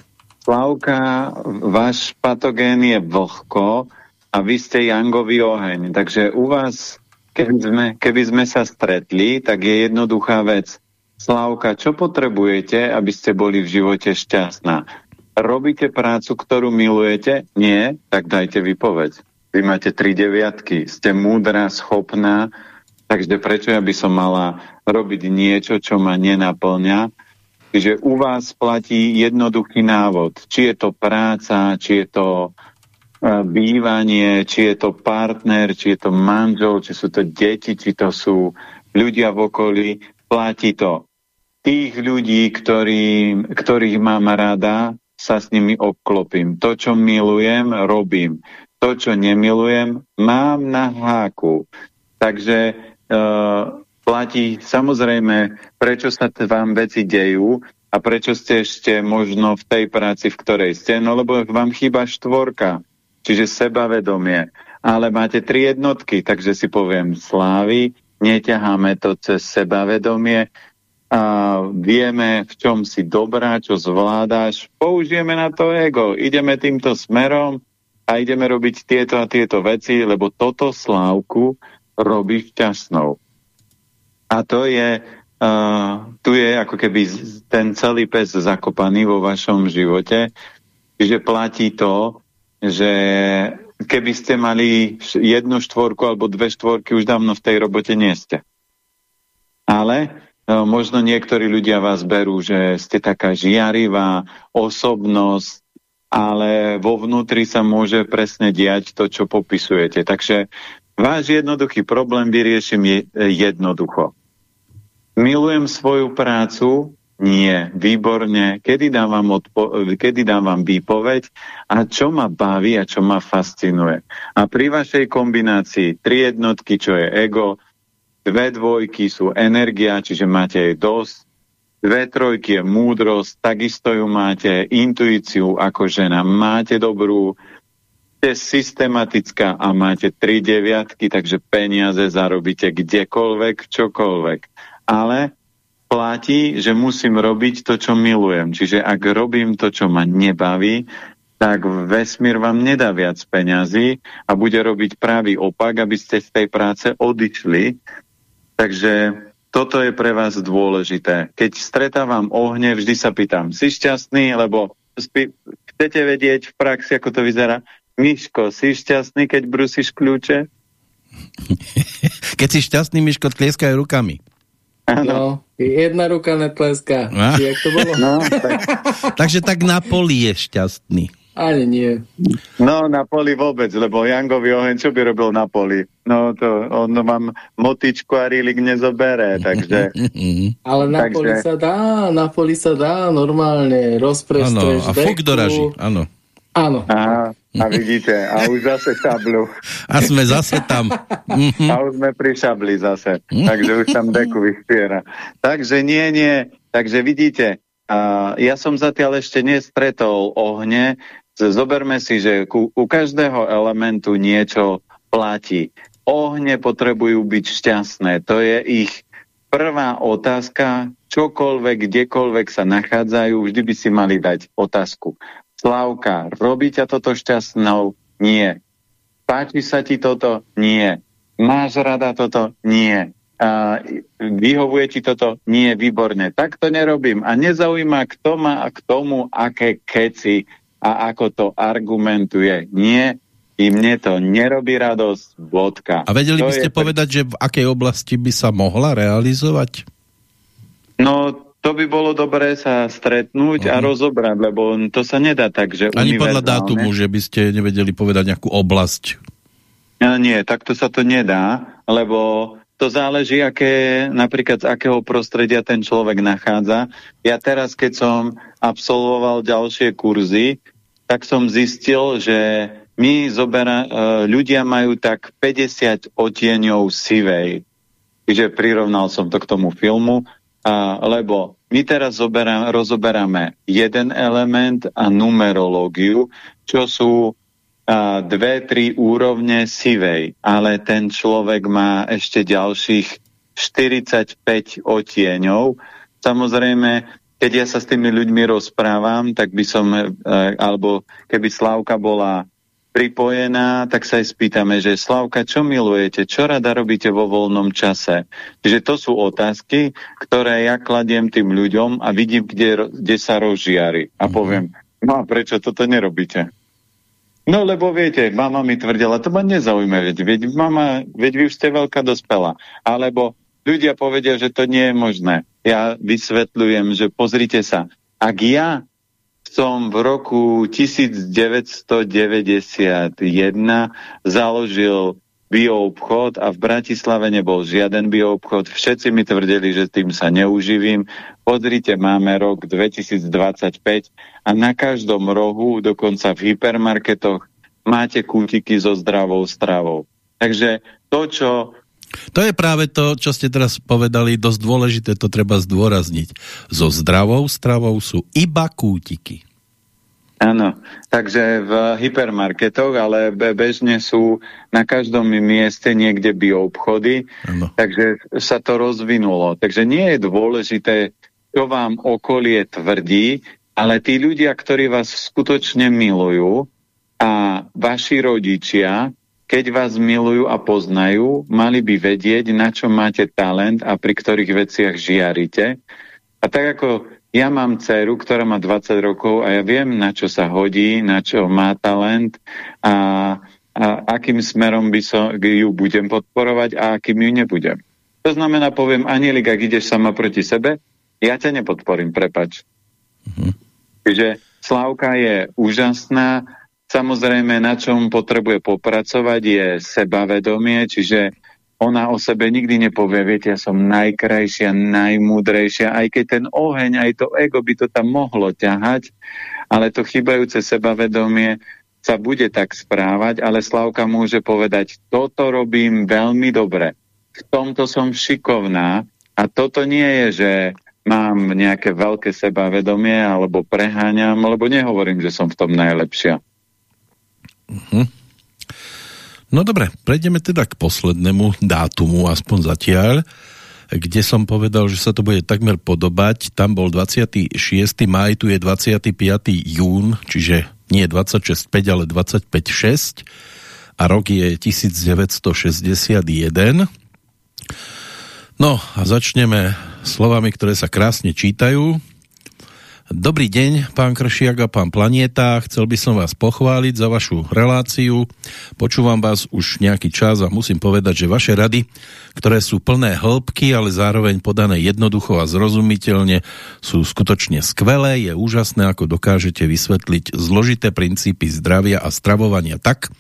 Slavka, váš patogén je vlhko a vy ste jangový oheň. Takže u vás, keby sme, keby sme sa stretli, tak je jednoduchá vec. Slavka, čo potrebujete, aby ste boli v živote šťastná? Robíte prácu, ktorú milujete? Nie? Tak dajte vypoveď. Vy máte tri deviatky, ste múdra, schopná, takže prečo ja by som mala robiť niečo, čo ma nenaplňa? Čiže u vás platí jednoduchý návod. Či je to práca, či je to e, bývanie, či je to partner, či je to manžel, či sú to deti, či to sú ľudia v okolí, platí to. Tých ľudí, ktorý, ktorých mám rada, sa s nimi obklopím. To, čo milujem, robím. To, čo nemilujem, mám na háku. Takže uh, platí samozrejme, prečo sa vám veci dejú a prečo ste ešte možno v tej práci, v ktorej ste, no lebo vám chýba štvorka, čiže sebavedomie. Ale máte tri jednotky, takže si poviem slávy, neťaháme to cez sebavedomie, a vieme, v čom si dobrá, čo zvládáš, použijeme na to ego, ideme týmto smerom a ideme robiť tieto a tieto veci, lebo toto slávku robí šťastnou. A to je, uh, tu je ako keby ten celý pes zakopaný vo vašom živote, že platí to, že keby ste mali jednu štvorku alebo dve štvorky, už dávno v tej robote nie ste. Ale no, možno niektorí ľudia vás berú, že ste taká žiarivá osobnosť, ale vo vnútri sa môže presne diať to, čo popisujete. Takže váš jednoduchý problém vyriešim jednoducho. Milujem svoju prácu, nie, výborne. Kedy dávam, odpo- kedy dávam výpoveď a čo ma baví a čo ma fascinuje. A pri vašej kombinácii tri jednotky, čo je ego, dve dvojky sú energia, čiže máte jej dosť, dve trojky je múdrosť, takisto ju máte, intuíciu ako žena, máte dobrú, ste systematická a máte tri deviatky, takže peniaze zarobíte kdekoľvek, čokoľvek. Ale platí, že musím robiť to, čo milujem. Čiže ak robím to, čo ma nebaví, tak vesmír vám nedá viac peňazí a bude robiť pravý opak, aby ste z tej práce odišli. Takže toto je pre vás dôležité. Keď stretávam ohne, vždy sa pýtam, si šťastný, lebo chcete vedieť v praxi, ako to vyzerá? Miško, si šťastný, keď brusíš kľúče? keď si šťastný, Miško, tlieskaj rukami. No, jedna ruka netleská. No. Jak to bolo? No, tak. Takže tak na poli je šťastný. Ani nie. No, na poli vôbec, lebo Jangovi oheň, čo by robil na poli? No, to, on mám motičku a rílik nezobere, takže... Ale na takže... poli sa dá, na poli sa dá normálne, rozprestreš Áno, a fuk doraží, áno. Áno. Aha, a vidíte, a už zase šablu. A sme zase tam. Mhm. A už sme pri šabli zase, takže už tam deku vyspiera. Takže nie, nie, takže vidíte, a ja som zatiaľ ešte nestretol ohne, zoberme si, že ku, u každého elementu niečo platí. Ohne potrebujú byť šťastné, to je ich prvá otázka, čokoľvek, kdekoľvek sa nachádzajú, vždy by si mali dať otázku. Slavka, robí ťa toto šťastnou? Nie. Páči sa ti toto? Nie. Máš rada toto? Nie. A vyhovuje ti toto? Nie, výborne. Tak to nerobím. A nezaujíma, kto má k tomu aké keci a ako to argumentuje. Nie, i mne to nerobí radosť, bodka. A vedeli to by ste je... povedať, že v akej oblasti by sa mohla realizovať? No, to by bolo dobré sa stretnúť uh -huh. a mhm. rozobrať, lebo to sa nedá tak, že Ani podľa dátumu, že by ste nevedeli povedať nejakú oblasť. Ja, nie, takto sa to nedá, lebo to záleží, aké, napríklad z akého prostredia ten človek nachádza. Ja teraz, keď som absolvoval ďalšie kurzy, tak som zistil, že my zobera, e, ľudia majú tak 50 odtieňov sivej. Čiže prirovnal som to k tomu filmu a, lebo my teraz zoberám, rozoberáme jeden element a numerológiu, čo sú a, dve, tri úrovne sivej, ale ten človek má ešte ďalších 45 otieňov. Samozrejme, keď ja sa s tými ľuďmi rozprávam, tak by som, e, alebo keby Slavka bola pripojená, tak sa aj spýtame, že Slavka, čo milujete, čo rada robíte vo voľnom čase? Čiže to sú otázky, ktoré ja kladiem tým ľuďom a vidím, kde, kde sa rozžiari. A mhm. poviem, no a prečo toto nerobíte? No lebo viete, mama mi tvrdila, to ma nezaujíma, veď, veď mama, veď vy už ste veľká dospela. Alebo ľudia povedia, že to nie je možné. Ja vysvetľujem, že pozrite sa, ak ja som v roku 1991 založil bioobchod a v Bratislave nebol žiaden bioobchod. Všetci mi tvrdili, že tým sa neuživím. Pozrite, máme rok 2025 a na každom rohu, dokonca v hypermarketoch, máte kútiky so zdravou stravou. Takže to, čo to je práve to, čo ste teraz povedali, dosť dôležité, to treba zdôrazniť. So zdravou stravou sú iba kútiky. Áno, takže v hypermarketoch, ale bežne sú na každom mieste niekde bioobchody, ano. takže sa to rozvinulo. Takže nie je dôležité, čo vám okolie tvrdí, ale tí ľudia, ktorí vás skutočne milujú a vaši rodičia, keď vás milujú a poznajú, mali by vedieť, na čo máte talent a pri ktorých veciach žiarite. A tak ako ja mám dceru, ktorá má 20 rokov a ja viem, na čo sa hodí, na čo má talent a a akým smerom by som, ju budem podporovať a akým ju nebudem. To znamená, poviem, Anielik, ak ideš sama proti sebe, ja ťa nepodporím, prepač. Mm-hmm. Čiže Slávka je úžasná, samozrejme, na čom potrebuje popracovať je sebavedomie, čiže ona o sebe nikdy nepovie, viete, ja som najkrajšia, najmúdrejšia, aj keď ten oheň, aj to ego by to tam mohlo ťahať, ale to chybajúce sebavedomie sa bude tak správať, ale Slavka môže povedať, toto robím veľmi dobre v tomto som šikovná a toto nie je, že mám nejaké veľké sebavedomie alebo preháňam, lebo nehovorím, že som v tom najlepšia. Uh mhm. -huh. No dobre, prejdeme teda k poslednému dátumu, aspoň zatiaľ, kde som povedal, že sa to bude takmer podobať. Tam bol 26. maj, tu je 25. jún, čiže nie 26.5, ale 25.6 a rok je 1961. No a začneme slovami, ktoré sa krásne čítajú. Dobrý deň, pán Kršiak a pán Planieta. Chcel by som vás pochváliť za vašu reláciu. Počúvam vás už nejaký čas a musím povedať, že vaše rady, ktoré sú plné hĺbky, ale zároveň podané jednoducho a zrozumiteľne, sú skutočne skvelé. Je úžasné, ako dokážete vysvetliť zložité princípy zdravia a stravovania tak,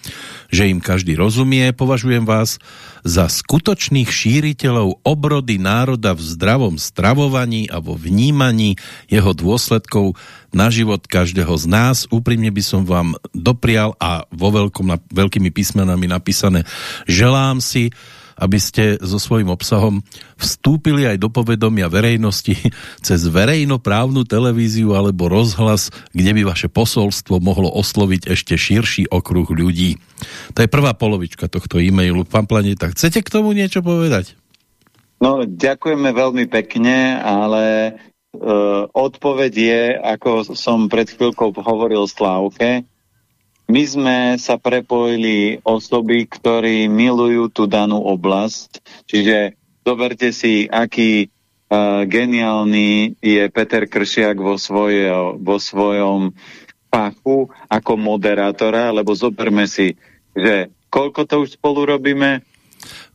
že im každý rozumie. Považujem vás za skutočných šíriteľov obrody národa v zdravom stravovaní a vo vnímaní jeho dôsledkov na život každého z nás. Úprimne by som vám doprial a vo veľkom, veľkými písmenami napísané želám si, aby ste so svojím obsahom vstúpili aj do povedomia verejnosti cez verejnoprávnu televíziu alebo rozhlas, kde by vaše posolstvo mohlo osloviť ešte širší okruh ľudí. To je prvá polovička tohto e-mailu. Pán Planeta, chcete k tomu niečo povedať? No, ďakujeme veľmi pekne, ale e, odpoveď je, ako som pred chvíľkou hovoril Slávke, my sme sa prepojili osoby, ktorí milujú tú danú oblasť. Čiže zoberte si, aký uh, geniálny je Peter Kršiak vo, svoje, vo svojom pachu ako moderátora, lebo zoberme si, že koľko to už spolu robíme?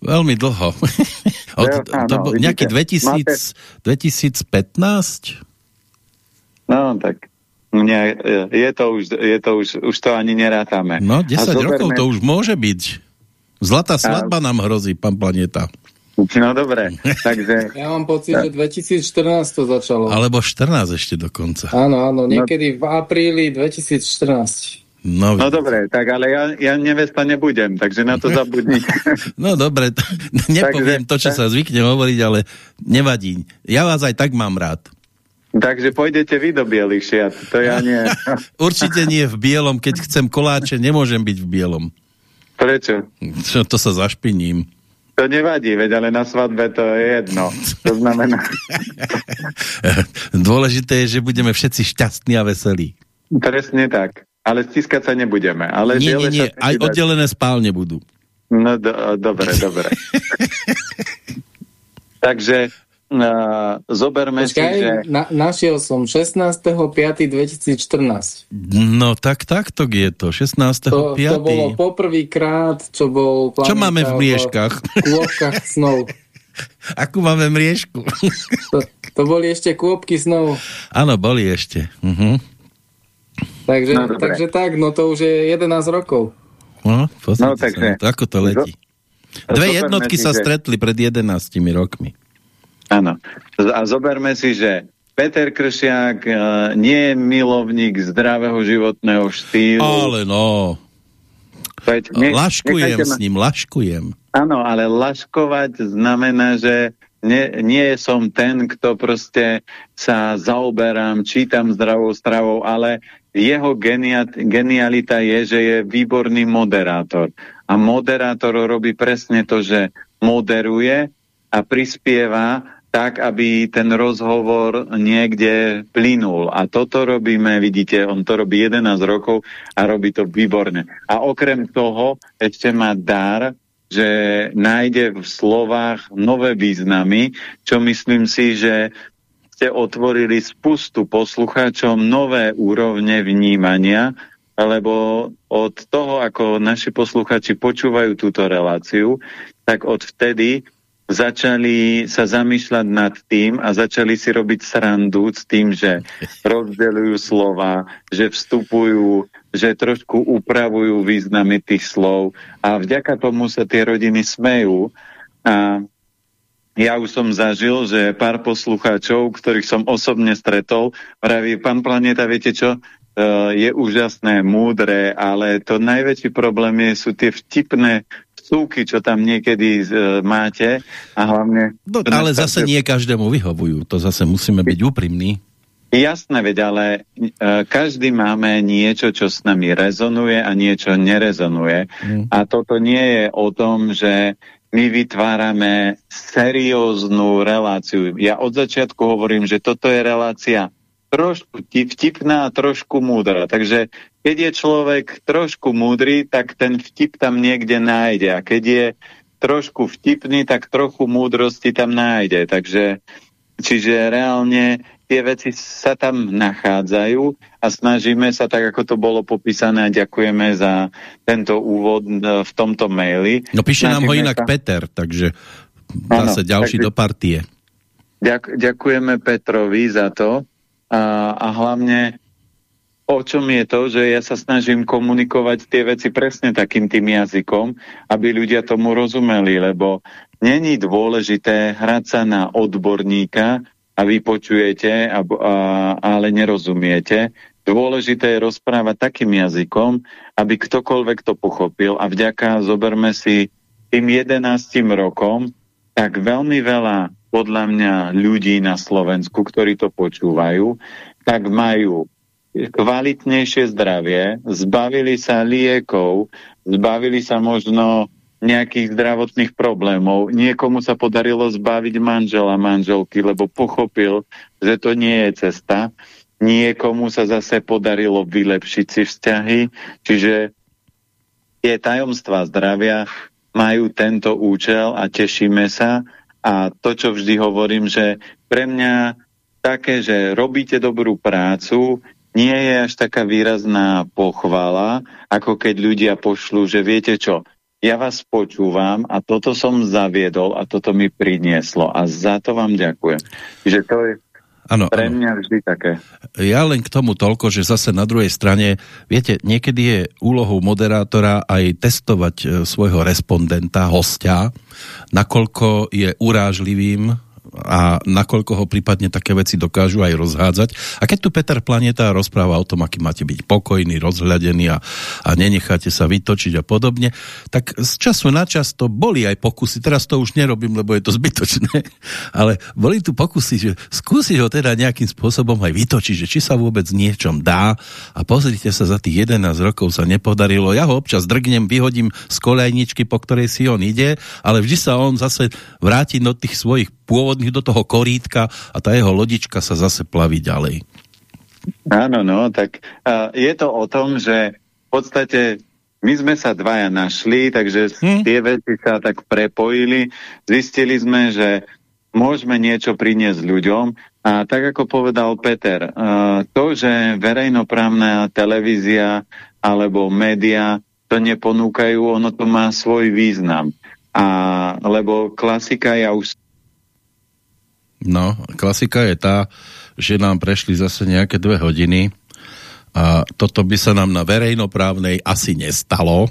Veľmi dlho. Od, ja, to bol nejaký 2000, máte... 2015? No, tak nie, je to už, je to už, už to ani nerátame. No, 10 zoberme... rokov to už môže byť. Zlatá svadba a... nám hrozí, pán Planeta. No dobre, takže... Ja mám pocit, že 2014 to začalo. Alebo 14 ešte dokonca. Áno, áno, niekedy v apríli 2014. No, no dobre, tak ale ja, ja nevesta nebudem, takže na to zabudni. no dobre, nepoviem takže, to, čo sa zvykne hovoriť, ale nevadí. Ja vás aj tak mám rád. Takže pôjdete vy do bielých šiat, to ja nie. Určite nie v bielom, keď chcem koláče, nemôžem byť v bielom. Prečo? Čo, to sa zašpiním. To nevadí, veď ale na svadbe to je jedno. To znamená... Dôležité je, že budeme všetci šťastní a veselí. Presne tak. Ale stiskať sa nebudeme. Ale nie, nie, nie. Aj oddelené spálne budú. No do, dobre, dobre. Takže Uh, zoberme Počkaj, si, že... Na, našiel som 16.5.2014. No tak takto je to, 16.5. To, to bolo poprvýkrát, čo bol... Čo máme v mriežkach? V kôpkach snov. Akú máme mriežku? to, to boli ešte kôpky snov. Áno, boli ešte. Uh -huh. takže, no, takže tak, no to už je 11 rokov. No, no takže... Sa, ako to letí. Dve jednotky sa stretli pred 11 rokmi. Áno. A zoberme si, že Peter Kršiak uh, nie je milovník zdravého životného štýlu. Ale no. Veď, ne, laškujem s ním, laškujem. Áno, ale laškovať znamená, že nie, nie som ten, kto proste sa zaoberám, čítam zdravou stravou, ale jeho genia, genialita je, že je výborný moderátor. A moderátor robí presne to, že moderuje a prispieva tak, aby ten rozhovor niekde plynul. A toto robíme, vidíte, on to robí 11 rokov a robí to výborne. A okrem toho ešte má dar, že nájde v slovách nové významy, čo myslím si, že ste otvorili spustu poslucháčom nové úrovne vnímania lebo od toho, ako naši posluchači počúvajú túto reláciu, tak od vtedy začali sa zamýšľať nad tým a začali si robiť srandu s tým, že rozdeľujú slova, že vstupujú, že trošku upravujú významy tých slov a vďaka tomu sa tie rodiny smejú. A ja už som zažil, že pár poslucháčov, ktorých som osobne stretol, praví, pán Planeta, viete čo, E, je úžasné, múdre, ale to najväčší problém je, sú tie vtipné vsúky, čo tam niekedy uh, máte a hlavne... No, ale zase nie každému vyhovujú, to zase musíme byť úprimní. Jasné, veď, ale uh, každý máme niečo, čo s nami rezonuje a niečo nerezonuje. Mm. A toto nie je o tom, že my vytvárame serióznu reláciu. Ja od začiatku hovorím, že toto je relácia trošku vtipná a trošku múdra. Takže keď je človek trošku múdry, tak ten vtip tam niekde nájde. A keď je trošku vtipný, tak trochu múdrosti tam nájde. Takže čiže reálne tie veci sa tam nachádzajú a snažíme sa, tak ako to bolo popísané, a ďakujeme za tento úvod e, v tomto maili. No píše nám ho inak sa... Peter, takže zase ano, ďalší takže... do partie. Ďak, ďakujeme Petrovi za to a, a hlavne o čom je to, že ja sa snažím komunikovať tie veci presne takým tým jazykom, aby ľudia tomu rozumeli, lebo není dôležité hrať sa na odborníka a vy počujete, a, a, ale nerozumiete. Dôležité je rozprávať takým jazykom, aby ktokoľvek to pochopil a vďaka zoberme si tým 11 rokom, tak veľmi veľa podľa mňa ľudí na Slovensku, ktorí to počúvajú, tak majú kvalitnejšie zdravie, zbavili sa liekov, zbavili sa možno nejakých zdravotných problémov. Niekomu sa podarilo zbaviť manžela, manželky, lebo pochopil, že to nie je cesta. Niekomu sa zase podarilo vylepšiť si vzťahy, čiže tie tajomstvá zdravia majú tento účel a tešíme sa, a to, čo vždy hovorím, že pre mňa také, že robíte dobrú prácu, nie je až taká výrazná pochvala, ako keď ľudia pošlú, že viete čo, ja vás počúvam a toto som zaviedol a toto mi prinieslo a za to vám ďakujem. Že to je Ano, Pre mňa vždy také. Ja len k tomu toľko, že zase na druhej strane, viete, niekedy je úlohou moderátora aj testovať e, svojho respondenta, hostia, nakoľko je urážlivým a nakoľko ho prípadne také veci dokážu aj rozhádzať. A keď tu Peter Planeta rozpráva o tom, aký máte byť pokojný, rozhľadený a, a nenecháte sa vytočiť a podobne, tak z času na čas to boli aj pokusy, teraz to už nerobím, lebo je to zbytočné, ale boli tu pokusy, že skúsiť ho teda nejakým spôsobom aj vytočiť, že či sa vôbec niečom dá a pozrite sa, za tých 11 rokov sa nepodarilo. Ja ho občas drgnem, vyhodím z kolejničky, po ktorej si on ide, ale vždy sa on zase vráti do tých svojich pôvodných do toho korítka a tá jeho lodička sa zase plaví ďalej. Áno, no, tak uh, je to o tom, že v podstate my sme sa dvaja našli, takže hm? tie veci sa tak prepojili. Zistili sme, že môžeme niečo priniesť ľuďom a tak ako povedal Peter, to, že verejnoprávna televízia alebo média to neponúkajú, ono to má svoj význam. A, lebo klasika, ja už No, klasika je tá, že nám prešli zase nejaké dve hodiny a toto by sa nám na verejnoprávnej asi nestalo,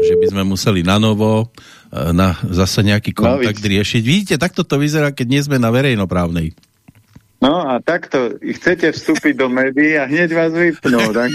že by sme museli na novo e, na zase nejaký kontakt no, riešiť. Vidíte, takto to vyzerá, keď nie sme na verejnoprávnej. No a takto, chcete vstúpiť do médií a hneď vás vypnú. Tak?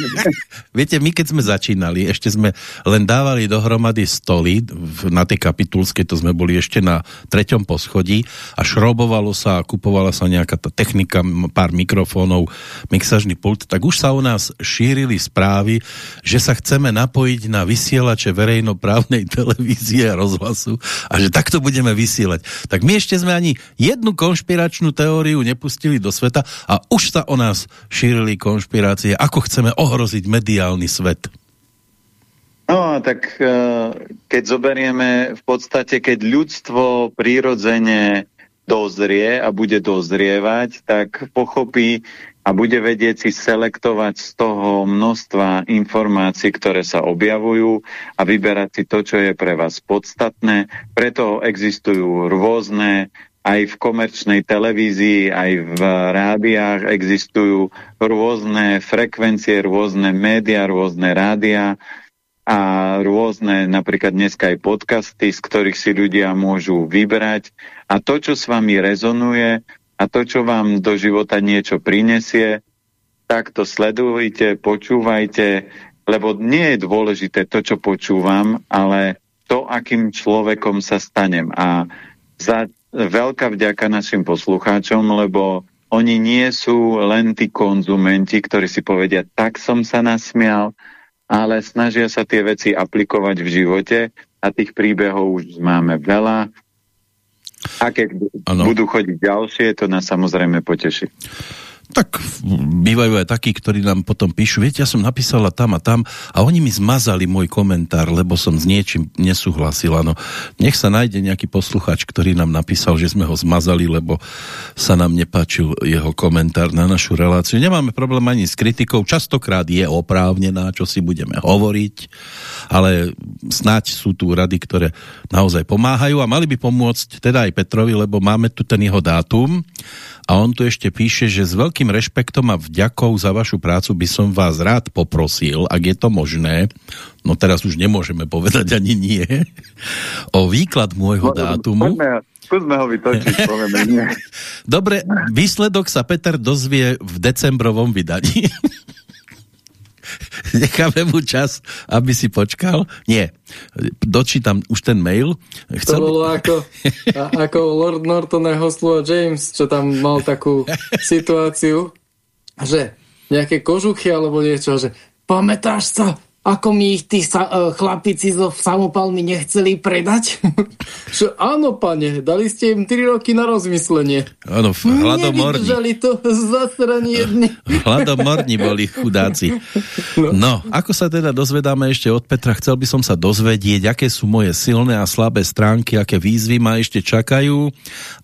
Viete, my keď sme začínali, ešte sme len dávali dohromady stoly na tej kapitulskej, to sme boli ešte na treťom poschodí a šrobovalo sa a kupovala sa nejaká tá technika, pár mikrofónov, mixažný pult, tak už sa u nás šírili správy, že sa chceme napojiť na vysielače verejnoprávnej televízie a rozhlasu a že takto budeme vysielať. Tak my ešte sme ani jednu konšpiračnú teóriu nepustili šírili do sveta a už sa o nás šírili konšpirácie, ako chceme ohroziť mediálny svet. No, tak e, keď zoberieme v podstate, keď ľudstvo prírodzene dozrie a bude dozrievať, tak pochopí a bude vedieť si selektovať z toho množstva informácií, ktoré sa objavujú a vyberať si to, čo je pre vás podstatné. Preto existujú rôzne aj v komerčnej televízii, aj v rádiách existujú rôzne frekvencie, rôzne médiá, rôzne rádia a rôzne, napríklad dneska aj podcasty, z ktorých si ľudia môžu vybrať. A to, čo s vami rezonuje a to, čo vám do života niečo prinesie, tak to sledujte, počúvajte, lebo nie je dôležité to, čo počúvam, ale to, akým človekom sa stanem. A za veľká vďaka našim poslucháčom, lebo oni nie sú len tí konzumenti, ktorí si povedia, tak som sa nasmial, ale snažia sa tie veci aplikovať v živote a tých príbehov už máme veľa. A keď ano. budú chodiť ďalšie, to nás samozrejme poteší. Tak bývajú aj takí, ktorí nám potom píšu, viete, ja som napísala tam a tam a oni mi zmazali môj komentár, lebo som s niečím nesúhlasila. No, nech sa nájde nejaký posluchač, ktorý nám napísal, že sme ho zmazali, lebo sa nám nepáčil jeho komentár na našu reláciu. Nemáme problém ani s kritikou, častokrát je oprávnená, čo si budeme hovoriť, ale snáď sú tu rady, ktoré naozaj pomáhajú a mali by pomôcť teda aj Petrovi, lebo máme tu ten jeho dátum a on tu ešte píše, že s veľkým rešpektom a vďakou za vašu prácu by som vás rád poprosil, ak je to možné, no teraz už nemôžeme povedať ani nie, o výklad môjho dátumu. skúsme ho vytočiť, povieme nie. Dobre, výsledok sa Peter dozvie v decembrovom vydaní. necháme mu čas, aby si počkal. Nie, dočítam už ten mail. Chcel... To bolo ako, ako Lord Norton a Hostlu a James, čo tam mal takú situáciu, že nejaké kožuchy alebo niečo, že pamätáš sa, ako mi ich tí sa, uh, chlapici zo samopalmi nechceli predať? že áno, pane, dali ste im 3 roky na rozmyslenie. Áno, hladomorní. Nevydržali to zasraní jedni. hladomorní boli chudáci. No. no, ako sa teda dozvedáme ešte od Petra, chcel by som sa dozvedieť, aké sú moje silné a slabé stránky, aké výzvy ma ešte čakajú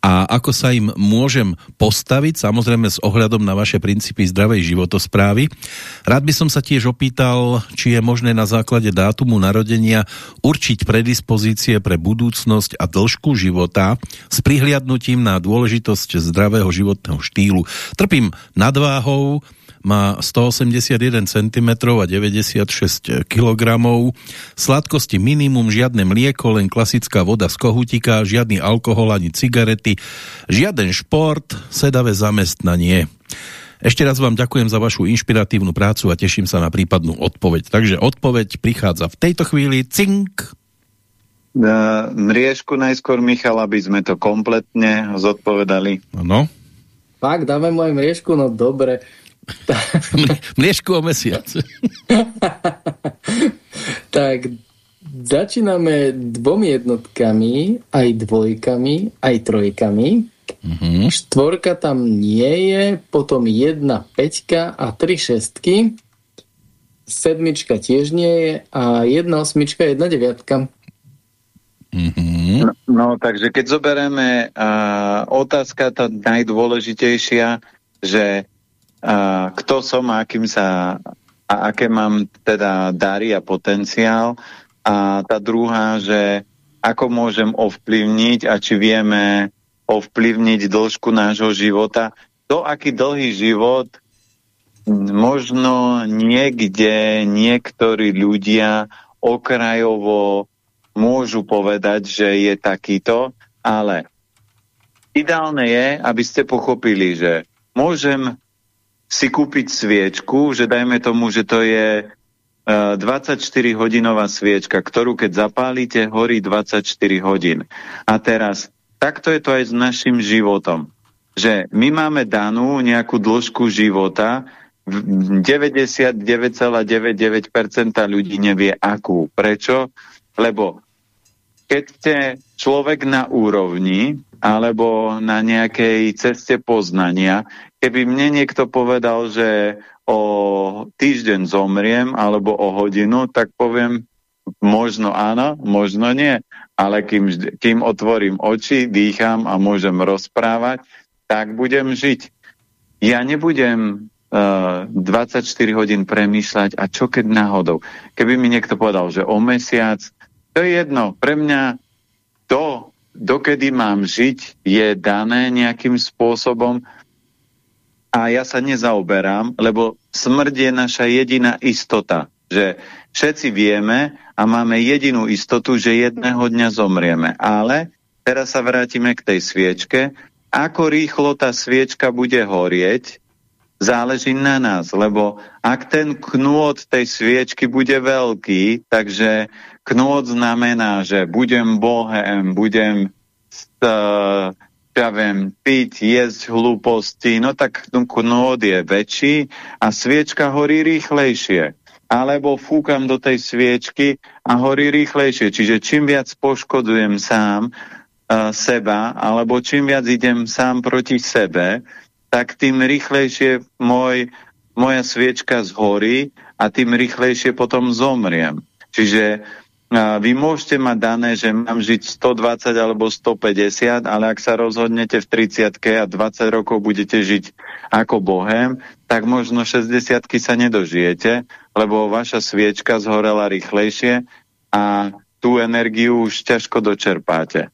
a ako sa im môžem postaviť, samozrejme s ohľadom na vaše princípy zdravej životosprávy. Rád by som sa tiež opýtal, či je možné na základe dátumu narodenia určiť predispozície pre budúcnosť a dĺžku života s prihliadnutím na dôležitosť zdravého životného štýlu. Trpím nadváhou, má 181 cm a 96 kg, sladkosti minimum, žiadne mlieko, len klasická voda z kohutika, žiadny alkohol ani cigarety, žiaden šport, sedavé zamestnanie. Ešte raz vám ďakujem za vašu inšpiratívnu prácu a teším sa na prípadnú odpoveď. Takže odpoveď prichádza v tejto chvíli. Cink! Mriežku najskôr, Michal, aby sme to kompletne zodpovedali. Áno. Fakt, dáme moje mriežku? No dobre. mriežku o mesiac. tak začíname dvomi jednotkami, aj dvojkami, aj trojkami. Mm-hmm. Štvorka tam nie je, potom jedna peťka a tri šestky. Sedmička tiež nie je a jedna osmička, jedna deviatka. Mm-hmm. No, no, takže keď zoberieme uh, otázka tá najdôležitejšia, že uh, kto som a akým sa a aké mám teda dary a potenciál a tá druhá, že ako môžem ovplyvniť a či vieme ovplyvniť dĺžku nášho života. To, aký dlhý život možno niekde niektorí ľudia okrajovo môžu povedať, že je takýto, ale ideálne je, aby ste pochopili, že môžem si kúpiť sviečku, že dajme tomu, že to je 24-hodinová e, sviečka, ktorú keď zapálite, horí 24 hodín. A teraz takto je to aj s našim životom. Že my máme danú nejakú dĺžku života, 99,99% ľudí nevie akú. Prečo? Lebo keď ste človek na úrovni alebo na nejakej ceste poznania, keby mne niekto povedal, že o týždeň zomriem alebo o hodinu, tak poviem možno áno, možno nie ale kým, kým otvorím oči, dýcham a môžem rozprávať, tak budem žiť. Ja nebudem 24 hodín premýšľať a čo keď náhodou. Keby mi niekto povedal, že o mesiac, to je jedno, pre mňa to, dokedy mám žiť, je dané nejakým spôsobom a ja sa nezaoberám, lebo smrť je naša jediná istota, že všetci vieme a máme jedinú istotu, že jedného dňa zomrieme. Ale teraz sa vrátime k tej sviečke. Ako rýchlo tá sviečka bude horieť, záleží na nás, lebo ak ten knôt tej sviečky bude veľký, takže knôt znamená, že budem bohem, budem uh, ja viem, piť, jesť hlúposti, no tak knôt je väčší a sviečka horí rýchlejšie. Alebo fúkam do tej sviečky a horí rýchlejšie. Čiže čím viac poškodujem sám uh, seba, alebo čím viac idem sám proti sebe, tak tým rýchlejšie môj, moja sviečka zhorí a tým rýchlejšie potom zomriem. Čiže vy môžete mať dané, že mám žiť 120 alebo 150, ale ak sa rozhodnete v 30 a 20 rokov budete žiť ako bohem, tak možno 60 sa nedožijete, lebo vaša sviečka zhorela rýchlejšie a tú energiu už ťažko dočerpáte.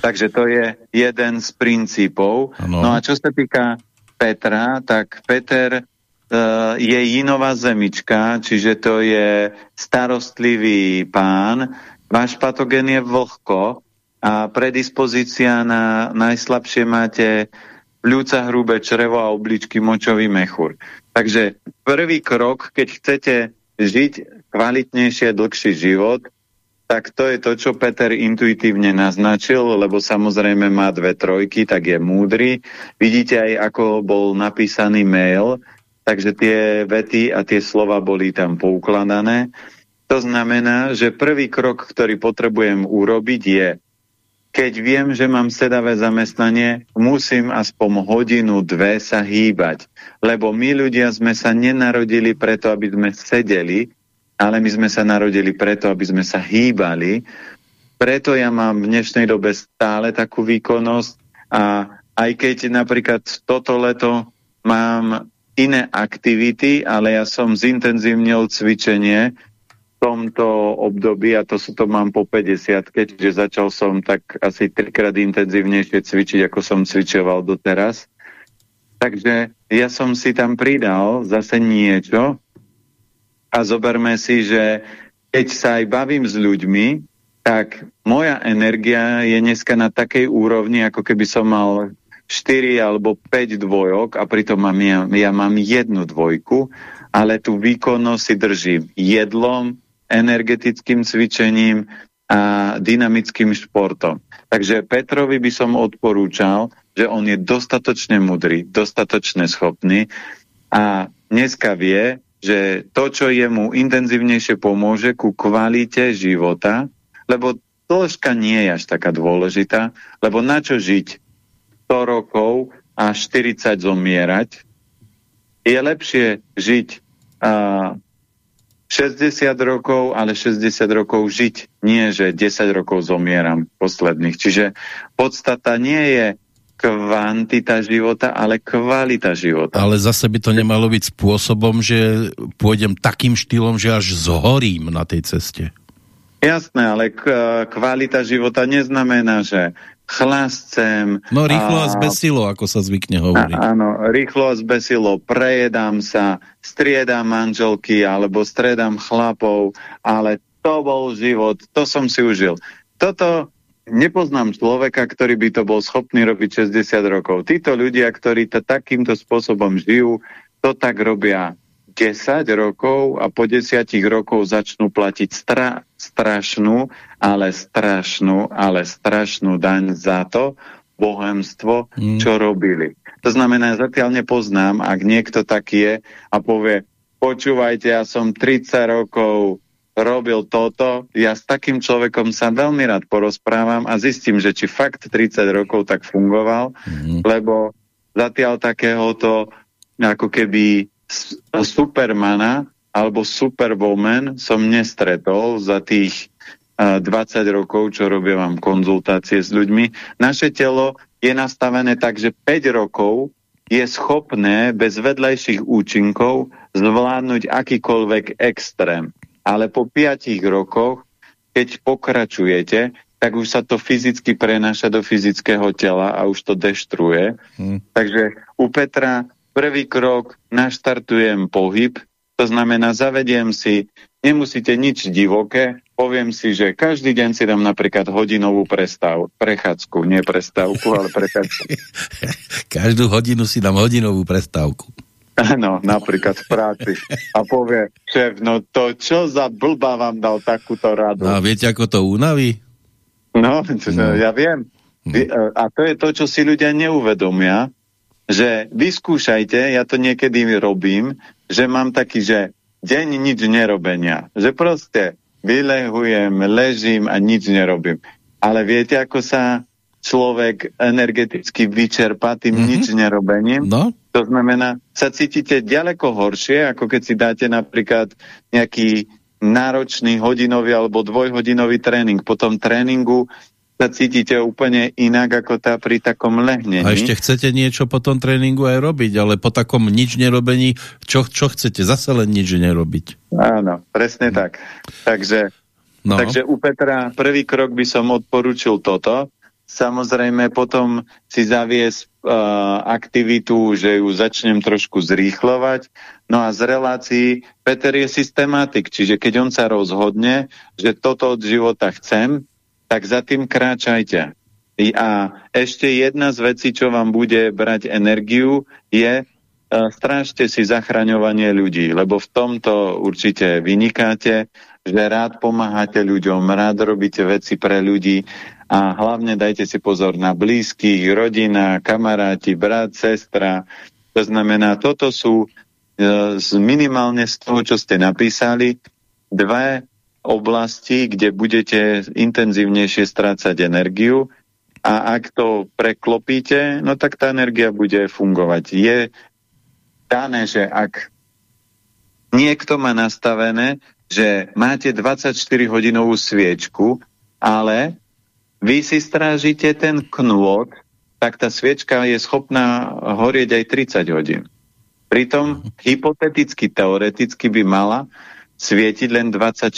Takže to je jeden z princípov. Ano. No a čo sa týka Petra, tak Peter je jinová zemička, čiže to je starostlivý pán. Váš patogen je vlhko a predispozícia na najslabšie máte pľúca, hrubé črevo a obličky močový mechúr. Takže prvý krok, keď chcete žiť kvalitnejšie, dlhší život, tak to je to, čo Peter intuitívne naznačil, lebo samozrejme má dve trojky, tak je múdry. Vidíte aj, ako bol napísaný mail, takže tie vety a tie slova boli tam poukladané. To znamená, že prvý krok, ktorý potrebujem urobiť je, keď viem, že mám sedavé zamestnanie, musím aspoň hodinu, dve sa hýbať. Lebo my ľudia sme sa nenarodili preto, aby sme sedeli, ale my sme sa narodili preto, aby sme sa hýbali. Preto ja mám v dnešnej dobe stále takú výkonnosť a aj keď napríklad toto leto mám iné aktivity, ale ja som zintenzívnil cvičenie v tomto období a to sú to mám po 50, čiže začal som tak asi trikrát intenzívnejšie cvičiť, ako som cvičoval doteraz. Takže ja som si tam pridal zase niečo, a zoberme si, že keď sa aj bavím s ľuďmi, tak moja energia je dneska na takej úrovni, ako keby som mal 4 alebo 5 dvojok a pritom mám, ja, ja mám jednu dvojku, ale tú výkonnosť si držím jedlom, energetickým cvičením a dynamickým športom. Takže Petrovi by som odporúčal, že on je dostatočne mudrý, dostatočne schopný a dneska vie, že to, čo jemu intenzívnejšie pomôže ku kvalite života, lebo dĺžka nie je až taká dôležitá, lebo na čo žiť 100 rokov a 40 zomierať, je lepšie žiť a, 60 rokov, ale 60 rokov žiť, nie že 10 rokov zomieram posledných. Čiže podstata nie je kvantita života, ale kvalita života. Ale zase by to nemalo byť spôsobom, že pôjdem takým štýlom, že až zhorím na tej ceste. Jasné, ale kvalita života neznamená, že chlascem. No rýchlo a, a zbesilo, ako sa zvykne hovoriť. A, áno, rýchlo a zbesilo, prejedám sa, striedam manželky alebo striedam chlapov, ale to bol život, to som si užil. Toto nepoznám človeka, ktorý by to bol schopný robiť 60 rokov. Títo ľudia, ktorí to takýmto spôsobom žijú, to tak robia 10 rokov a po 10 rokov začnú platiť stra, strašnú, ale strašnú, ale strašnú daň za to bohemstvo, mm. čo robili. To znamená, zatiaľ nepoznám, ak niekto taký je a povie, počúvajte, ja som 30 rokov robil toto. Ja s takým človekom sa veľmi rád porozprávam a zistím, že či fakt 30 rokov tak fungoval, mm. lebo zatiaľ takéhoto ako keby supermana alebo superwoman som nestretol za tých uh, 20 rokov, čo robia vám konzultácie s ľuďmi. Naše telo je nastavené tak, že 5 rokov je schopné bez vedľajších účinkov zvládnuť akýkoľvek extrém. Ale po piatich rokoch, keď pokračujete, tak už sa to fyzicky prenáša do fyzického tela a už to deštruuje. Hmm. Takže u Petra prvý krok naštartujem pohyb, to znamená zavediem si, nemusíte nič divoké, poviem si, že každý deň si dám napríklad hodinovú prestav, prechádzku, nie prestávku, ale prechádzku. Každú hodinu si dám hodinovú prestávku. Áno, napríklad v práci. A povie, šéf, no to čo za blba vám dal takúto radu? No a viete, ako to unaví? No, no. ja viem. Hm. A to je to, čo si ľudia neuvedomia, že vyskúšajte, ja to niekedy robím, že mám taký, že deň nič nerobenia. Že proste vylehujem, ležím a nič nerobím. Ale viete, ako sa človek energeticky vyčerpá tým mm -hmm. nič nerobením? No. To znamená, sa cítite ďaleko horšie, ako keď si dáte napríklad nejaký náročný hodinový alebo dvojhodinový tréning. Po tom tréningu sa cítite úplne inak ako tá pri takom lehnení. A ešte chcete niečo po tom tréningu aj robiť, ale po takom nič nerobení, čo, čo chcete? Zase len nič nerobiť. Áno, presne hm. tak. Takže, no. takže u Petra prvý krok by som odporučil toto. Samozrejme potom si zaviesť uh, aktivitu, že ju začnem trošku zrýchlovať. No a z relácií Peter je systematik, čiže keď on sa rozhodne, že toto od života chcem, tak za tým kráčajte. A ešte jedna z vecí, čo vám bude brať energiu, je uh, strážte si zachraňovanie ľudí, lebo v tomto určite vynikáte, že rád pomáhate ľuďom, rád robíte veci pre ľudí a hlavne dajte si pozor na blízkych, rodina, kamaráti, brat, sestra. To znamená, toto sú uh, minimálne z toho, čo ste napísali, dve oblasti, kde budete intenzívnejšie strácať energiu a ak to preklopíte, no tak tá energia bude fungovať. Je dané, že ak niekto má nastavené, že máte 24-hodinovú sviečku, ale vy si strážite ten knôt, tak tá sviečka je schopná horieť aj 30 hodín. Pritom hypoteticky, teoreticky by mala svietiť len 24.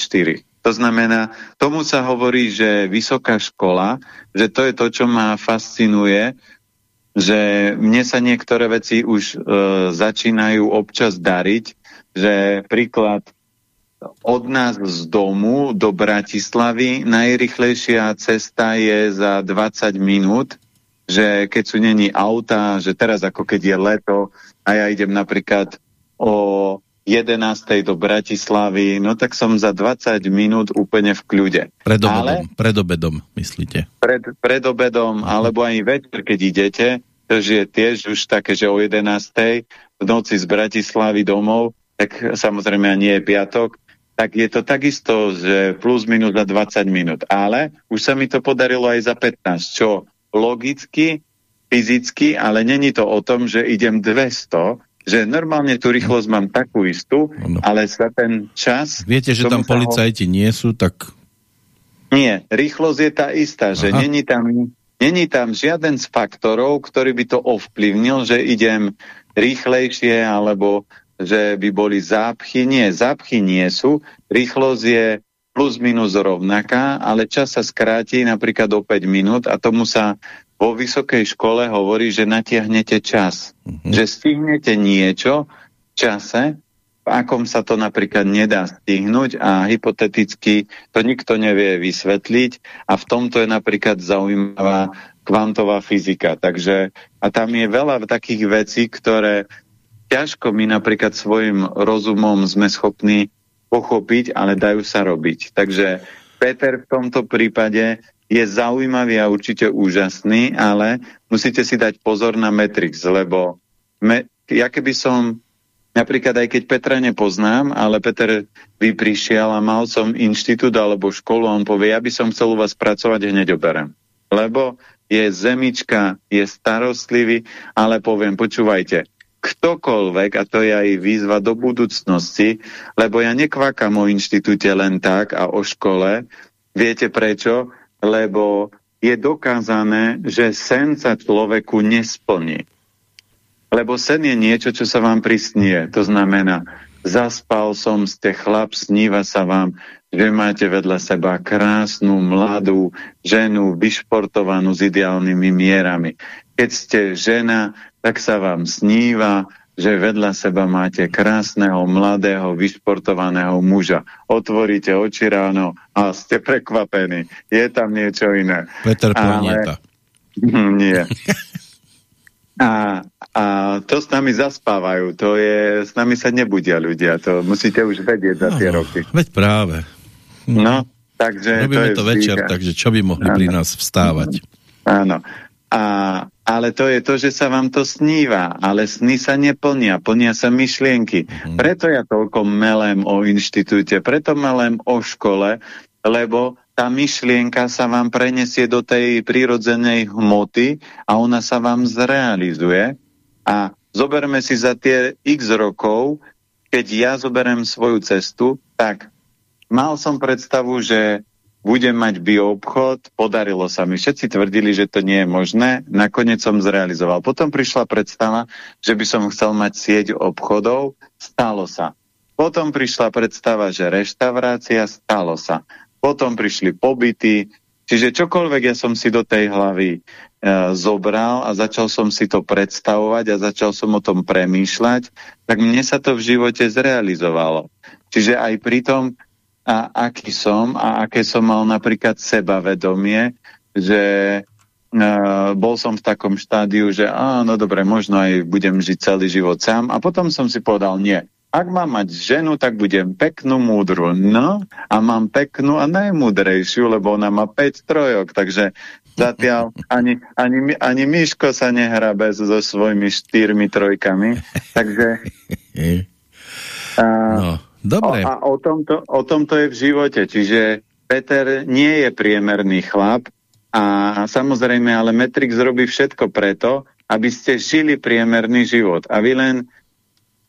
To znamená, tomu sa hovorí, že vysoká škola, že to je to, čo ma fascinuje, že mne sa niektoré veci už e, začínajú občas dariť, že príklad od nás z domu do Bratislavy najrychlejšia cesta je za 20 minút, že keď sú není auta, že teraz ako keď je leto a ja idem napríklad o 11. do Bratislavy, no tak som za 20 minút úplne v kľude. Pred obedom, Ale, pred obedom myslíte? Pred, pred obedom, alebo aj večer, keď idete, to je tiež už také, že o 11. v noci z Bratislavy domov, tak samozrejme nie je piatok, tak je to takisto, že plus minus za 20 minút. Ale už sa mi to podarilo aj za 15, čo logicky, fyzicky, ale není to o tom, že idem 200, že normálne tú rýchlosť mám takú istú, no. ale sa ten čas... Viete, že tam policajti ho... nie sú, tak... Nie, rýchlosť je tá istá, Aha. že není tam, není tam žiaden z faktorov, ktorý by to ovplyvnil, že idem rýchlejšie, alebo že by boli zápchy. Nie, zápchy nie sú, rýchlosť je plus minus rovnaká, ale čas sa skráti napríklad o 5 minút a tomu sa vo vysokej škole hovorí, že natiahnete čas. Mm-hmm. Že stihnete niečo v čase, v akom sa to napríklad nedá stihnúť a hypoteticky to nikto nevie vysvetliť a v tomto je napríklad zaujímavá kvantová fyzika. Takže a tam je veľa takých vecí, ktoré ťažko my napríklad svojim rozumom sme schopní pochopiť, ale dajú sa robiť. Takže Peter v tomto prípade je zaujímavý a určite úžasný, ale musíte si dať pozor na Matrix, lebo me, ja keby som, napríklad aj keď Petra nepoznám, ale Peter by prišiel a mal som inštitút alebo školu on povie, ja by som chcel u vás pracovať, hneď oberem. Lebo je zemička, je starostlivý, ale poviem, počúvajte, ktokoľvek, a to je aj výzva do budúcnosti, lebo ja nekvákam o inštitúte len tak a o škole. Viete prečo? Lebo je dokázané, že sen sa človeku nesplní. Lebo sen je niečo, čo sa vám prisnie. To znamená, zaspal som, ste chlap, sníva sa vám, že máte vedľa seba krásnu, mladú ženu, vyšportovanú s ideálnymi mierami. Keď ste žena, tak sa vám sníva, že vedľa seba máte krásneho, mladého, vyšportovaného muža. Otvoríte oči ráno a ste prekvapení. Je tam niečo iné. Peter Ale... Nie. A, a to s nami zaspávajú, to je, s nami sa nebudia ľudia, to musíte už vedieť za tie roky. Veď práve. No, takže Robíme to, to večer, takže čo by mohli ano. pri nás vstávať? Áno. A, ale to je to, že sa vám to sníva, ale sny sa neplnia, plnia sa myšlienky. Mm. Preto ja toľko melem o inštitúte, preto melem o škole, lebo tá myšlienka sa vám prenesie do tej prírodzenej hmoty a ona sa vám zrealizuje. A zoberme si za tie x rokov, keď ja zoberem svoju cestu, tak mal som predstavu, že budem mať bioobchod, podarilo sa mi. Všetci tvrdili, že to nie je možné, nakoniec som zrealizoval. Potom prišla predstava, že by som chcel mať sieť obchodov, stalo sa. Potom prišla predstava, že reštaurácia, stalo sa. Potom prišli pobyty, čiže čokoľvek ja som si do tej hlavy e, zobral a začal som si to predstavovať a začal som o tom premýšľať, tak mne sa to v živote zrealizovalo. Čiže aj pri tom, a aký som a aké som mal napríklad sebavedomie, že Uh, bol som v takom štádiu, že áno, dobre, možno aj budem žiť celý život sám. A potom som si povedal, nie, ak mám mať ženu, tak budem peknú, múdru. No, a mám peknú a najmúdrejšiu, lebo ona má 5 trojok, takže zatiaľ ani, ani, ani Miško sa nehrabe so svojimi štyrmi trojkami. Takže... A, no, dobre. A, a o, tomto, o tomto je v živote, čiže Peter nie je priemerný chlap a samozrejme, ale Matrix robí všetko preto, aby ste žili priemerný život. A vy len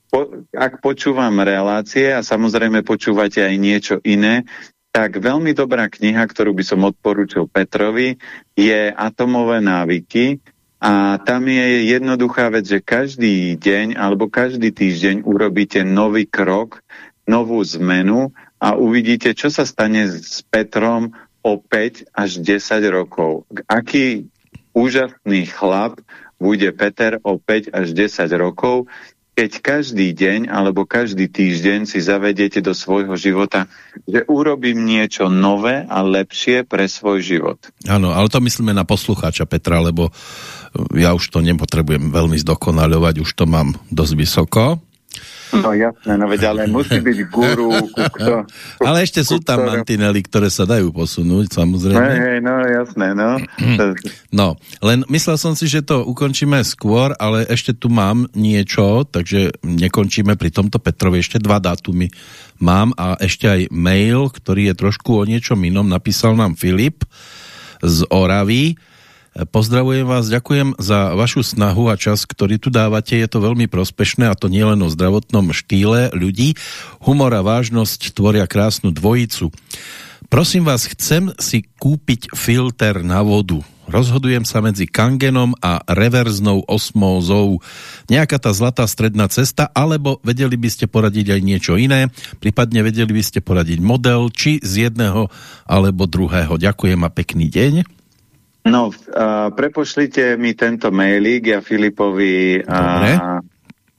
po, ak počúvam relácie a samozrejme počúvate aj niečo iné, tak veľmi dobrá kniha, ktorú by som odporúčil Petrovi, je Atomové návyky a tam je jednoduchá vec, že každý deň alebo každý týždeň urobíte nový krok, novú zmenu a uvidíte, čo sa stane s Petrom o 5 až 10 rokov. Aký úžasný chlap bude Peter o 5 až 10 rokov, keď každý deň alebo každý týždeň si zavediete do svojho života, že urobím niečo nové a lepšie pre svoj život. Áno, ale to myslíme na poslucháča Petra, lebo ja už to nepotrebujem veľmi zdokonaľovať, už to mám dosť vysoko. No jasné, no veď ale musí byť guru. Kto, ale ešte sú tam ktoré... mantinely, ktoré sa dajú posunúť, samozrejme. Hej, hej, no jasné, no. no, len myslel som si, že to ukončíme skôr, ale ešte tu mám niečo, takže nekončíme pri tomto Petrovi, ešte dva dátumy mám a ešte aj mail, ktorý je trošku o niečom inom, napísal nám Filip z Oravy, Pozdravujem vás, ďakujem za vašu snahu a čas, ktorý tu dávate. Je to veľmi prospešné a to nielen o zdravotnom štýle ľudí. Humor a vážnosť tvoria krásnu dvojicu. Prosím vás, chcem si kúpiť filter na vodu. Rozhodujem sa medzi kangenom a reverznou osmózou. Nejaká tá zlatá stredná cesta, alebo vedeli by ste poradiť aj niečo iné, prípadne vedeli by ste poradiť model, či z jedného alebo druhého. Ďakujem a pekný deň. No, uh, prepošlite mi tento mailík, ja Filipovi uh,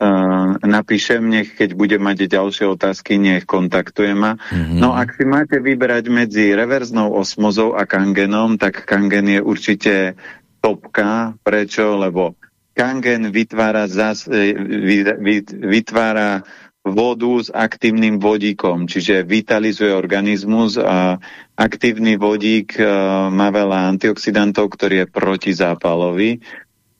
uh, napíšem, nech keď bude mať ďalšie otázky, nech kontaktuje ma. Mm-hmm. No, ak si máte vybrať medzi reverznou osmozou a kangenom, tak kangen je určite topka. Prečo? Lebo kangen vytvára, zas, vytvára vodu s aktívnym vodíkom, čiže vitalizuje organizmus a aktívny vodík e, má veľa antioxidantov, ktorý je protizápalový.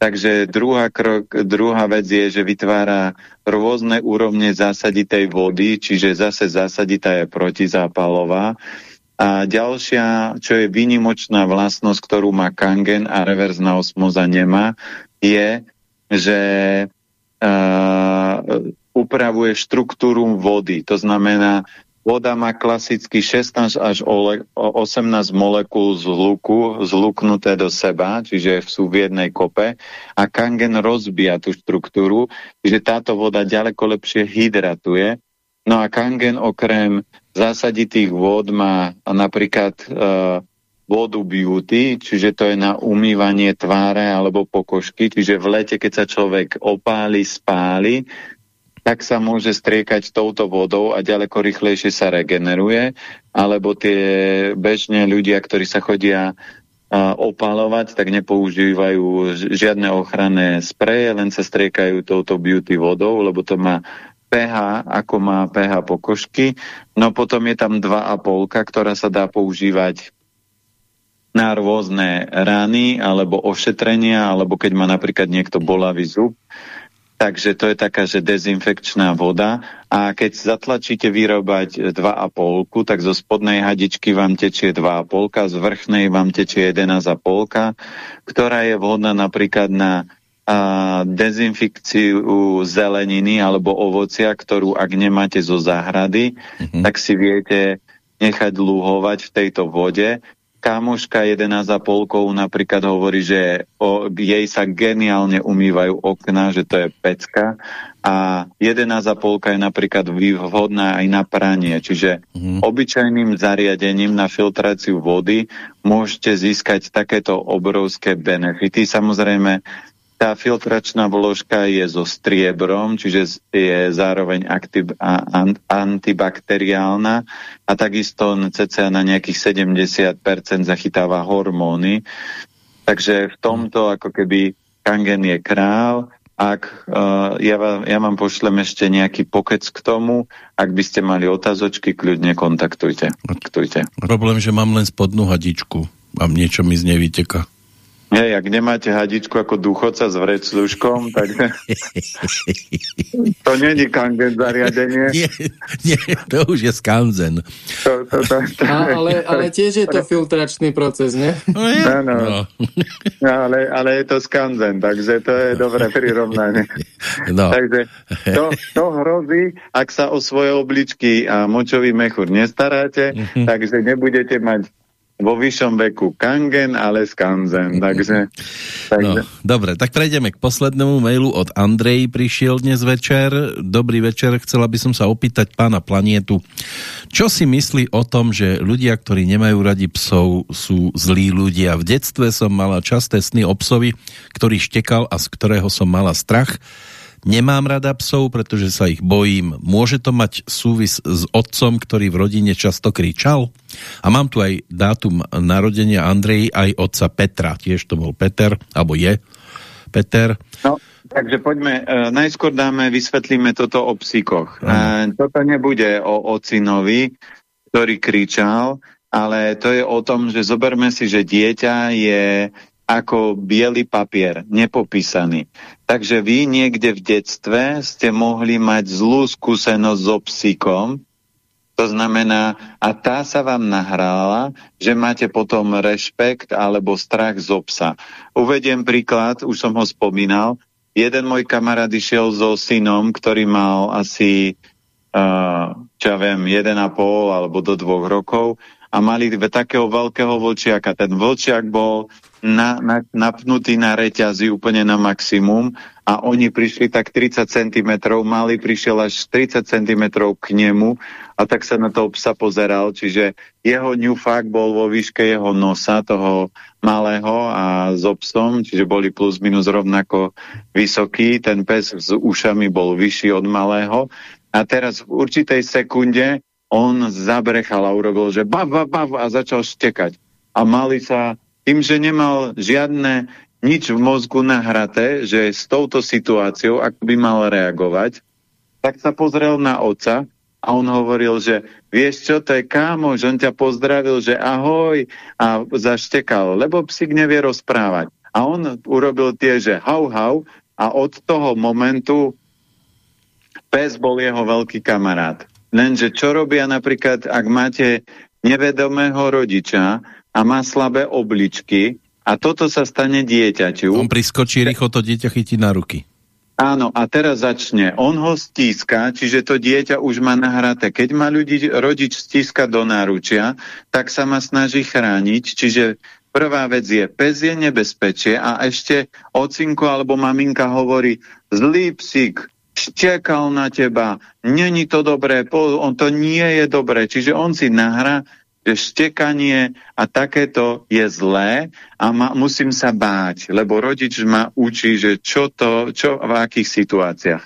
Takže druhá, krok, druhá vec je, že vytvára rôzne úrovne zásaditej vody, čiže zase zásaditá je protizápalová. A ďalšia, čo je výnimočná vlastnosť, ktorú má kangen a reverzná osmoza nemá, je, že uh, upravuje štruktúru vody. To znamená, Voda má klasicky 16 až 18 molekúl z hluku zluknuté do seba, čiže sú v jednej kope a kangen rozbíja tú štruktúru, čiže táto voda ďaleko lepšie hydratuje. No a kangen okrem zásaditých vôd má napríklad uh, vodu beauty, čiže to je na umývanie tváre alebo pokožky, čiže v lete, keď sa človek opáli, spáli, tak sa môže striekať touto vodou a ďaleko rýchlejšie sa regeneruje, alebo tie bežne ľudia, ktorí sa chodia opalovať, tak nepoužívajú žiadne ochranné spreje, len sa striekajú touto beauty vodou, lebo to má pH, ako má pH pokožky. No potom je tam 2,5, ktorá sa dá používať na rôzne rany alebo ošetrenia, alebo keď má napríklad niekto bolavý zub, Takže to je taká, že dezinfekčná voda a keď zatlačíte vyrobať 2,5, tak zo spodnej hadičky vám tečie 2,5, z vrchnej vám tečie 1,5, ktorá je vhodná napríklad na a, dezinfekciu zeleniny alebo ovocia, ktorú ak nemáte zo záhrady, mm -hmm. tak si viete nechať lúhovať v tejto vode kamoška 11,5 napríklad hovorí, že o, jej sa geniálne umývajú okna, že to je pecka a 11,5 je napríklad vhodná aj na pranie, čiže mm. obyčajným zariadením na filtráciu vody môžete získať takéto obrovské benefity. Samozrejme, tá filtračná vložka je so striebrom, čiže je zároveň aktiv, a, an, antibakteriálna a takisto cca na nejakých 70% zachytáva hormóny. Takže v tomto ako keby kangen je král. Ak uh, ja, vám, ja vám pošlem ešte nejaký pokec k tomu, ak by ste mali otázočky, kľudne kontaktujte. kontaktujte. Problém, že mám len spodnú hadičku a niečo mi z nej vyteka. Nie, ak nemáte hadičku ako duchoca s vrecluškom, tak to není kangen zariadenie. Nie, nie, to už je skanzen. To, to, to, to, A, ale, ale tiež je to filtračný proces, nie? No, je. No, no. no ale, ale je to skanzen, takže to je dobré prirovnanie. No. Takže to, to hrozí, ak sa o svoje obličky a močový mechúr nestaráte, mm -hmm. takže nebudete mať vo vyššom veku Kangen, ale Skanzen. Takže, takže... No, dobre, tak prejdeme k poslednému mailu od Andrej prišiel dnes večer. Dobrý večer, chcela by som sa opýtať pána Planietu. Čo si myslí o tom, že ľudia, ktorí nemajú radi psov, sú zlí ľudia? V detstve som mala časté sny o psovi, ktorý štekal a z ktorého som mala strach. Nemám rada psov, pretože sa ich bojím. Môže to mať súvis s otcom, ktorý v rodine často kričal? A mám tu aj dátum narodenia Andrej, aj otca Petra. Tiež to bol Peter, alebo je Peter. No, takže poďme, e, najskôr dáme, vysvetlíme toto o psíkoch. E, toto nebude o ocinovi, ktorý kričal, ale to je o tom, že zoberme si, že dieťa je ako biely papier, nepopísaný. Takže vy niekde v detstve ste mohli mať zlú skúsenosť so psíkom, to znamená, a tá sa vám nahrala, že máte potom rešpekt alebo strach zo psa. Uvediem príklad, už som ho spomínal. Jeden môj kamarát išiel so synom, ktorý mal asi, uh, čo ja viem, 1,5 alebo do dvoch rokov a mali takého veľkého vlčiaka. Ten vlčiak bol na, na, napnutý na reťazi úplne na maximum a oni prišli tak 30 cm, malý prišiel až 30 cm k nemu a tak sa na toho psa pozeral, čiže jeho ňufák bol vo výške jeho nosa, toho malého a s obsom, čiže boli plus minus rovnako vysoký, ten pes s ušami bol vyšší od malého a teraz v určitej sekunde on zabrechal a urobil, že bav, bav, bav a začal štekať. A mali sa tým, že nemal žiadne nič v mozgu nahraté, že s touto situáciou, ak by mal reagovať, tak sa pozrel na oca a on hovoril, že vieš čo, to je kámoš, on ťa pozdravil, že ahoj a zaštekal, lebo psík nevie rozprávať. A on urobil tie, že hau, hau a od toho momentu pes bol jeho veľký kamarát. Lenže čo robia napríklad, ak máte nevedomého rodiča, a má slabé obličky a toto sa stane dieťaťu. On priskočí, rýchlo to dieťa chytí na ruky. Áno, a teraz začne. On ho stíska, čiže to dieťa už má nahraté. Keď má ľudí, rodič stíska do náručia, tak sa ma snaží chrániť, čiže prvá vec je, pes je nebezpečie a ešte ocinko alebo maminka hovorí, zlý psík, štekal na teba, není to dobré, on to nie je dobré. Čiže on si nahra že štekanie a takéto je zlé a ma, musím sa báť, lebo rodič ma učí, že čo to, čo v akých situáciách.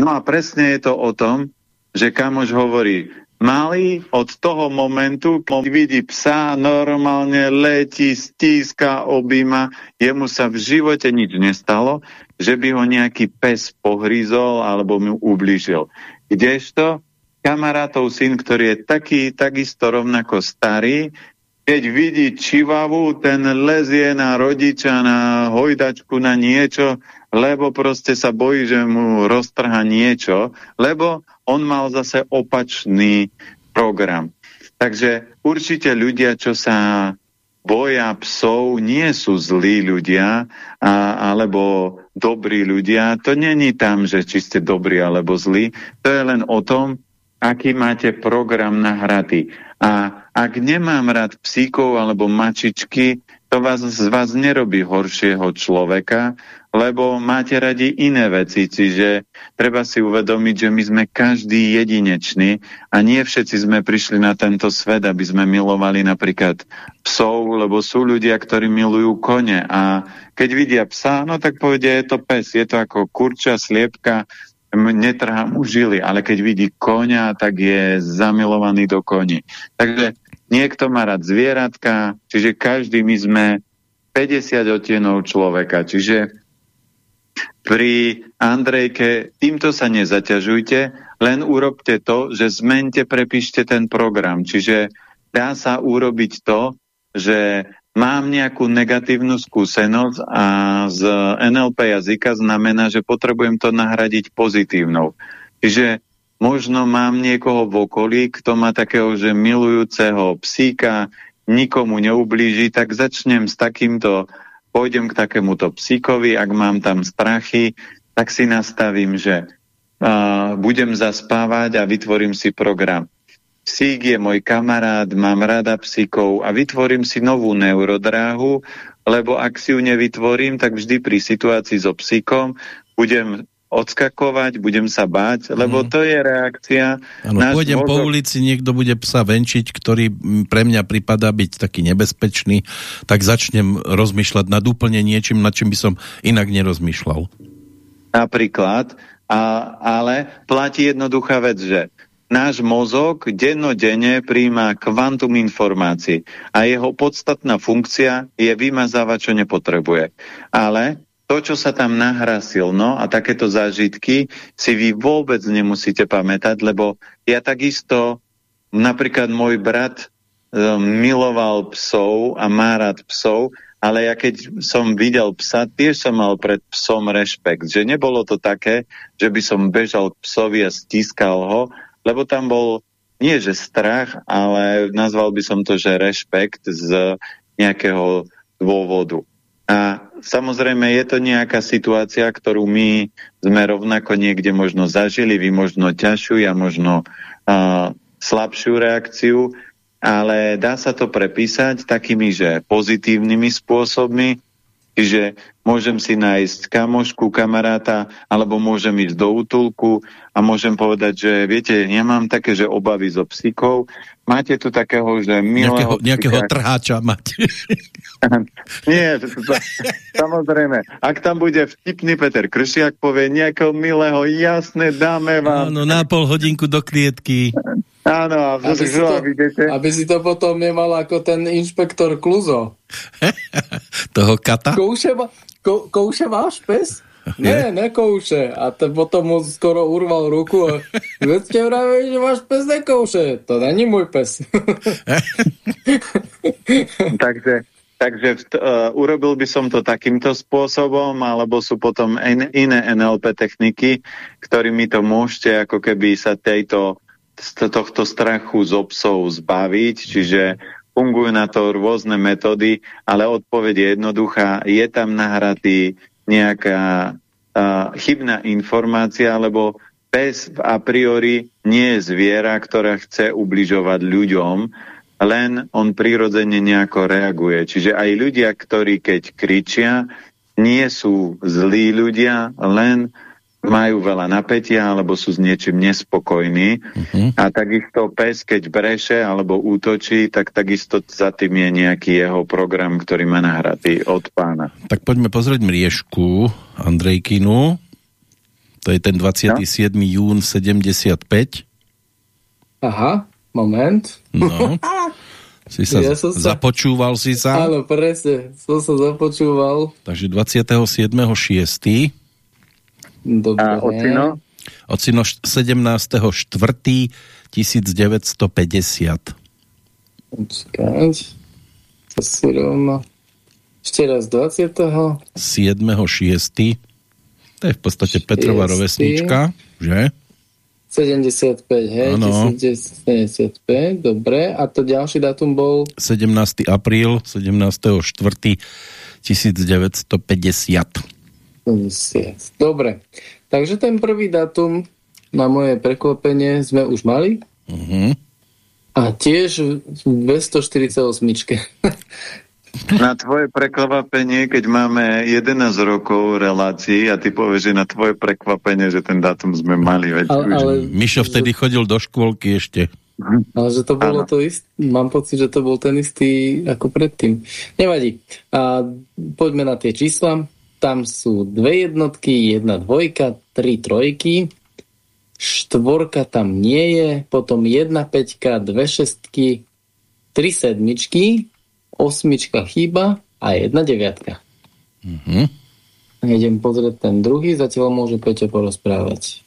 No a presne je to o tom, že kamož hovorí, malý od toho momentu, keď vidí psa, normálne letí, stíska, objíma, jemu sa v živote nič nestalo, že by ho nejaký pes pohrízol alebo mu ublížil. Kdežto kamarátov syn, ktorý je taký, takisto rovnako starý, keď vidí čivavu, ten lezie na rodiča, na hojdačku, na niečo, lebo proste sa bojí, že mu roztrha niečo, lebo on mal zase opačný program. Takže určite ľudia, čo sa boja psov, nie sú zlí ľudia a, alebo dobrí ľudia. To není tam, že či ste dobrí alebo zlí. To je len o tom, aký máte program nahratý. A ak nemám rád psíkov alebo mačičky, to vás, z vás nerobí horšieho človeka, lebo máte radi iné veci, čiže treba si uvedomiť, že my sme každý jedinečný a nie všetci sme prišli na tento svet, aby sme milovali napríklad psov, lebo sú ľudia, ktorí milujú kone a keď vidia psa, no tak povedia, je to pes, je to ako kurča, sliepka, netrhá mu žily, ale keď vidí konia, tak je zamilovaný do koni. Takže niekto má rád zvieratka, čiže každý my sme 50 otienov človeka, čiže pri Andrejke týmto sa nezaťažujte, len urobte to, že zmente, prepíšte ten program. Čiže dá sa urobiť to, že mám nejakú negatívnu skúsenosť a z NLP jazyka znamená, že potrebujem to nahradiť pozitívnou. Čiže možno mám niekoho v okolí, kto má takého, že milujúceho psíka, nikomu neublíži, tak začnem s takýmto, pôjdem k takémuto psíkovi, ak mám tam strachy, tak si nastavím, že uh, budem zaspávať a vytvorím si program psík je môj kamarát, mám rada psíkov a vytvorím si novú neurodráhu, lebo ak si ju nevytvorím, tak vždy pri situácii so psíkom budem odskakovať, budem sa báť, lebo mm. to je reakcia. Ano, pôjdem mozog... po ulici, niekto bude psa venčiť, ktorý pre mňa prípada byť taký nebezpečný, tak začnem rozmýšľať nad úplne niečím, nad čím by som inak nerozmýšľal. Napríklad, a, ale platí jednoduchá vec, že náš mozog dennodenne príjma kvantum informácií a jeho podstatná funkcia je vymazávať, čo nepotrebuje. Ale to, čo sa tam nahrá silno a takéto zážitky si vy vôbec nemusíte pamätať, lebo ja takisto, napríklad môj brat um, miloval psov a má rád psov, ale ja keď som videl psa, tiež som mal pred psom rešpekt. Že nebolo to také, že by som bežal k psovi a stískal ho, lebo tam bol nie že strach, ale nazval by som to, že rešpekt z nejakého dôvodu. A samozrejme je to nejaká situácia, ktorú my sme rovnako niekde možno zažili, vy možno ťažšiu, ja možno uh, slabšiu reakciu, ale dá sa to prepísať takými, že pozitívnymi spôsobmi, Čiže môžem si nájsť kamošku, kamaráta, alebo môžem ísť do útulku a môžem povedať, že viete, nemám také, že obavy zo psíkov. Máte tu takého, že milého... Nejakého, nejakého trháča máte. Nie, samozrejme. Ak tam bude vtipný Peter Kršiak, povie nejakého milého, jasné, dáme vám. Áno, na pol hodinku do klietky. Áno, a aby, si to, vidíte? aby si to potom nemal ako ten inšpektor Kluzo. Toho kata? Kouše, ma, kou, kouše máš pes? Ne, nekouše. A to potom mu skoro urval ruku a ste vravili, že váš pes nekouše. To není môj pes. takže takže uh, urobil by som to takýmto spôsobom, alebo sú potom in, iné NLP techniky, ktorými to môžete ako keby sa tejto z tohto strachu z obsov zbaviť, čiže fungujú na to rôzne metódy, ale odpoveď je jednoduchá. Je tam nahratý nejaká uh, chybná informácia, lebo pes a priori nie je zviera, ktorá chce ubližovať ľuďom, len on prirodzene nejako reaguje. Čiže aj ľudia, ktorí keď kričia, nie sú zlí ľudia, len majú veľa napätia alebo sú s niečím nespokojní. Uh-huh. A takisto pes, keď breše alebo útočí, tak takisto za tým je nejaký jeho program, ktorý má nahratý od pána. Tak poďme pozrieť mriežku Andrejkinu. To je ten 27. No? jún 75. Aha, moment. No. Si sa, ja som sa započúval si sa? Áno, presne, som sa započúval. Takže 27.6. Dobre. A ocino? Ocino 17.4.1950. Počkať. To si rovno. Ešte raz 20. 7.6. To je v podstate Petrova rovesnička, že? 75, hej? Ano. 75, dobre. A to ďalší dátum bol? 17. apríl, 17. 4. 1950. 50. Dobre. Takže ten prvý dátum na moje prekvapenie sme už mali. Mhm. -huh. A tiež v 248. Na tvoje prekvapenie, keď máme 11 rokov relácií a ty povieš, že na tvoje prekvapenie, že ten dátum sme mali. Veď ale, ale, Mišo vtedy že... chodil do škôlky ešte. Ale že to bolo ano. to isté, mám pocit, že to bol ten istý ako predtým. Nevadí. A poďme na tie čísla. Tam sú dve jednotky, jedna dvojka, tri trojky, štvorka tam nie je, potom jedna peťka, dve šestky, tri sedmičky, osmička chýba a jedna deviatka. Mm-hmm. Idem pozrieť ten druhý, zatiaľ môže Peťo porozprávať.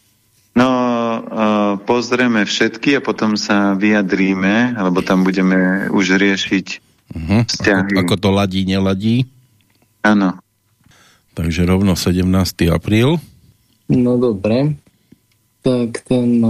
No, uh, pozrieme všetky a potom sa vyjadríme, alebo tam budeme už riešiť uh-huh. vzťahy. Ako, ako to ladí, neladí? Áno. Takže rovno 17. apríl. No dobre. Tak ten...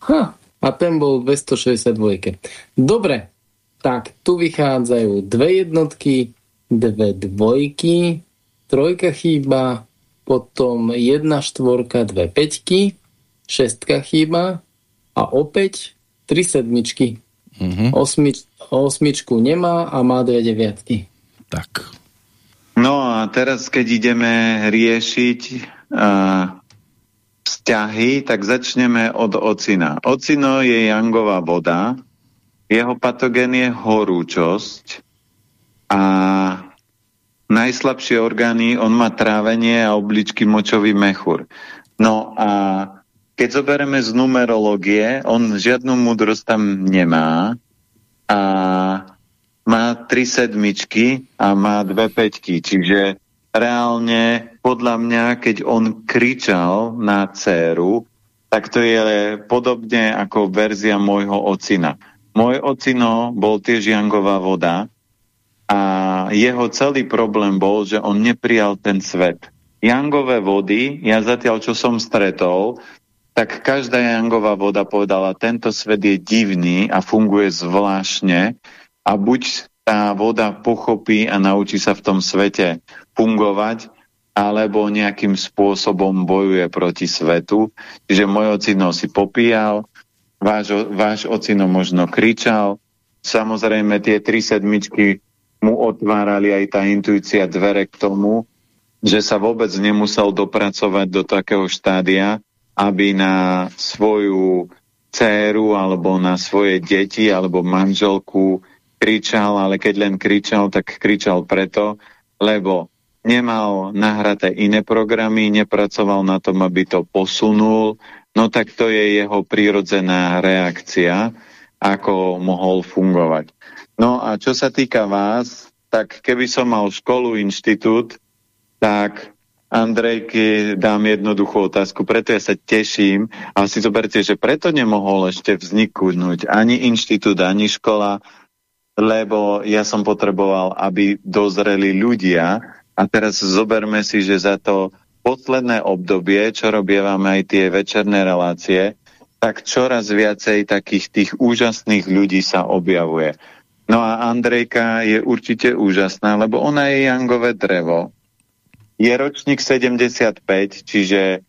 Ha, a ten bol 262. Dobre, tak tu vychádzajú dve jednotky, dve dvojky, trojka chýba, potom jedna štvorka, dve peťky, šestka chýba a opäť tri sedmičky. Uh-huh. Osmič, osmičku nemá a má dve deviatky. Tak. No a teraz, keď ideme riešiť uh, vzťahy, tak začneme od ocina. Ocino je jangová voda, jeho patogén je horúčosť a najslabšie orgány, on má trávenie a obličky močový mechúr. No a keď zoberieme z numerológie, on žiadnu múdrosť tam nemá a má tri sedmičky a má dve peťky, čiže reálne podľa mňa, keď on kričal na dceru, tak to je podobne ako verzia môjho ocina. Môj ocino bol tiež Jangová voda a jeho celý problém bol, že on neprijal ten svet. Jangové vody, ja zatiaľ čo som stretol, tak každá Jangová voda povedala, tento svet je divný a funguje zvláštne a buď tá voda pochopí a naučí sa v tom svete fungovať, alebo nejakým spôsobom bojuje proti svetu. Čiže môj ocino si popíjal, váš, váš ocino možno kričal. Samozrejme tie tri sedmičky mu otvárali aj tá intuícia dvere k tomu, že sa vôbec nemusel dopracovať do takého štádia, aby na svoju dceru alebo na svoje deti alebo manželku kričal, ale keď len kričal, tak kričal preto, lebo nemal nahraté iné programy, nepracoval na tom, aby to posunul, no tak to je jeho prírodzená reakcia, ako mohol fungovať. No a čo sa týka vás, tak keby som mal školu, inštitút, tak Andrejky dám jednoduchú otázku, preto ja sa teším, ale si zoberte, že preto nemohol ešte vzniknúť ani inštitút, ani škola, lebo ja som potreboval, aby dozreli ľudia a teraz zoberme si, že za to posledné obdobie, čo robievame aj tie večerné relácie, tak čoraz viacej takých tých úžasných ľudí sa objavuje. No a Andrejka je určite úžasná, lebo ona je jangové drevo je ročník 75, čiže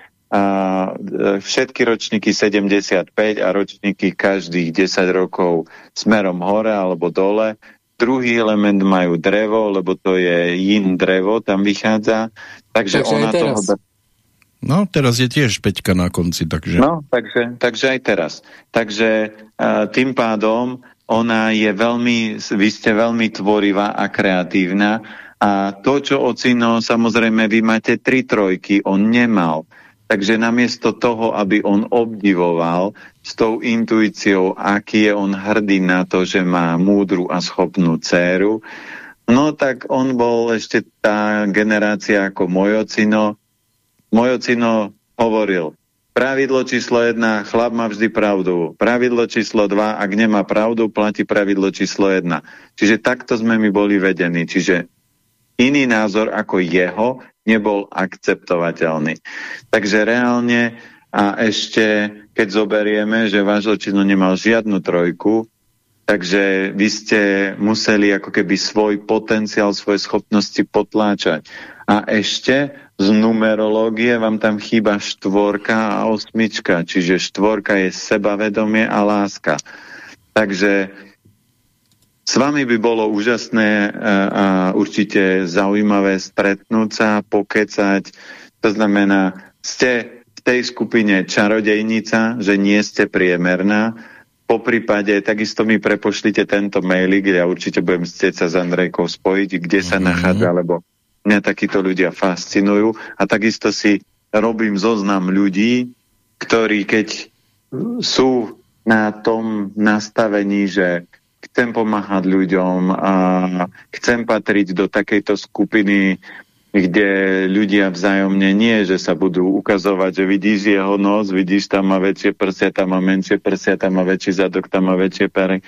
všetky ročníky 75 a ročníky každých 10 rokov smerom hore alebo dole. Druhý element majú drevo, lebo to je yin drevo, tam vychádza. Takže, takže ona toho... No, teraz je tiež Peťka na konci, takže... No, takže, takže aj teraz. Takže uh, tým pádom ona je veľmi, vy ste veľmi tvorivá a kreatívna a to, čo ocino, samozrejme, vy máte tri trojky, on nemal. Takže namiesto toho, aby on obdivoval s tou intuíciou, aký je on hrdý na to, že má múdru a schopnú dceru, no tak on bol ešte tá generácia ako môj ocino, môj ocino hovoril, pravidlo číslo 1, chlap má vždy pravdu. Pravidlo číslo 2, ak nemá pravdu, platí pravidlo číslo 1. Čiže takto sme my boli vedení. Čiže iný názor ako jeho nebol akceptovateľný. Takže reálne a ešte, keď zoberieme, že váš očino nemal žiadnu trojku, takže vy ste museli ako keby svoj potenciál, svoje schopnosti potláčať. A ešte z numerológie vám tam chýba štvorka a osmička, čiže štvorka je sebavedomie a láska. Takže s vami by bolo úžasné a určite zaujímavé stretnúť sa, pokecať. To znamená, ste v tej skupine čarodejnica, že nie ste priemerná. Po prípade, takisto mi prepošlite tento mailik, ja určite budem chcieť sa s Andrejkou spojiť, kde sa mm -hmm. nachádza, lebo Mňa takíto ľudia fascinujú a takisto si robím zoznam ľudí, ktorí keď sú na tom nastavení, že chcem pomáhať ľuďom a chcem patriť do takejto skupiny, kde ľudia vzájomne nie, že sa budú ukazovať, že vidíš jeho nos, vidíš tam má väčšie prsia, tam má menšie prsia, tam má väčší zadok, tam má väčšie pery.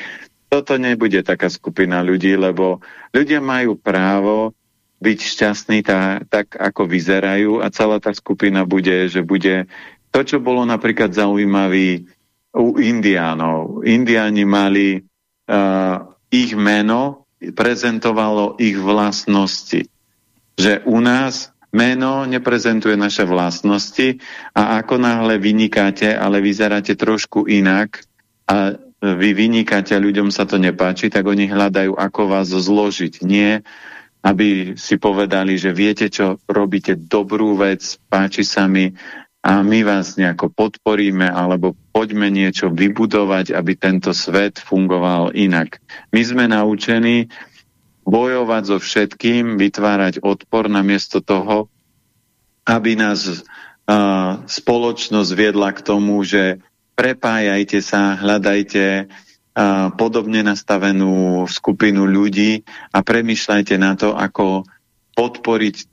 Toto nebude taká skupina ľudí, lebo ľudia majú právo byť šťastní tá, tak, ako vyzerajú a celá tá skupina bude, že bude to, čo bolo napríklad zaujímavý u Indiánov. Indiáni mali ich meno, prezentovalo ich vlastnosti. Že u nás meno neprezentuje naše vlastnosti a ako náhle vynikáte, ale vyzeráte trošku inak a vy vynikáte a ľuďom sa to nepáči, tak oni hľadajú, ako vás zložiť. Nie, aby si povedali, že viete, čo robíte dobrú vec, páči sa mi a my vás nejako podporíme alebo poďme niečo vybudovať, aby tento svet fungoval inak. My sme naučení bojovať so všetkým, vytvárať odpor namiesto toho, aby nás uh, spoločnosť viedla k tomu, že prepájajte sa, hľadajte podobne nastavenú skupinu ľudí a premyšľajte na to, ako podporiť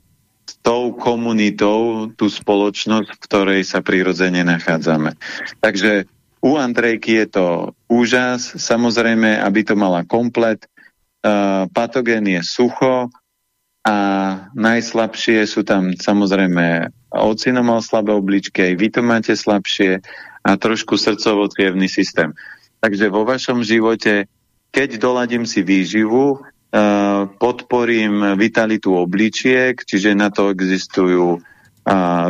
tou komunitou tú spoločnosť, v ktorej sa prirodzene nachádzame. Takže u Andrejky je to úžas, samozrejme, aby to mala komplet. Uh, patogén je sucho a najslabšie sú tam samozrejme ocino mal slabé obličky, aj vy to máte slabšie a trošku srdcovo systém. Takže vo vašom živote, keď doladím si výživu, podporím vitalitu obličiek, čiže na to existujú uh,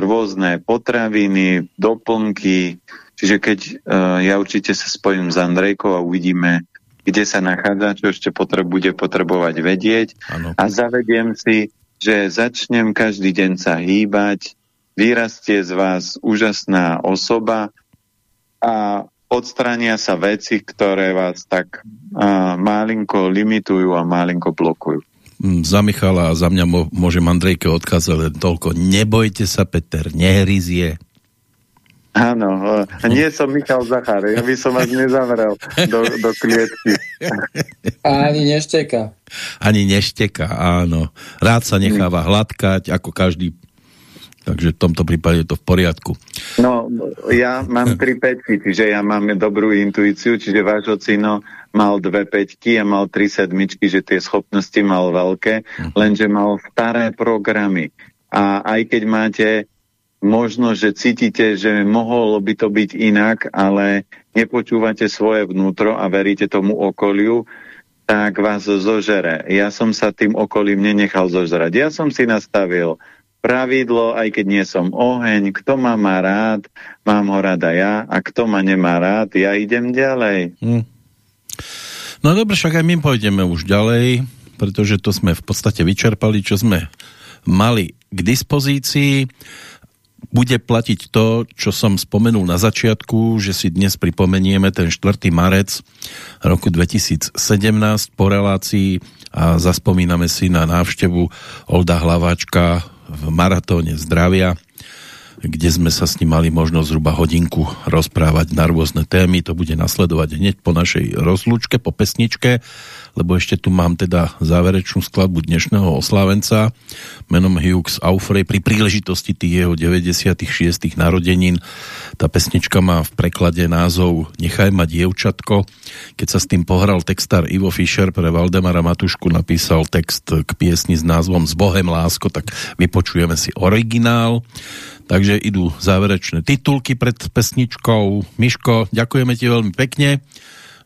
rôzne potraviny, doplnky, čiže keď uh, ja určite sa spojím s Andrejkou a uvidíme, kde sa nachádza, čo ešte potreb, bude potrebovať vedieť. Ano. a zavediem si, že začnem každý deň sa hýbať, vyrastie z vás úžasná osoba. A odstrania sa veci, ktoré vás tak a, malinko limitujú a malinko blokujú. Mm, za Michala a za mňa môžem Andrejke odkázať len toľko. Nebojte sa, Peter, nehryzie. Áno, nie som Michal Zachar, ja by som vás nezavrel do, do klietky. A ani nešteka. Ani nešteka, áno. Rád sa necháva hladkať, ako každý Takže v tomto prípade je to v poriadku. No, ja mám tri peťky, čiže ja mám dobrú intuíciu, čiže váš ocino mal dve peťky a mal tri sedmičky, že tie schopnosti mal veľké, uh-huh. lenže mal staré programy. A aj keď máte možno, že cítite, že mohlo by to byť inak, ale nepočúvate svoje vnútro a veríte tomu okoliu, tak vás zožere. Ja som sa tým okolím nenechal zožerať. Ja som si nastavil pravidlo, aj keď nie som oheň, kto ma má rád, mám ho rada ja a kto ma nemá rád, ja idem ďalej. Hm. No dobre, však aj my pôjdeme už ďalej, pretože to sme v podstate vyčerpali, čo sme mali k dispozícii. Bude platiť to, čo som spomenul na začiatku, že si dnes pripomenieme ten 4. marec roku 2017 po relácii a zaspomíname si na návštevu Olda Hlaváčka v maratóne zdravia, kde sme sa s ním mali možnosť zhruba hodinku rozprávať na rôzne témy. To bude nasledovať hneď po našej rozlúčke, po pesničke, lebo ešte tu mám teda záverečnú skladbu dnešného oslávenca menom Hughes Aufrey pri príležitosti tých jeho 96. narodenín. Tá pesnička má v preklade názov Nechaj ma dievčatko. Keď sa s tým pohral textár Ivo Fischer pre Valdemara Matušku napísal text k piesni s názvom S Bohem lásko, tak vypočujeme si originál. Takže idú záverečné titulky pred pesničkou. Miško, ďakujeme ti veľmi pekne,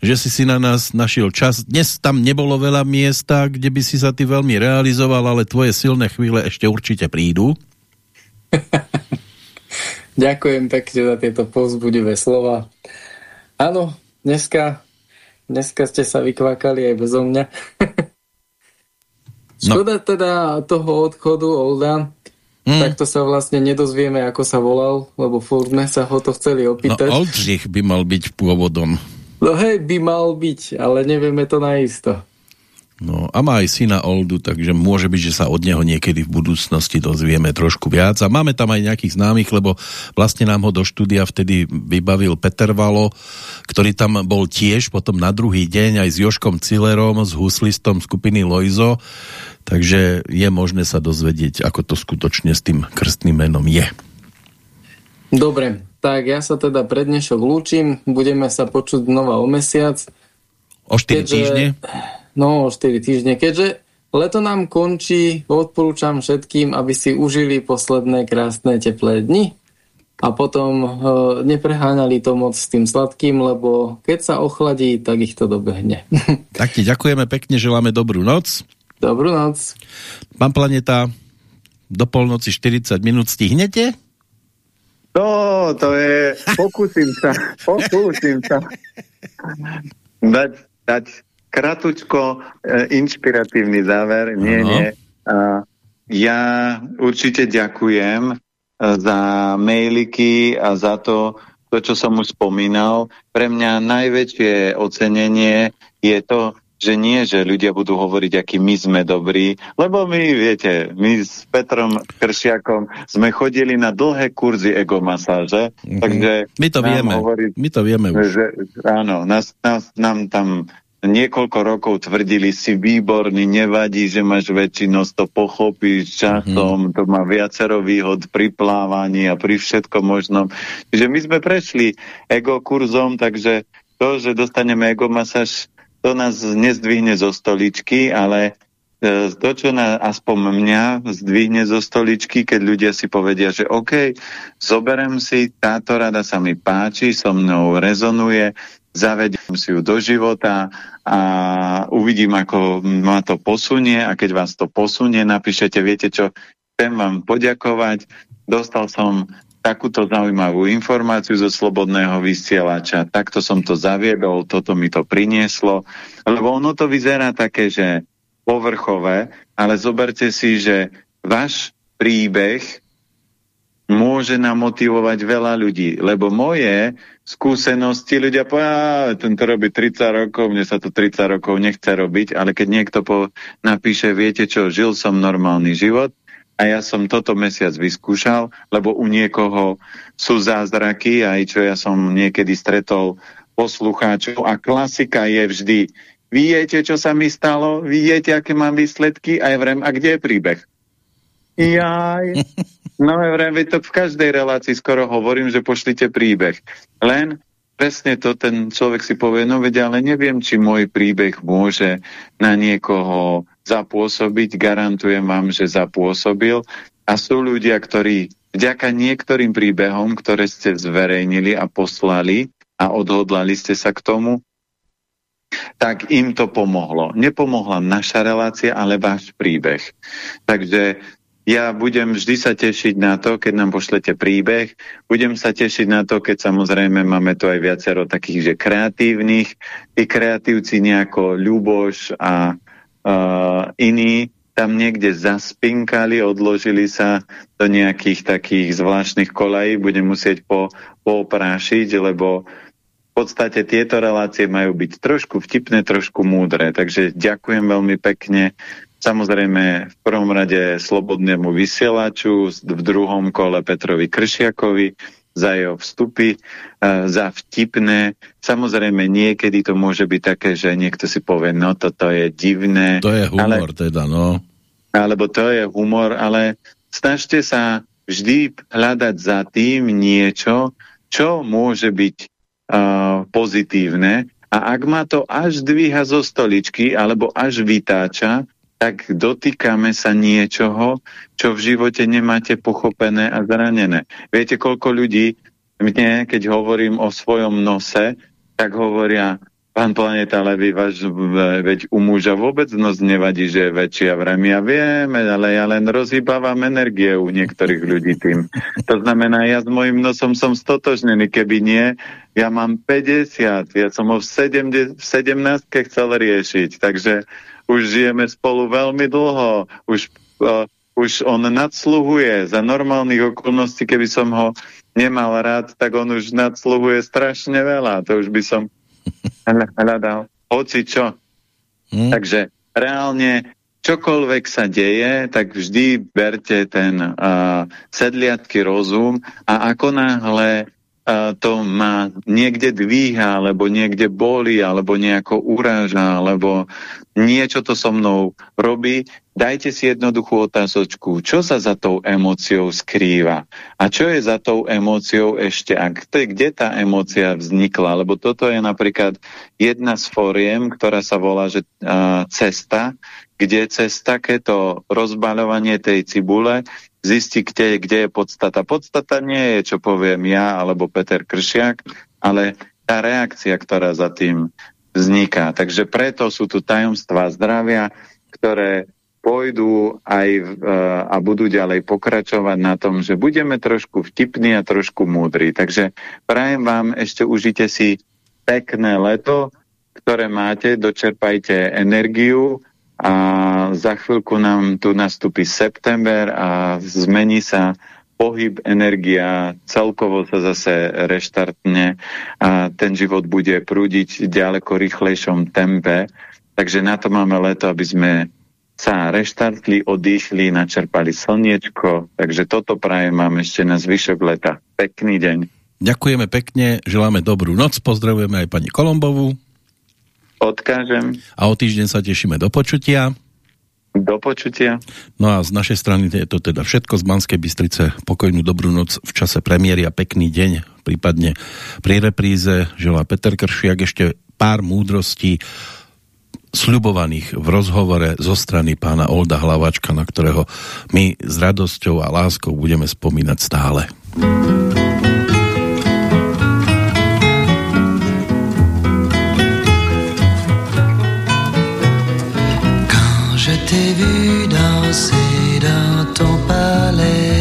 že si si na nás našiel čas. Dnes tam nebolo veľa miesta, kde by si sa ty veľmi realizoval, ale tvoje silné chvíle ešte určite prídu. Ďakujem pekne za tieto povzbudivé slova. Áno, dneska, dneska ste sa vykvakali aj bezo mňa. Škoda no. teda toho odchodu Olda, Mm. Tak to sa vlastne nedozvieme, ako sa volal, lebo furt sme sa ho to chceli opýtať. No Oldřich by mal byť pôvodom. No hej, by mal byť, ale nevieme to naisto. No a má aj syna Oldu, takže môže byť, že sa od neho niekedy v budúcnosti dozvieme trošku viac. A máme tam aj nejakých známych, lebo vlastne nám ho do štúdia vtedy vybavil Peter Valo, ktorý tam bol tiež potom na druhý deň aj s Joškom Cillerom, s huslistom skupiny Loizo. Takže je možné sa dozvedieť, ako to skutočne s tým krstným menom je. Dobre, tak ja sa teda pre dnešok lúčim. Budeme sa počuť znova o mesiac. O 4 keďže... týždne? No, 4 týždne. Keďže leto nám končí, odporúčam všetkým, aby si užili posledné krásne teplé dni a potom e, nepreháňali to moc s tým sladkým, lebo keď sa ochladí, tak ich to dobehne. Tak ti ďakujeme pekne, želáme dobrú noc. Dobrú noc. Pán Planeta, do polnoci 40 minút stihnete? No, to je... Pokúsim sa. Pokúsim sa. Dať, dať kratučko e, inšpiratívny záver. Nie, ano. nie. A ja určite ďakujem e, za mailiky a za to, to, čo som už spomínal. Pre mňa najväčšie ocenenie je to, že nie, že ľudia budú hovoriť, aký my sme dobrí, lebo my, viete, my s Petrom Kršiakom sme chodili na dlhé kurzy egomasáže, mm -hmm. takže... My to vieme, hovorí, my to vieme už. Že, áno, nás, nás, nám tam niekoľko rokov tvrdili si výborný, nevadí, že máš väčšinosť, to pochopíš časom, mm. to má viacero výhod pri plávaní a pri všetkom možnom. Čiže my sme prešli ego kurzom, takže to, že dostaneme ego masáž, to nás nezdvihne zo stoličky, ale e, to, čo na, aspoň mňa zdvihne zo stoličky, keď ľudia si povedia, že OK, zoberem si, táto rada sa mi páči, so mnou rezonuje, zavediem si ju do života a uvidím, ako ma to posunie. A keď vás to posunie, napíšete, viete čo, chcem vám poďakovať, dostal som takúto zaujímavú informáciu zo slobodného vysielača, takto som to zaviedol, toto mi to prinieslo, lebo ono to vyzerá také, že povrchové, ale zoberte si, že váš príbeh môže namotivovať veľa ľudí, lebo moje skúsenosti, ľudia povedia, ten to robí 30 rokov, mne sa to 30 rokov nechce robiť, ale keď niekto po, napíše, viete čo, žil som normálny život a ja som toto mesiac vyskúšal, lebo u niekoho sú zázraky, aj čo ja som niekedy stretol poslucháčov a klasika je vždy, viete, čo sa mi stalo, viete, aké mám výsledky, a ja vrem, a kde je príbeh? Jaj. No vrem, to v každej relácii skoro hovorím, že pošlite príbeh. Len presne to ten človek si povie, no vedia, ale neviem, či môj príbeh môže na niekoho zapôsobiť. Garantujem vám, že zapôsobil. A sú ľudia, ktorí vďaka niektorým príbehom, ktoré ste zverejnili a poslali a odhodlali ste sa k tomu, tak im to pomohlo. Nepomohla naša relácia, ale váš príbeh. Takže ja budem vždy sa tešiť na to, keď nám pošlete príbeh. Budem sa tešiť na to, keď samozrejme máme tu aj viacero takých, že kreatívnych. Tí kreatívci nejako Ľuboš a uh, iní tam niekde zaspinkali, odložili sa do nejakých takých zvláštnych kolají. Budem musieť po, poprášiť, lebo v podstate tieto relácie majú byť trošku vtipné, trošku múdre. Takže ďakujem veľmi pekne Samozrejme v prvom rade slobodnému vysielaču, v druhom kole Petrovi Kršiakovi za jeho vstupy, e, za vtipné. Samozrejme niekedy to môže byť také, že niekto si povie, no toto je divné. To je humor ale, teda, no. Alebo to je humor, ale snažte sa vždy hľadať za tým niečo, čo môže byť uh, pozitívne a ak ma to až dvíha zo stoličky alebo až vytáča, tak dotýkame sa niečoho, čo v živote nemáte pochopené a zranené. Viete, koľko ľudí mne, keď hovorím o svojom nose, tak hovoria, pán Planeta Levy, váš, veď u muža vôbec nos nevadí, že je väčšia. Vrem, ja vieme, ale ja len rozhýbávam energie u niektorých ľudí tým. To znamená, ja s mojim nosom som stotožnený, keby nie, ja mám 50, ja som ho v, 70, v 17 chcel riešiť, takže už žijeme spolu veľmi dlho, už, uh, už on nadsluhuje za normálnych okolností, keby som ho nemal rád, tak on už nadsluhuje strašne veľa, to už by som hľadal hoci čo. Hmm. Takže reálne čokoľvek sa deje, tak vždy berte ten uh, sedliatky rozum a ako náhle to ma niekde dvíha, alebo niekde boli, alebo nejako uráža, alebo niečo to so mnou robí, dajte si jednoduchú otázočku, čo sa za tou emóciou skrýva? A čo je za tou emóciou ešte, a kde tá emócia vznikla, lebo toto je napríklad jedna z fóriem, ktorá sa volá že, uh, cesta, kde cez takéto rozbaľovanie tej cibule zistí, kde, kde je podstata. Podstata nie je, čo poviem ja alebo Peter Kršiak, ale tá reakcia, ktorá za tým vzniká. Takže preto sú tu tajomstvá zdravia, ktoré pôjdu aj v, a budú ďalej pokračovať na tom, že budeme trošku vtipní a trošku múdri. Takže prajem vám, ešte užite si pekné leto, ktoré máte, dočerpajte energiu a za chvíľku nám tu nastúpi september a zmení sa pohyb, energia, celkovo sa zase reštartne a ten život bude prúdiť v ďaleko rýchlejšom tempe. Takže na to máme leto, aby sme sa reštartli, odýchli, načerpali slniečko. Takže toto prajem mám ešte na zvyšok leta. Pekný deň. Ďakujeme pekne, želáme dobrú noc, pozdravujeme aj pani Kolombovu odkážem. A o týždeň sa tešíme do počutia. Do počutia. No a z našej strany je to teda všetko z Banskej Bystrice. Pokojnú dobrú noc v čase premiéry a pekný deň, prípadne pri repríze želá Peter Kršiak ešte pár múdrostí sľubovaných v rozhovore zo strany pána Olda Hlavačka, na ktorého my s radosťou a láskou budeme spomínať stále. t'en parlais.